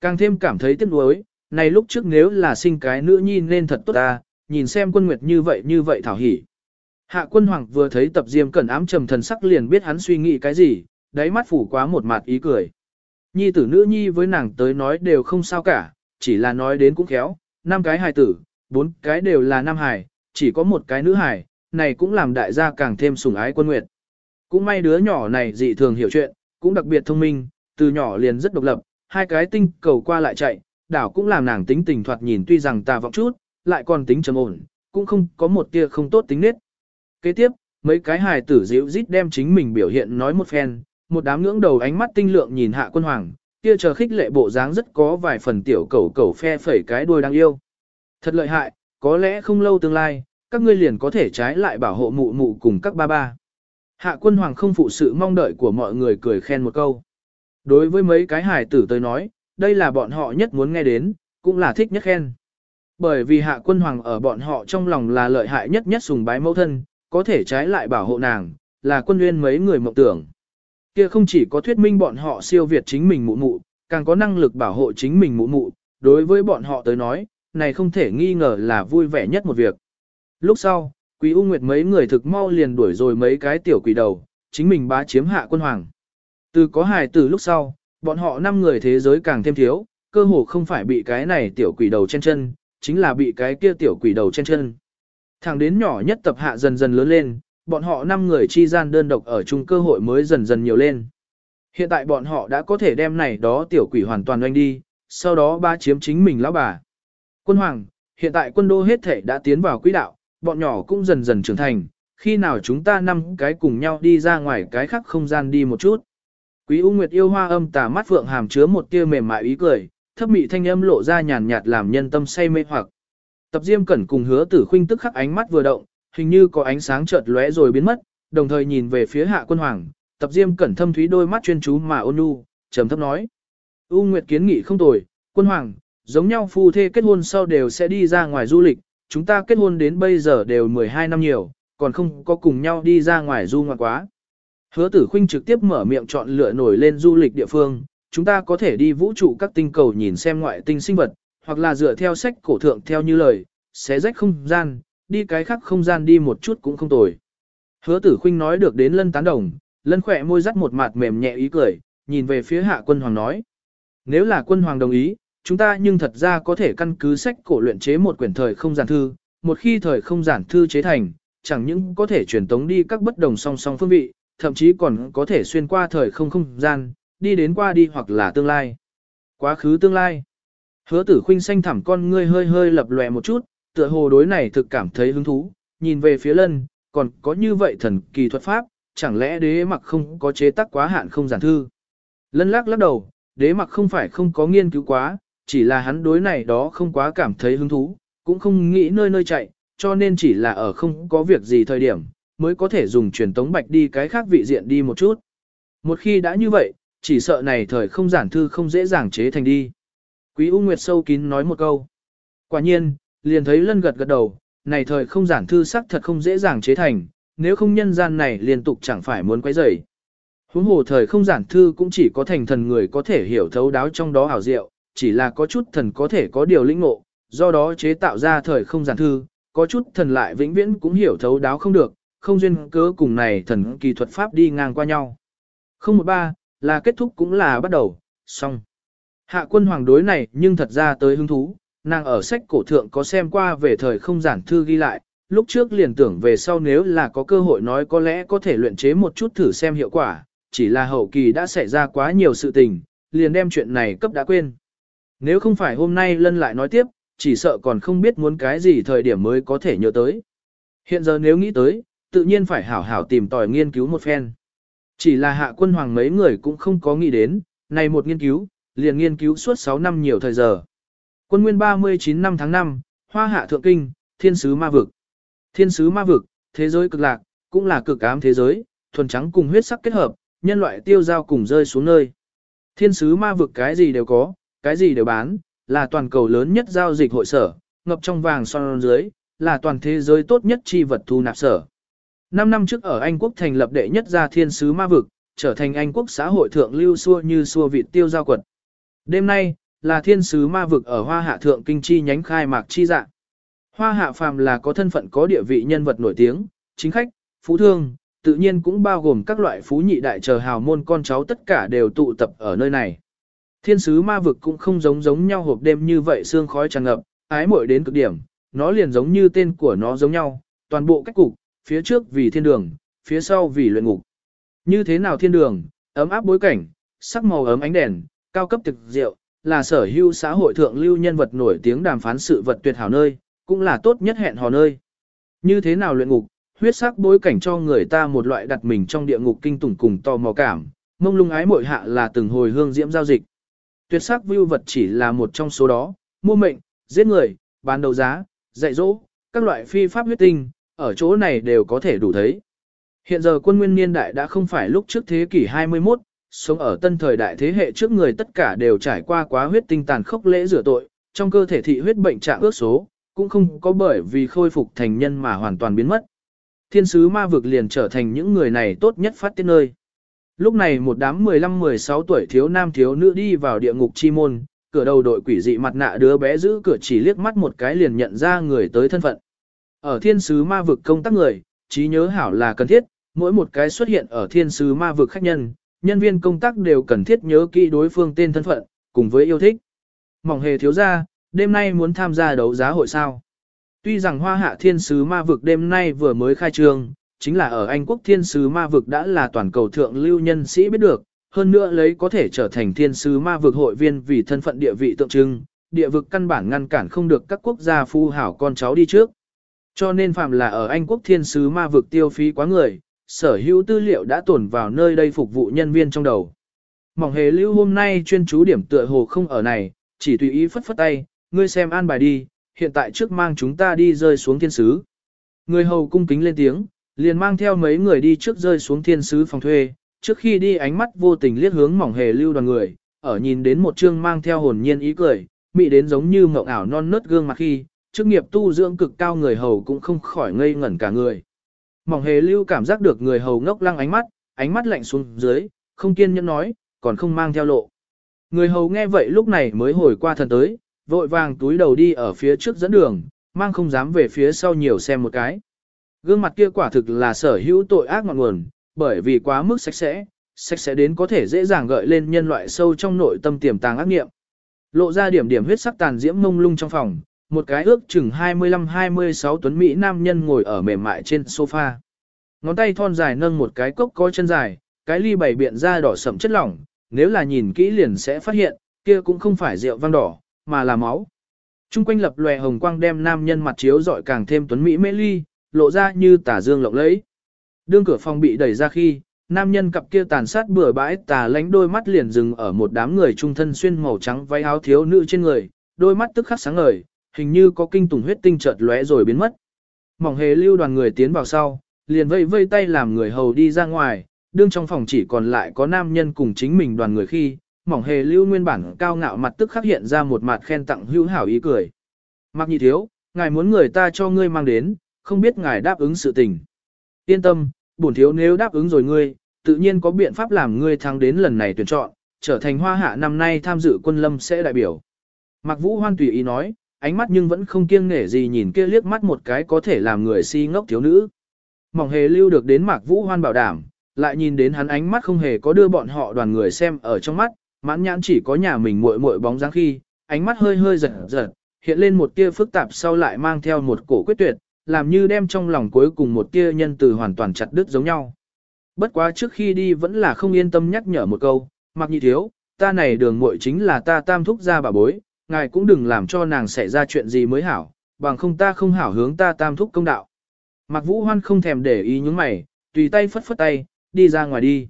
Càng thêm cảm thấy tiếc nuối, này lúc trước nếu là sinh cái nữ nhi nên thật tốt ta, nhìn xem quân nguyệt như vậy như vậy thảo hỉ. Hạ quân hoàng vừa thấy tập diêm cẩn ám trầm thần sắc liền biết hắn suy nghĩ cái gì, đáy mắt phủ quá một mặt ý cười. Nhi tử nữ nhi với nàng tới nói đều không sao cả, chỉ là nói đến cũng khéo, năm cái hài tử, bốn cái đều là nam hài, chỉ có một cái nữ hài, này cũng làm đại gia càng thêm sủng ái quân nguyệt. Cũng may đứa nhỏ này dị thường hiểu chuyện, cũng đặc biệt thông minh, từ nhỏ liền rất độc lập, hai cái tinh cầu qua lại chạy, đảo cũng làm nàng tính tình thoạt nhìn tuy rằng tà vọng chút, lại còn tính trầm ổn, cũng không có một tia không tốt tính nết. Kế tiếp, mấy cái hài tử dịu rít đem chính mình biểu hiện nói một phen, một đám ngưỡng đầu ánh mắt tinh lượng nhìn hạ quân hoàng, kia chờ khích lệ bộ dáng rất có vài phần tiểu cẩu cẩu phe phẩy cái đuôi đáng yêu. Thật lợi hại, có lẽ không lâu tương lai, các ngươi liền có thể trái lại bảo hộ mụ mụ cùng các ba ba. Hạ quân hoàng không phụ sự mong đợi của mọi người cười khen một câu. Đối với mấy cái hài tử tới nói, đây là bọn họ nhất muốn nghe đến, cũng là thích nhất khen. Bởi vì hạ quân hoàng ở bọn họ trong lòng là lợi hại nhất nhất sùng bái mẫu thân, có thể trái lại bảo hộ nàng, là quân nguyên mấy người mộng tưởng. Kia không chỉ có thuyết minh bọn họ siêu việt chính mình mụ mụ, càng có năng lực bảo hộ chính mình mụ mụ, đối với bọn họ tới nói, này không thể nghi ngờ là vui vẻ nhất một việc. Lúc sau, Quý U Nguyệt mấy người thực mau liền đuổi rồi mấy cái tiểu quỷ đầu, chính mình bá chiếm hạ quân hoàng. Từ có hài từ lúc sau, bọn họ năm người thế giới càng thêm thiếu, cơ hồ không phải bị cái này tiểu quỷ đầu trên chân, chính là bị cái kia tiểu quỷ đầu trên chân. Thẳng đến nhỏ nhất tập hạ dần dần lớn lên, bọn họ năm người chi gian đơn độc ở chung cơ hội mới dần dần nhiều lên. Hiện tại bọn họ đã có thể đem này đó tiểu quỷ hoàn toàn doanh đi, sau đó ba chiếm chính mình lão bà. Quân hoàng, hiện tại quân đô hết thể đã tiến vào quỹ đạo, bọn nhỏ cũng dần dần trưởng thành, khi nào chúng ta năm cái cùng nhau đi ra ngoài cái khác không gian đi một chút. Quý U Nguyệt yêu hoa âm tà mắt phượng hàm chứa một tia mềm mại ý cười, thấp mị thanh âm lộ ra nhàn nhạt làm nhân tâm say mê hoặc. Tập Diêm Cẩn cùng Hứa Tử Khuynh tức khắc ánh mắt vừa động, hình như có ánh sáng chợt lóe rồi biến mất, đồng thời nhìn về phía Hạ Quân Hoàng, Tập Diêm Cẩn thâm thúy đôi mắt chuyên chú mà ôn nhu, trầm thấp nói: "U Nguyệt kiến nghị không tồi, Quân Hoàng, giống nhau phu thê kết hôn sau đều sẽ đi ra ngoài du lịch, chúng ta kết hôn đến bây giờ đều 12 năm nhiều, còn không có cùng nhau đi ra ngoài du ngoạn quá." Hứa Tử Khuynh trực tiếp mở miệng chọn lựa nổi lên du lịch địa phương, chúng ta có thể đi vũ trụ các tinh cầu nhìn xem ngoại tinh sinh vật, hoặc là dựa theo sách cổ thượng theo như lời, xé rách không gian, đi cái khác không gian đi một chút cũng không tồi. Hứa tử khinh nói được đến lân tán đồng, lân khỏe môi dắt một mặt mềm nhẹ ý cười, nhìn về phía hạ quân hoàng nói. Nếu là quân hoàng đồng ý, chúng ta nhưng thật ra có thể căn cứ sách cổ luyện chế một quyển thời không giản thư, một khi thời không giản thư chế thành, chẳng những có thể truyền tống đi các bất đồng song song phương vị, thậm chí còn có thể xuyên qua thời không không gian, đi đến qua đi hoặc là tương lai. Quá khứ tương lai. Hứa tử khinh xanh thẳm con ngươi hơi hơi lập lòe một chút, tựa hồ đối này thực cảm thấy hứng thú, nhìn về phía lân, còn có như vậy thần kỳ thuật pháp, chẳng lẽ đế mặc không có chế tác quá hạn không giản thư. Lân lắc lắc đầu, đế mặc không phải không có nghiên cứu quá, chỉ là hắn đối này đó không quá cảm thấy hứng thú, cũng không nghĩ nơi nơi chạy, cho nên chỉ là ở không có việc gì thời điểm, mới có thể dùng truyền tống bạch đi cái khác vị diện đi một chút. Một khi đã như vậy, chỉ sợ này thời không giản thư không dễ dàng chế thành đi. Quý U Nguyệt sâu kín nói một câu. Quả nhiên, liền thấy lân gật gật đầu, này thời không giản thư sắc thật không dễ dàng chế thành, nếu không nhân gian này liên tục chẳng phải muốn quấy rầy. Huống hồ thời không giản thư cũng chỉ có thành thần người có thể hiểu thấu đáo trong đó ảo diệu, chỉ là có chút thần có thể có điều lĩnh ngộ, do đó chế tạo ra thời không giản thư, có chút thần lại vĩnh viễn cũng hiểu thấu đáo không được, không duyên cớ cùng này thần kỳ thuật pháp đi ngang qua nhau. Không một ba, là kết thúc cũng là bắt đầu, xong. Hạ quân hoàng đối này nhưng thật ra tới hứng thú, nàng ở sách cổ thượng có xem qua về thời không giản thư ghi lại, lúc trước liền tưởng về sau nếu là có cơ hội nói có lẽ có thể luyện chế một chút thử xem hiệu quả, chỉ là hậu kỳ đã xảy ra quá nhiều sự tình, liền đem chuyện này cấp đã quên. Nếu không phải hôm nay lân lại nói tiếp, chỉ sợ còn không biết muốn cái gì thời điểm mới có thể nhớ tới. Hiện giờ nếu nghĩ tới, tự nhiên phải hảo hảo tìm tòi nghiên cứu một phen. Chỉ là hạ quân hoàng mấy người cũng không có nghĩ đến, này một nghiên cứu, liền nghiên cứu suốt 6 năm nhiều thời giờ. Quân nguyên 39 năm tháng 5, hoa hạ thượng kinh, thiên sứ ma vực. Thiên sứ ma vực, thế giới cực lạc, cũng là cực ám thế giới, thuần trắng cùng huyết sắc kết hợp, nhân loại tiêu giao cùng rơi xuống nơi. Thiên sứ ma vực cái gì đều có, cái gì đều bán, là toàn cầu lớn nhất giao dịch hội sở, ngập trong vàng son dưới, là toàn thế giới tốt nhất chi vật thu nạp sở. Năm năm trước ở Anh quốc thành lập đệ nhất gia thiên sứ ma vực, trở thành Anh quốc xã hội thượng lưu xua như xua vị tiêu giao quật. Đêm nay, là thiên sứ ma vực ở Hoa Hạ Thượng Kinh Chi nhánh khai mạc chi dạ. Hoa Hạ phàm là có thân phận có địa vị nhân vật nổi tiếng, chính khách, phú thương, tự nhiên cũng bao gồm các loại phú nhị đại chờ hào môn con cháu tất cả đều tụ tập ở nơi này. Thiên sứ ma vực cũng không giống giống nhau hộp đêm như vậy xương khói tràn ngập, ái muội đến cực điểm, nó liền giống như tên của nó giống nhau, toàn bộ cách cục, phía trước vì thiên đường, phía sau vì luyện ngục. Như thế nào thiên đường, ấm áp bối cảnh, sắc màu ấm ánh đèn, cao cấp thực rượu, là sở hữu xã hội thượng lưu nhân vật nổi tiếng đàm phán sự vật tuyệt hảo nơi, cũng là tốt nhất hẹn hò nơi. Như thế nào luyện ngục, huyết sắc bối cảnh cho người ta một loại đặt mình trong địa ngục kinh tủng cùng tò mò cảm, mông lung ái mội hạ là từng hồi hương diễm giao dịch. Tuyệt sắc view vật chỉ là một trong số đó, mua mệnh, giết người, bán đấu giá, dạy dỗ, các loại phi pháp huyết tinh, ở chỗ này đều có thể đủ thấy. Hiện giờ quân nguyên niên đại đã không phải lúc trước thế kỷ 21, sống ở tân thời đại thế hệ trước người tất cả đều trải qua quá huyết tinh tàn khốc lễ rửa tội, trong cơ thể thị huyết bệnh trạng ước số, cũng không có bởi vì khôi phục thành nhân mà hoàn toàn biến mất. Thiên sứ ma vực liền trở thành những người này tốt nhất phát tiết nơi. Lúc này một đám 15-16 tuổi thiếu nam thiếu nữ đi vào địa ngục chi môn, cửa đầu đội quỷ dị mặt nạ đứa bé giữ cửa chỉ liếc mắt một cái liền nhận ra người tới thân phận. Ở thiên sứ ma vực công tác người, trí nhớ hảo là cần thiết, mỗi một cái xuất hiện ở thiên sứ ma vực khách nhân, nhân viên công tác đều cần thiết nhớ kỹ đối phương tên thân phận, cùng với yêu thích. Mỏng hề thiếu ra, đêm nay muốn tham gia đấu giá hội sao. Tuy rằng hoa hạ thiên sứ ma vực đêm nay vừa mới khai trương, chính là ở Anh quốc thiên sứ ma vực đã là toàn cầu thượng lưu nhân sĩ biết được, hơn nữa lấy có thể trở thành thiên sứ ma vực hội viên vì thân phận địa vị tượng trưng, địa vực căn bản ngăn cản không được các quốc gia phu hảo con cháu đi trước. Cho nên phạm là ở Anh quốc thiên sứ ma vực tiêu phí quá người, sở hữu tư liệu đã tồn vào nơi đây phục vụ nhân viên trong đầu. Mỏng hề lưu hôm nay chuyên chú điểm tựa hồ không ở này, chỉ tùy ý phất phất tay, ngươi xem an bài đi, hiện tại trước mang chúng ta đi rơi xuống thiên sứ. Người hầu cung kính lên tiếng, liền mang theo mấy người đi trước rơi xuống thiên sứ phòng thuê, trước khi đi ánh mắt vô tình liếc hướng mỏng hề lưu đoàn người, ở nhìn đến một chương mang theo hồn nhiên ý cười, mị đến giống như mộng ảo non nớt gương mặt khi, chức nghiệp tu dưỡng cực cao người hầu cũng không khỏi ngây ngẩn cả người. Mỏng hề lưu cảm giác được người hầu ngốc lăng ánh mắt, ánh mắt lạnh xuống dưới, không kiên nhẫn nói, còn không mang theo lộ. Người hầu nghe vậy lúc này mới hồi qua thần tới, vội vàng túi đầu đi ở phía trước dẫn đường, mang không dám về phía sau nhiều xem một cái. Gương mặt kia quả thực là sở hữu tội ác ngọn nguồn, bởi vì quá mức sạch sẽ, sạch sẽ đến có thể dễ dàng gợi lên nhân loại sâu trong nội tâm tiềm tàng ác nghiệm. Lộ ra điểm điểm huyết sắc tàn diễm mông lung trong phòng, một cái ước chừng 25-26 tuấn Mỹ nam nhân ngồi ở mềm mại trên sofa. Ngón tay thon dài nâng một cái cốc có chân dài, cái ly bảy biện ra đỏ sậm chất lỏng, nếu là nhìn kỹ liền sẽ phát hiện, kia cũng không phải rượu vang đỏ, mà là máu. Trung quanh lập lòe hồng quang đem nam nhân mặt chiếu rọi càng thêm tuấn Mỹ mê ly, lộ ra như tả dương lộng lẫy. Đương cửa phòng bị đẩy ra khi, nam nhân cặp kia tàn sát bừa bãi tà lánh đôi mắt liền dừng ở một đám người trung thân xuyên màu trắng váy áo thiếu nữ trên người, đôi mắt tức khắc sáng ngời, hình như có kinh tủng huyết tinh chợt lóe rồi biến mất. Mỏng hề lưu đoàn người tiến vào sau, liền vây vây tay làm người hầu đi ra ngoài, đương trong phòng chỉ còn lại có nam nhân cùng chính mình đoàn người khi, mỏng hề lưu nguyên bản cao ngạo mặt tức khắc hiện ra một mặt khen tặng hữu hảo ý cười. Mặc nhị thiếu, ngài muốn người ta cho ngươi mang đến, không biết ngài đáp ứng sự tình. Yên tâm, bổn thiếu nếu đáp ứng rồi ngươi, tự nhiên có biện pháp làm ngươi thắng đến lần này tuyển chọn, trở thành hoa hạ năm nay tham dự quân lâm sẽ đại biểu. Mạc Vũ Hoan tùy ý nói, ánh mắt nhưng vẫn không kiêng nể gì nhìn kia liếc mắt một cái có thể làm người si ngốc thiếu nữ. Mỏng hề lưu được đến Mạc Vũ Hoan bảo đảm, lại nhìn đến hắn ánh mắt không hề có đưa bọn họ đoàn người xem ở trong mắt, mãn nhãn chỉ có nhà mình muội muội bóng dáng khi, ánh mắt hơi hơi giật giật, hiện lên một tia phức tạp sau lại mang theo một cổ quyết tuyệt, làm như đem trong lòng cuối cùng một tia nhân từ hoàn toàn chặt đứt giống nhau. Bất quá trước khi đi vẫn là không yên tâm nhắc nhở một câu, mặc nhị thiếu, ta này đường muội chính là ta tam thúc gia bà bối, ngài cũng đừng làm cho nàng xảy ra chuyện gì mới hảo, bằng không ta không hảo hướng ta tam thúc công đạo. Mặc vũ hoan không thèm để ý những mày, tùy tay phất phất tay, đi ra ngoài đi.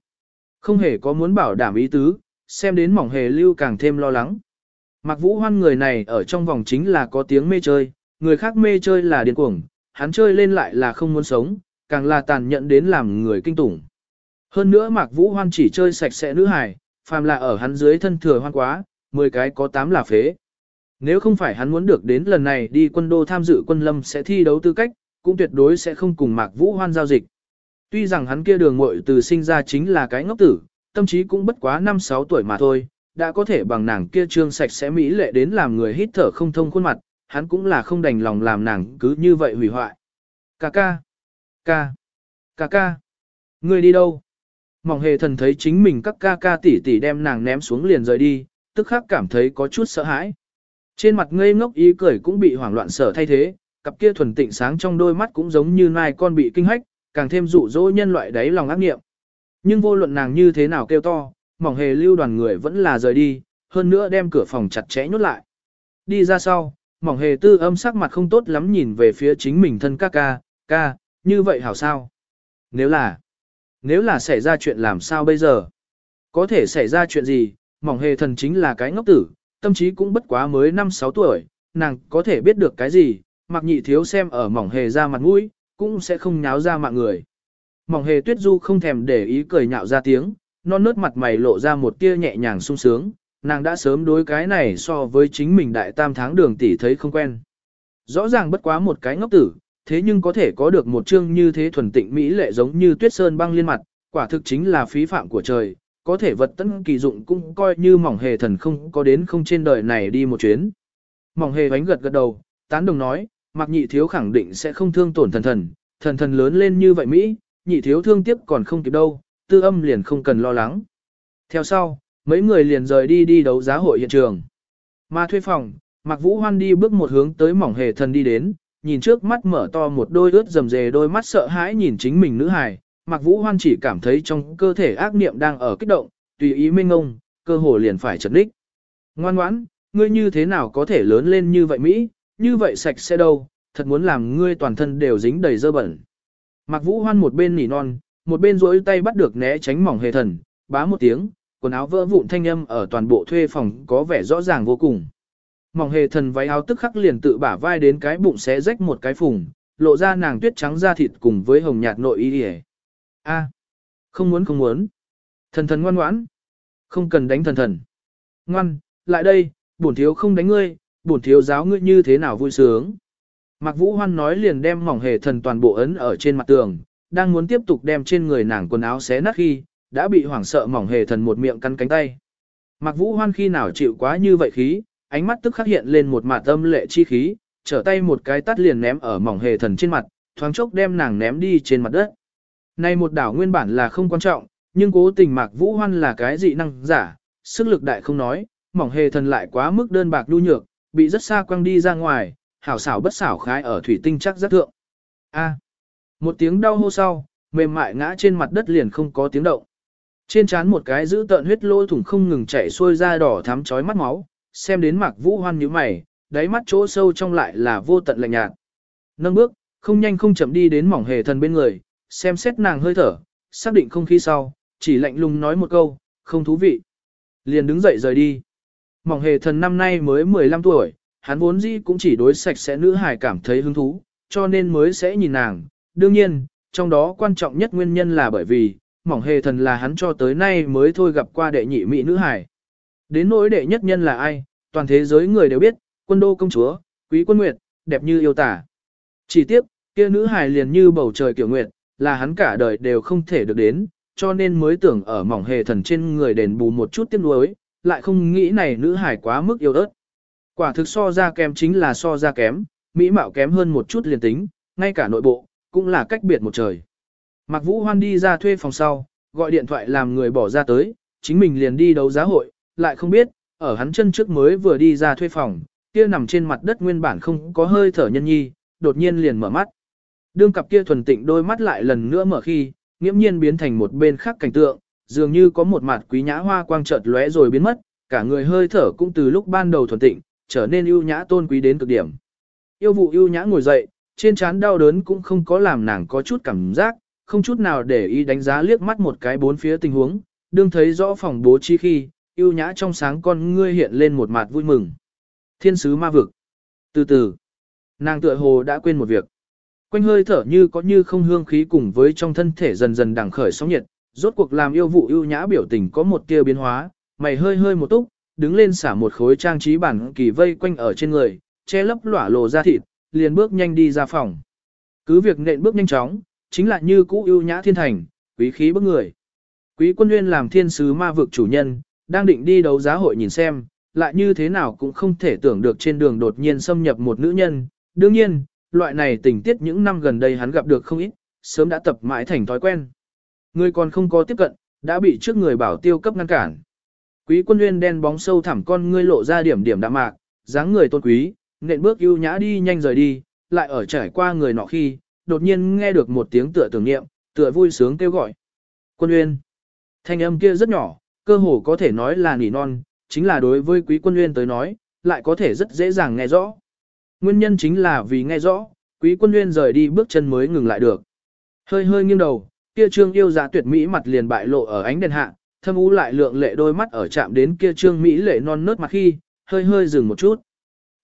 Không hề có muốn bảo đảm ý tứ, xem đến mỏng hề lưu càng thêm lo lắng. Mặc vũ hoan người này ở trong vòng chính là có tiếng mê chơi, người khác mê chơi là điên cuồng, hắn chơi lên lại là không muốn sống, càng là tàn nhẫn đến làm người kinh tủng. Hơn nữa Mạc Vũ Hoan chỉ chơi sạch sẽ nữ hài, phàm là ở hắn dưới thân thừa hoan quá, 10 cái có 8 là phế. Nếu không phải hắn muốn được đến lần này đi quân đô tham dự quân lâm sẽ thi đấu tư cách, cũng tuyệt đối sẽ không cùng Mạc Vũ Hoan giao dịch. Tuy rằng hắn kia đường muội từ sinh ra chính là cái ngốc tử, tâm trí cũng bất quá 5-6 tuổi mà thôi, đã có thể bằng nàng kia trương sạch sẽ mỹ lệ đến làm người hít thở không thông khuôn mặt, hắn cũng là không đành lòng làm nàng cứ như vậy hủy hoại. Ca ca, ca, ca ca, ngươi đi đâu? Mỏng hề thần thấy chính mình các ca ca tỷ tỷ đem nàng ném xuống liền rời đi, tức khắc cảm thấy có chút sợ hãi. Trên mặt ngây ngốc ý cười cũng bị hoảng loạn sở thay thế, cặp kia thuần tịnh sáng trong đôi mắt cũng giống như nai con bị kinh hách, càng thêm dụ dỗ nhân loại đáy lòng ác nghiệm. Nhưng vô luận nàng như thế nào kêu to, mỏng hề lưu đoàn người vẫn là rời đi, hơn nữa đem cửa phòng chặt chẽ nhốt lại. Đi ra sau, mỏng hề tư âm sắc mặt không tốt lắm nhìn về phía chính mình thân ca ca, ca, như vậy hảo sao? Nếu là, nếu là xảy ra chuyện làm sao bây giờ? Có thể xảy ra chuyện gì, mỏng hề thần chính là cái ngốc tử, tâm trí cũng bất quá mới 5-6 tuổi, nàng có thể biết được cái gì, mặc nhị thiếu xem ở mỏng hề ra mặt mũi, cũng sẽ không nháo ra mạng người. Mỏng hề tuyết du không thèm để ý cười nhạo ra tiếng, non nớt mặt mày lộ ra một tia nhẹ nhàng sung sướng, nàng đã sớm đối cái này so với chính mình đại tam tháng đường tỷ thấy không quen. Rõ ràng bất quá một cái ngốc tử, thế nhưng có thể có được một chương như thế thuần tịnh mỹ lệ giống như tuyết sơn băng liên mặt, quả thực chính là phí phạm của trời, có thể vật tấn kỳ dụng cũng coi như mỏng hề thần không có đến không trên đời này đi một chuyến. Mỏng hề bánh gật gật đầu, tán đồng nói, mặc nhị thiếu khẳng định sẽ không thương tổn thần thần, thần thần lớn lên như vậy Mỹ, nhị thiếu thương tiếp còn không kịp đâu, tư âm liền không cần lo lắng. Theo sau, mấy người liền rời đi đi đấu giá hội hiện trường. Mà thuê phòng, Mạc Vũ Hoan đi bước một hướng tới mỏng hề thần đi đến, nhìn trước mắt mở to một đôi ướt rầm rề đôi mắt sợ hãi nhìn chính mình nữ hài, Mạc Vũ Hoan chỉ cảm thấy trong cơ thể ác niệm đang ở kích động, tùy ý minh ngông, cơ hồ liền phải chật ních. Ngoan ngoãn, ngươi như thế nào có thể lớn lên như vậy Mỹ, như vậy sạch sẽ đâu, thật muốn làm ngươi toàn thân đều dính đầy dơ bẩn. Mạc Vũ Hoan một bên nỉ non, một bên rỗi tay bắt được né tránh mỏng hề thần, bá một tiếng, quần áo vỡ vụn thanh âm ở toàn bộ thuê phòng có vẻ rõ ràng vô cùng. Mỏng hề thần váy áo tức khắc liền tự bả vai đến cái bụng xé rách một cái phùng, lộ ra nàng tuyết trắng da thịt cùng với hồng nhạt nội y A, không muốn không muốn. Thần thần ngoan ngoãn. Không cần đánh thần thần. Ngoan, lại đây, bổn thiếu không đánh ngươi, bổn thiếu giáo ngươi như thế nào vui sướng. Mạc Vũ Hoan nói liền đem mỏng hề thần toàn bộ ấn ở trên mặt tường, đang muốn tiếp tục đem trên người nàng quần áo xé nát khi, đã bị hoảng sợ mỏng hề thần một miệng cắn cánh tay. Mạc Vũ Hoan khi nào chịu quá như vậy khí, ánh mắt tức khắc hiện lên một mạt âm lệ chi khí, trở tay một cái tắt liền ném ở mỏng hề thần trên mặt, thoáng chốc đem nàng ném đi trên mặt đất. Này một đảo nguyên bản là không quan trọng, nhưng cố tình Mạc Vũ Hoan là cái dị năng giả, sức lực đại không nói, mỏng hề thần lại quá mức đơn bạc nhu nhược, bị rất xa quăng đi ra ngoài, hảo xảo bất xảo khái ở thủy tinh chắc rất thượng. A. một tiếng đau hô sau, mềm mại ngã trên mặt đất liền không có tiếng động. Trên trán một cái giữ tợn huyết lỗ thủng không ngừng chảy xuôi ra đỏ thắm chói mắt máu, xem đến Mạc Vũ Hoan như mày, đáy mắt chỗ sâu trong lại là vô tận lạnh nhạt. Nâng bước, không nhanh không chậm đi đến mỏng hề thần bên người, xem xét nàng hơi thở, xác định không khí sau, chỉ lạnh lùng nói một câu, không thú vị. Liền đứng dậy rời đi. Mỏng hề thần năm nay mới 15 tuổi, hắn vốn dĩ cũng chỉ đối sạch sẽ nữ hài cảm thấy hứng thú, cho nên mới sẽ nhìn nàng. Đương nhiên, trong đó quan trọng nhất nguyên nhân là bởi vì, mỏng hề thần là hắn cho tới nay mới thôi gặp qua đệ nhị mỹ nữ hài. Đến nỗi đệ nhất nhân là ai, toàn thế giới người đều biết, quân đô công chúa, quý quân nguyệt, đẹp như yêu tả. Chỉ tiếc, kia nữ hài liền như bầu trời kiểu nguyệt, là hắn cả đời đều không thể được đến, cho nên mới tưởng ở mỏng hề thần trên người đền bù một chút tiếc nuối, lại không nghĩ này nữ hải quá mức yêu ớt. Quả thực so ra kém chính là so ra kém, mỹ mạo kém hơn một chút liền tính, ngay cả nội bộ, cũng là cách biệt một trời. Mạc Vũ Hoan đi ra thuê phòng sau, gọi điện thoại làm người bỏ ra tới, chính mình liền đi đấu giá hội, lại không biết, ở hắn chân trước mới vừa đi ra thuê phòng, kia nằm trên mặt đất nguyên bản không có hơi thở nhân nhi, đột nhiên liền mở mắt. Đương cặp kia thuần tịnh đôi mắt lại lần nữa mở khi, nghiễm nhiên biến thành một bên khác cảnh tượng, dường như có một mặt quý nhã hoa quang chợt lóe rồi biến mất, cả người hơi thở cũng từ lúc ban đầu thuần tịnh, trở nên ưu nhã tôn quý đến cực điểm. Yêu vụ ưu nhã ngồi dậy, trên trán đau đớn cũng không có làm nàng có chút cảm giác, không chút nào để ý đánh giá liếc mắt một cái bốn phía tình huống, đương thấy rõ phòng bố trí khi, ưu nhã trong sáng con ngươi hiện lên một mặt vui mừng. Thiên sứ ma vực. Từ từ, nàng tựa hồ đã quên một việc. Quanh hơi thở như có như không hương khí cùng với trong thân thể dần dần đằng khởi sóng nhiệt, rốt cuộc làm yêu vụ ưu nhã biểu tình có một tia biến hóa, mày hơi hơi một túc, đứng lên xả một khối trang trí bản kỳ vây quanh ở trên người, che lấp lỏa lộ ra thịt, liền bước nhanh đi ra phòng. Cứ việc nện bước nhanh chóng, chính là như cũ ưu nhã thiên thành, quý khí bức người. Quý quân nguyên làm thiên sứ ma vực chủ nhân, đang định đi đấu giá hội nhìn xem, lại như thế nào cũng không thể tưởng được trên đường đột nhiên xâm nhập một nữ nhân. Đương nhiên, loại này tình tiết những năm gần đây hắn gặp được không ít, sớm đã tập mãi thành thói quen. Người còn không có tiếp cận, đã bị trước người bảo tiêu cấp ngăn cản. Quý quân nguyên đen bóng sâu thẳm con ngươi lộ ra điểm điểm đạm mạc, dáng người tôn quý, nện bước ưu nhã đi nhanh rời đi, lại ở trải qua người nọ khi, đột nhiên nghe được một tiếng tựa tưởng niệm, tựa vui sướng kêu gọi. Quân nguyên. Thanh âm kia rất nhỏ, cơ hồ có thể nói là nỉ non, chính là đối với quý quân nguyên tới nói, lại có thể rất dễ dàng nghe rõ. Nguyên nhân chính là vì nghe rõ, quý quân nguyên rời đi bước chân mới ngừng lại được. Hơi hơi nghiêng đầu, kia trương yêu giá tuyệt mỹ mặt liền bại lộ ở ánh đèn hạ, thâm ú lại lượng lệ đôi mắt ở chạm đến kia trương mỹ lệ non nớt mặt khi, hơi hơi dừng một chút.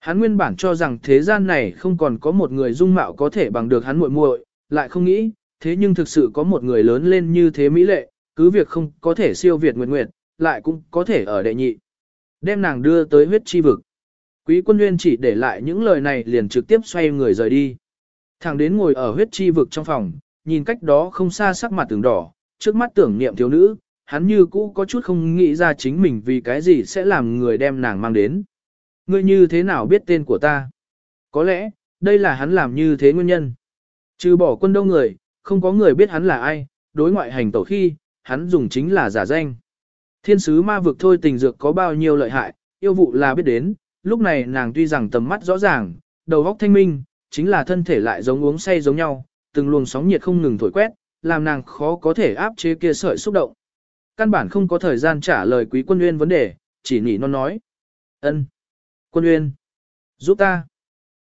Hắn nguyên bản cho rằng thế gian này không còn có một người dung mạo có thể bằng được hắn muội muội, lại không nghĩ, thế nhưng thực sự có một người lớn lên như thế mỹ lệ, cứ việc không có thể siêu việt nguyệt nguyệt, lại cũng có thể ở đệ nhị. Đem nàng đưa tới huyết chi vực. Quý quân nguyên chỉ để lại những lời này liền trực tiếp xoay người rời đi. Thằng đến ngồi ở huyết chi vực trong phòng, nhìn cách đó không xa sắc mặt tưởng đỏ, trước mắt tưởng niệm thiếu nữ, hắn như cũ có chút không nghĩ ra chính mình vì cái gì sẽ làm người đem nàng mang đến. Ngươi như thế nào biết tên của ta? Có lẽ, đây là hắn làm như thế nguyên nhân. Trừ bỏ quân đông người, không có người biết hắn là ai, đối ngoại hành tổ khi, hắn dùng chính là giả danh. Thiên sứ ma vực thôi tình dược có bao nhiêu lợi hại, yêu vụ là biết đến, lúc này nàng tuy rằng tầm mắt rõ ràng, đầu óc thanh minh, chính là thân thể lại giống uống say giống nhau, từng luồng sóng nhiệt không ngừng thổi quét, làm nàng khó có thể áp chế kia sợi xúc động. căn bản không có thời gian trả lời quý quân uyên vấn đề, chỉ nỉ non nói. ân Quân uyên, giúp ta.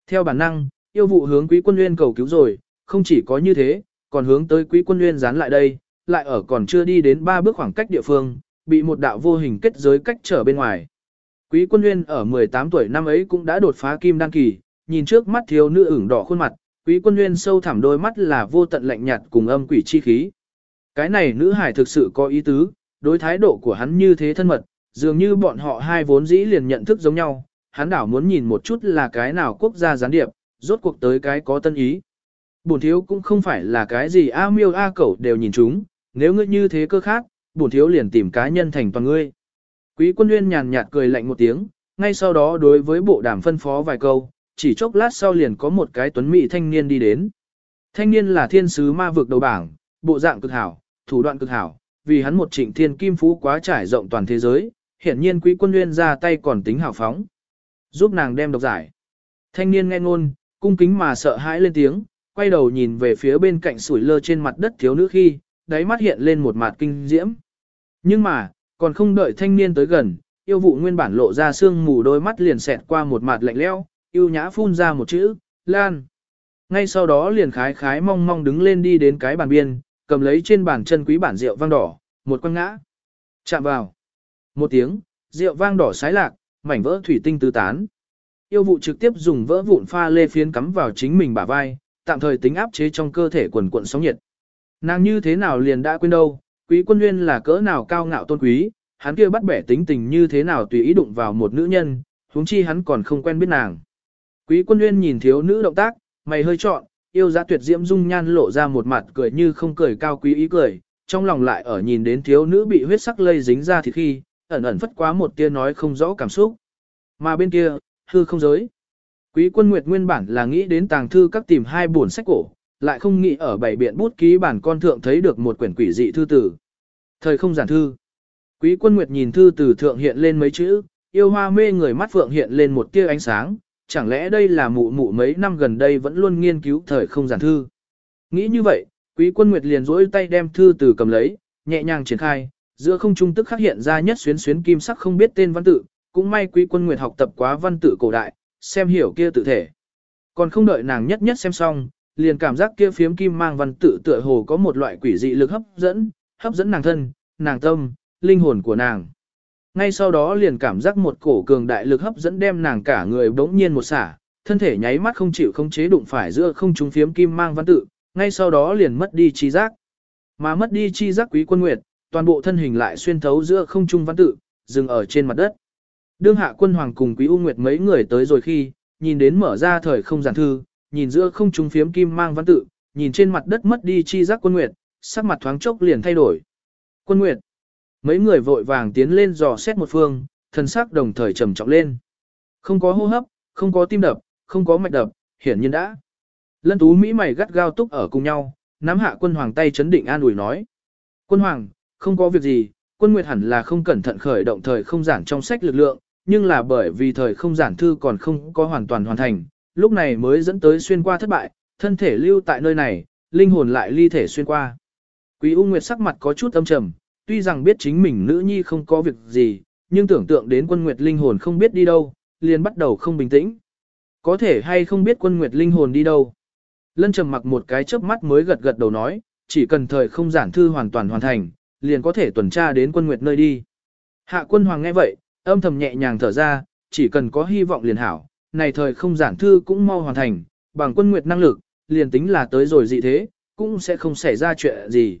Theo bản năng, yêu vụ hướng quý quân uyên cầu cứu rồi, không chỉ có như thế, còn hướng tới quý quân uyên dán lại đây, lại ở còn chưa đi đến ba bước khoảng cách địa phương, bị một đạo vô hình kết giới cách trở bên ngoài. Quý quân nguyên ở 18 tuổi năm ấy cũng đã đột phá kim đăng kỳ, nhìn trước mắt thiếu nữ ửng đỏ khuôn mặt, quý quân nguyên sâu thẳm đôi mắt là vô tận lạnh nhạt cùng âm quỷ chi khí. Cái này nữ hải thực sự có ý tứ, đối thái độ của hắn như thế thân mật, dường như bọn họ hai vốn dĩ liền nhận thức giống nhau, hắn đảo muốn nhìn một chút là cái nào quốc gia gián điệp, rốt cuộc tới cái có tân ý. Bổn thiếu cũng không phải là cái gì A miêu A cẩu đều nhìn chúng, nếu ngươi như thế cơ khác, bổn thiếu liền tìm cá nhân thành toàn ngươi. Quý quân nguyên nhàn nhạt cười lạnh một tiếng, ngay sau đó đối với bộ đàm phân phó vài câu, chỉ chốc lát sau liền có một cái tuấn mỹ thanh niên đi đến. Thanh niên là thiên sứ ma vực đầu bảng, bộ dạng cực hảo, thủ đoạn cực hảo, vì hắn một trịnh thiên kim phú quá trải rộng toàn thế giới, hiển nhiên quý quân nguyên ra tay còn tính hào phóng. Giúp nàng đem độc giải. Thanh niên nghe ngôn, cung kính mà sợ hãi lên tiếng, quay đầu nhìn về phía bên cạnh sủi lơ trên mặt đất thiếu nữ khi, đáy mắt hiện lên một mặt kinh diễm. Nhưng mà, còn không đợi thanh niên tới gần, yêu vụ nguyên bản lộ ra xương mù đôi mắt liền xẹt qua một mặt lạnh lẽo, yêu nhã phun ra một chữ, lan. Ngay sau đó liền khái khái mong mong đứng lên đi đến cái bàn biên, cầm lấy trên bàn chân quý bản rượu vang đỏ, một quăng ngã. Chạm vào. Một tiếng, rượu vang đỏ sái lạc, mảnh vỡ thủy tinh tứ tán. Yêu vụ trực tiếp dùng vỡ vụn pha lê phiến cắm vào chính mình bả vai, tạm thời tính áp chế trong cơ thể quần cuộn sóng nhiệt. Nàng như thế nào liền đã quên đâu, quý quân nguyên là cỡ nào cao ngạo tôn quý, hắn kia bắt bẻ tính tình như thế nào tùy ý đụng vào một nữ nhân, huống chi hắn còn không quen biết nàng. Quý quân nguyên nhìn thiếu nữ động tác, mày hơi trọn, yêu giá tuyệt diễm dung nhan lộ ra một mặt cười như không cười cao quý ý cười, trong lòng lại ở nhìn đến thiếu nữ bị huyết sắc lây dính ra thì khi, ẩn ẩn phất quá một tia nói không rõ cảm xúc. Mà bên kia, hư không giới. Quý quân nguyệt nguyên bản là nghĩ đến tàng thư các tìm hai buồn sách cổ, lại không nghĩ ở bảy biện bút ký bản con thượng thấy được một quyển quỷ dị thư tử. Thời không giản thư. Quý quân nguyệt nhìn thư từ thượng hiện lên mấy chữ, yêu hoa mê người mắt phượng hiện lên một tia ánh sáng, chẳng lẽ đây là mụ mụ mấy năm gần đây vẫn luôn nghiên cứu thời không giản thư. Nghĩ như vậy, quý quân nguyệt liền rỗi tay đem thư từ cầm lấy, nhẹ nhàng triển khai, giữa không trung tức khắc hiện ra nhất xuyến xuyến kim sắc không biết tên văn tự, cũng may quý quân nguyệt học tập quá văn tự cổ đại, xem hiểu kia tự thể. Còn không đợi nàng nhất nhất xem xong, liền cảm giác kia phiếm kim mang văn tự tựa hồ có một loại quỷ dị lực hấp dẫn, hấp dẫn nàng thân, nàng tâm, linh hồn của nàng. Ngay sau đó liền cảm giác một cổ cường đại lực hấp dẫn đem nàng cả người bỗng nhiên một xả, thân thể nháy mắt không chịu không chế đụng phải giữa không trung phiếm kim mang văn tự, ngay sau đó liền mất đi chi giác. Mà mất đi chi giác quý quân nguyệt, toàn bộ thân hình lại xuyên thấu giữa không trung văn tự, dừng ở trên mặt đất. Đương hạ quân hoàng cùng quý u nguyệt mấy người tới rồi khi, nhìn đến mở ra thời không giản thư, nhìn giữa không trung phiếm kim mang văn tự, nhìn trên mặt đất mất đi chi giác quân nguyệt, sắc mặt thoáng chốc liền thay đổi. Quân nguyệt, mấy người vội vàng tiến lên dò xét một phương, thần sắc đồng thời trầm trọng lên. Không có hô hấp, không có tim đập, không có mạch đập, hiển nhiên đã. Lân tú Mỹ mày gắt gao túc ở cùng nhau, nắm hạ quân hoàng tay chấn định an ủi nói. Quân hoàng, không có việc gì, quân nguyệt hẳn là không cẩn thận khởi động thời không giản trong sách lực lượng, nhưng là bởi vì thời không giản thư còn không có hoàn toàn hoàn thành, lúc này mới dẫn tới xuyên qua thất bại, thân thể lưu tại nơi này, linh hồn lại ly thể xuyên qua. Quý U Nguyệt sắc mặt có chút âm trầm, tuy rằng biết chính mình nữ nhi không có việc gì, nhưng tưởng tượng đến quân Nguyệt linh hồn không biết đi đâu, liền bắt đầu không bình tĩnh. Có thể hay không biết quân Nguyệt linh hồn đi đâu. Lân trầm mặc một cái chớp mắt mới gật gật đầu nói, chỉ cần thời không giản thư hoàn toàn hoàn thành, liền có thể tuần tra đến quân Nguyệt nơi đi. Hạ quân hoàng nghe vậy, âm thầm nhẹ nhàng thở ra, chỉ cần có hy vọng liền hảo, này thời không giản thư cũng mau hoàn thành, bằng quân nguyệt năng lực, liền tính là tới rồi gì thế, cũng sẽ không xảy ra chuyện gì.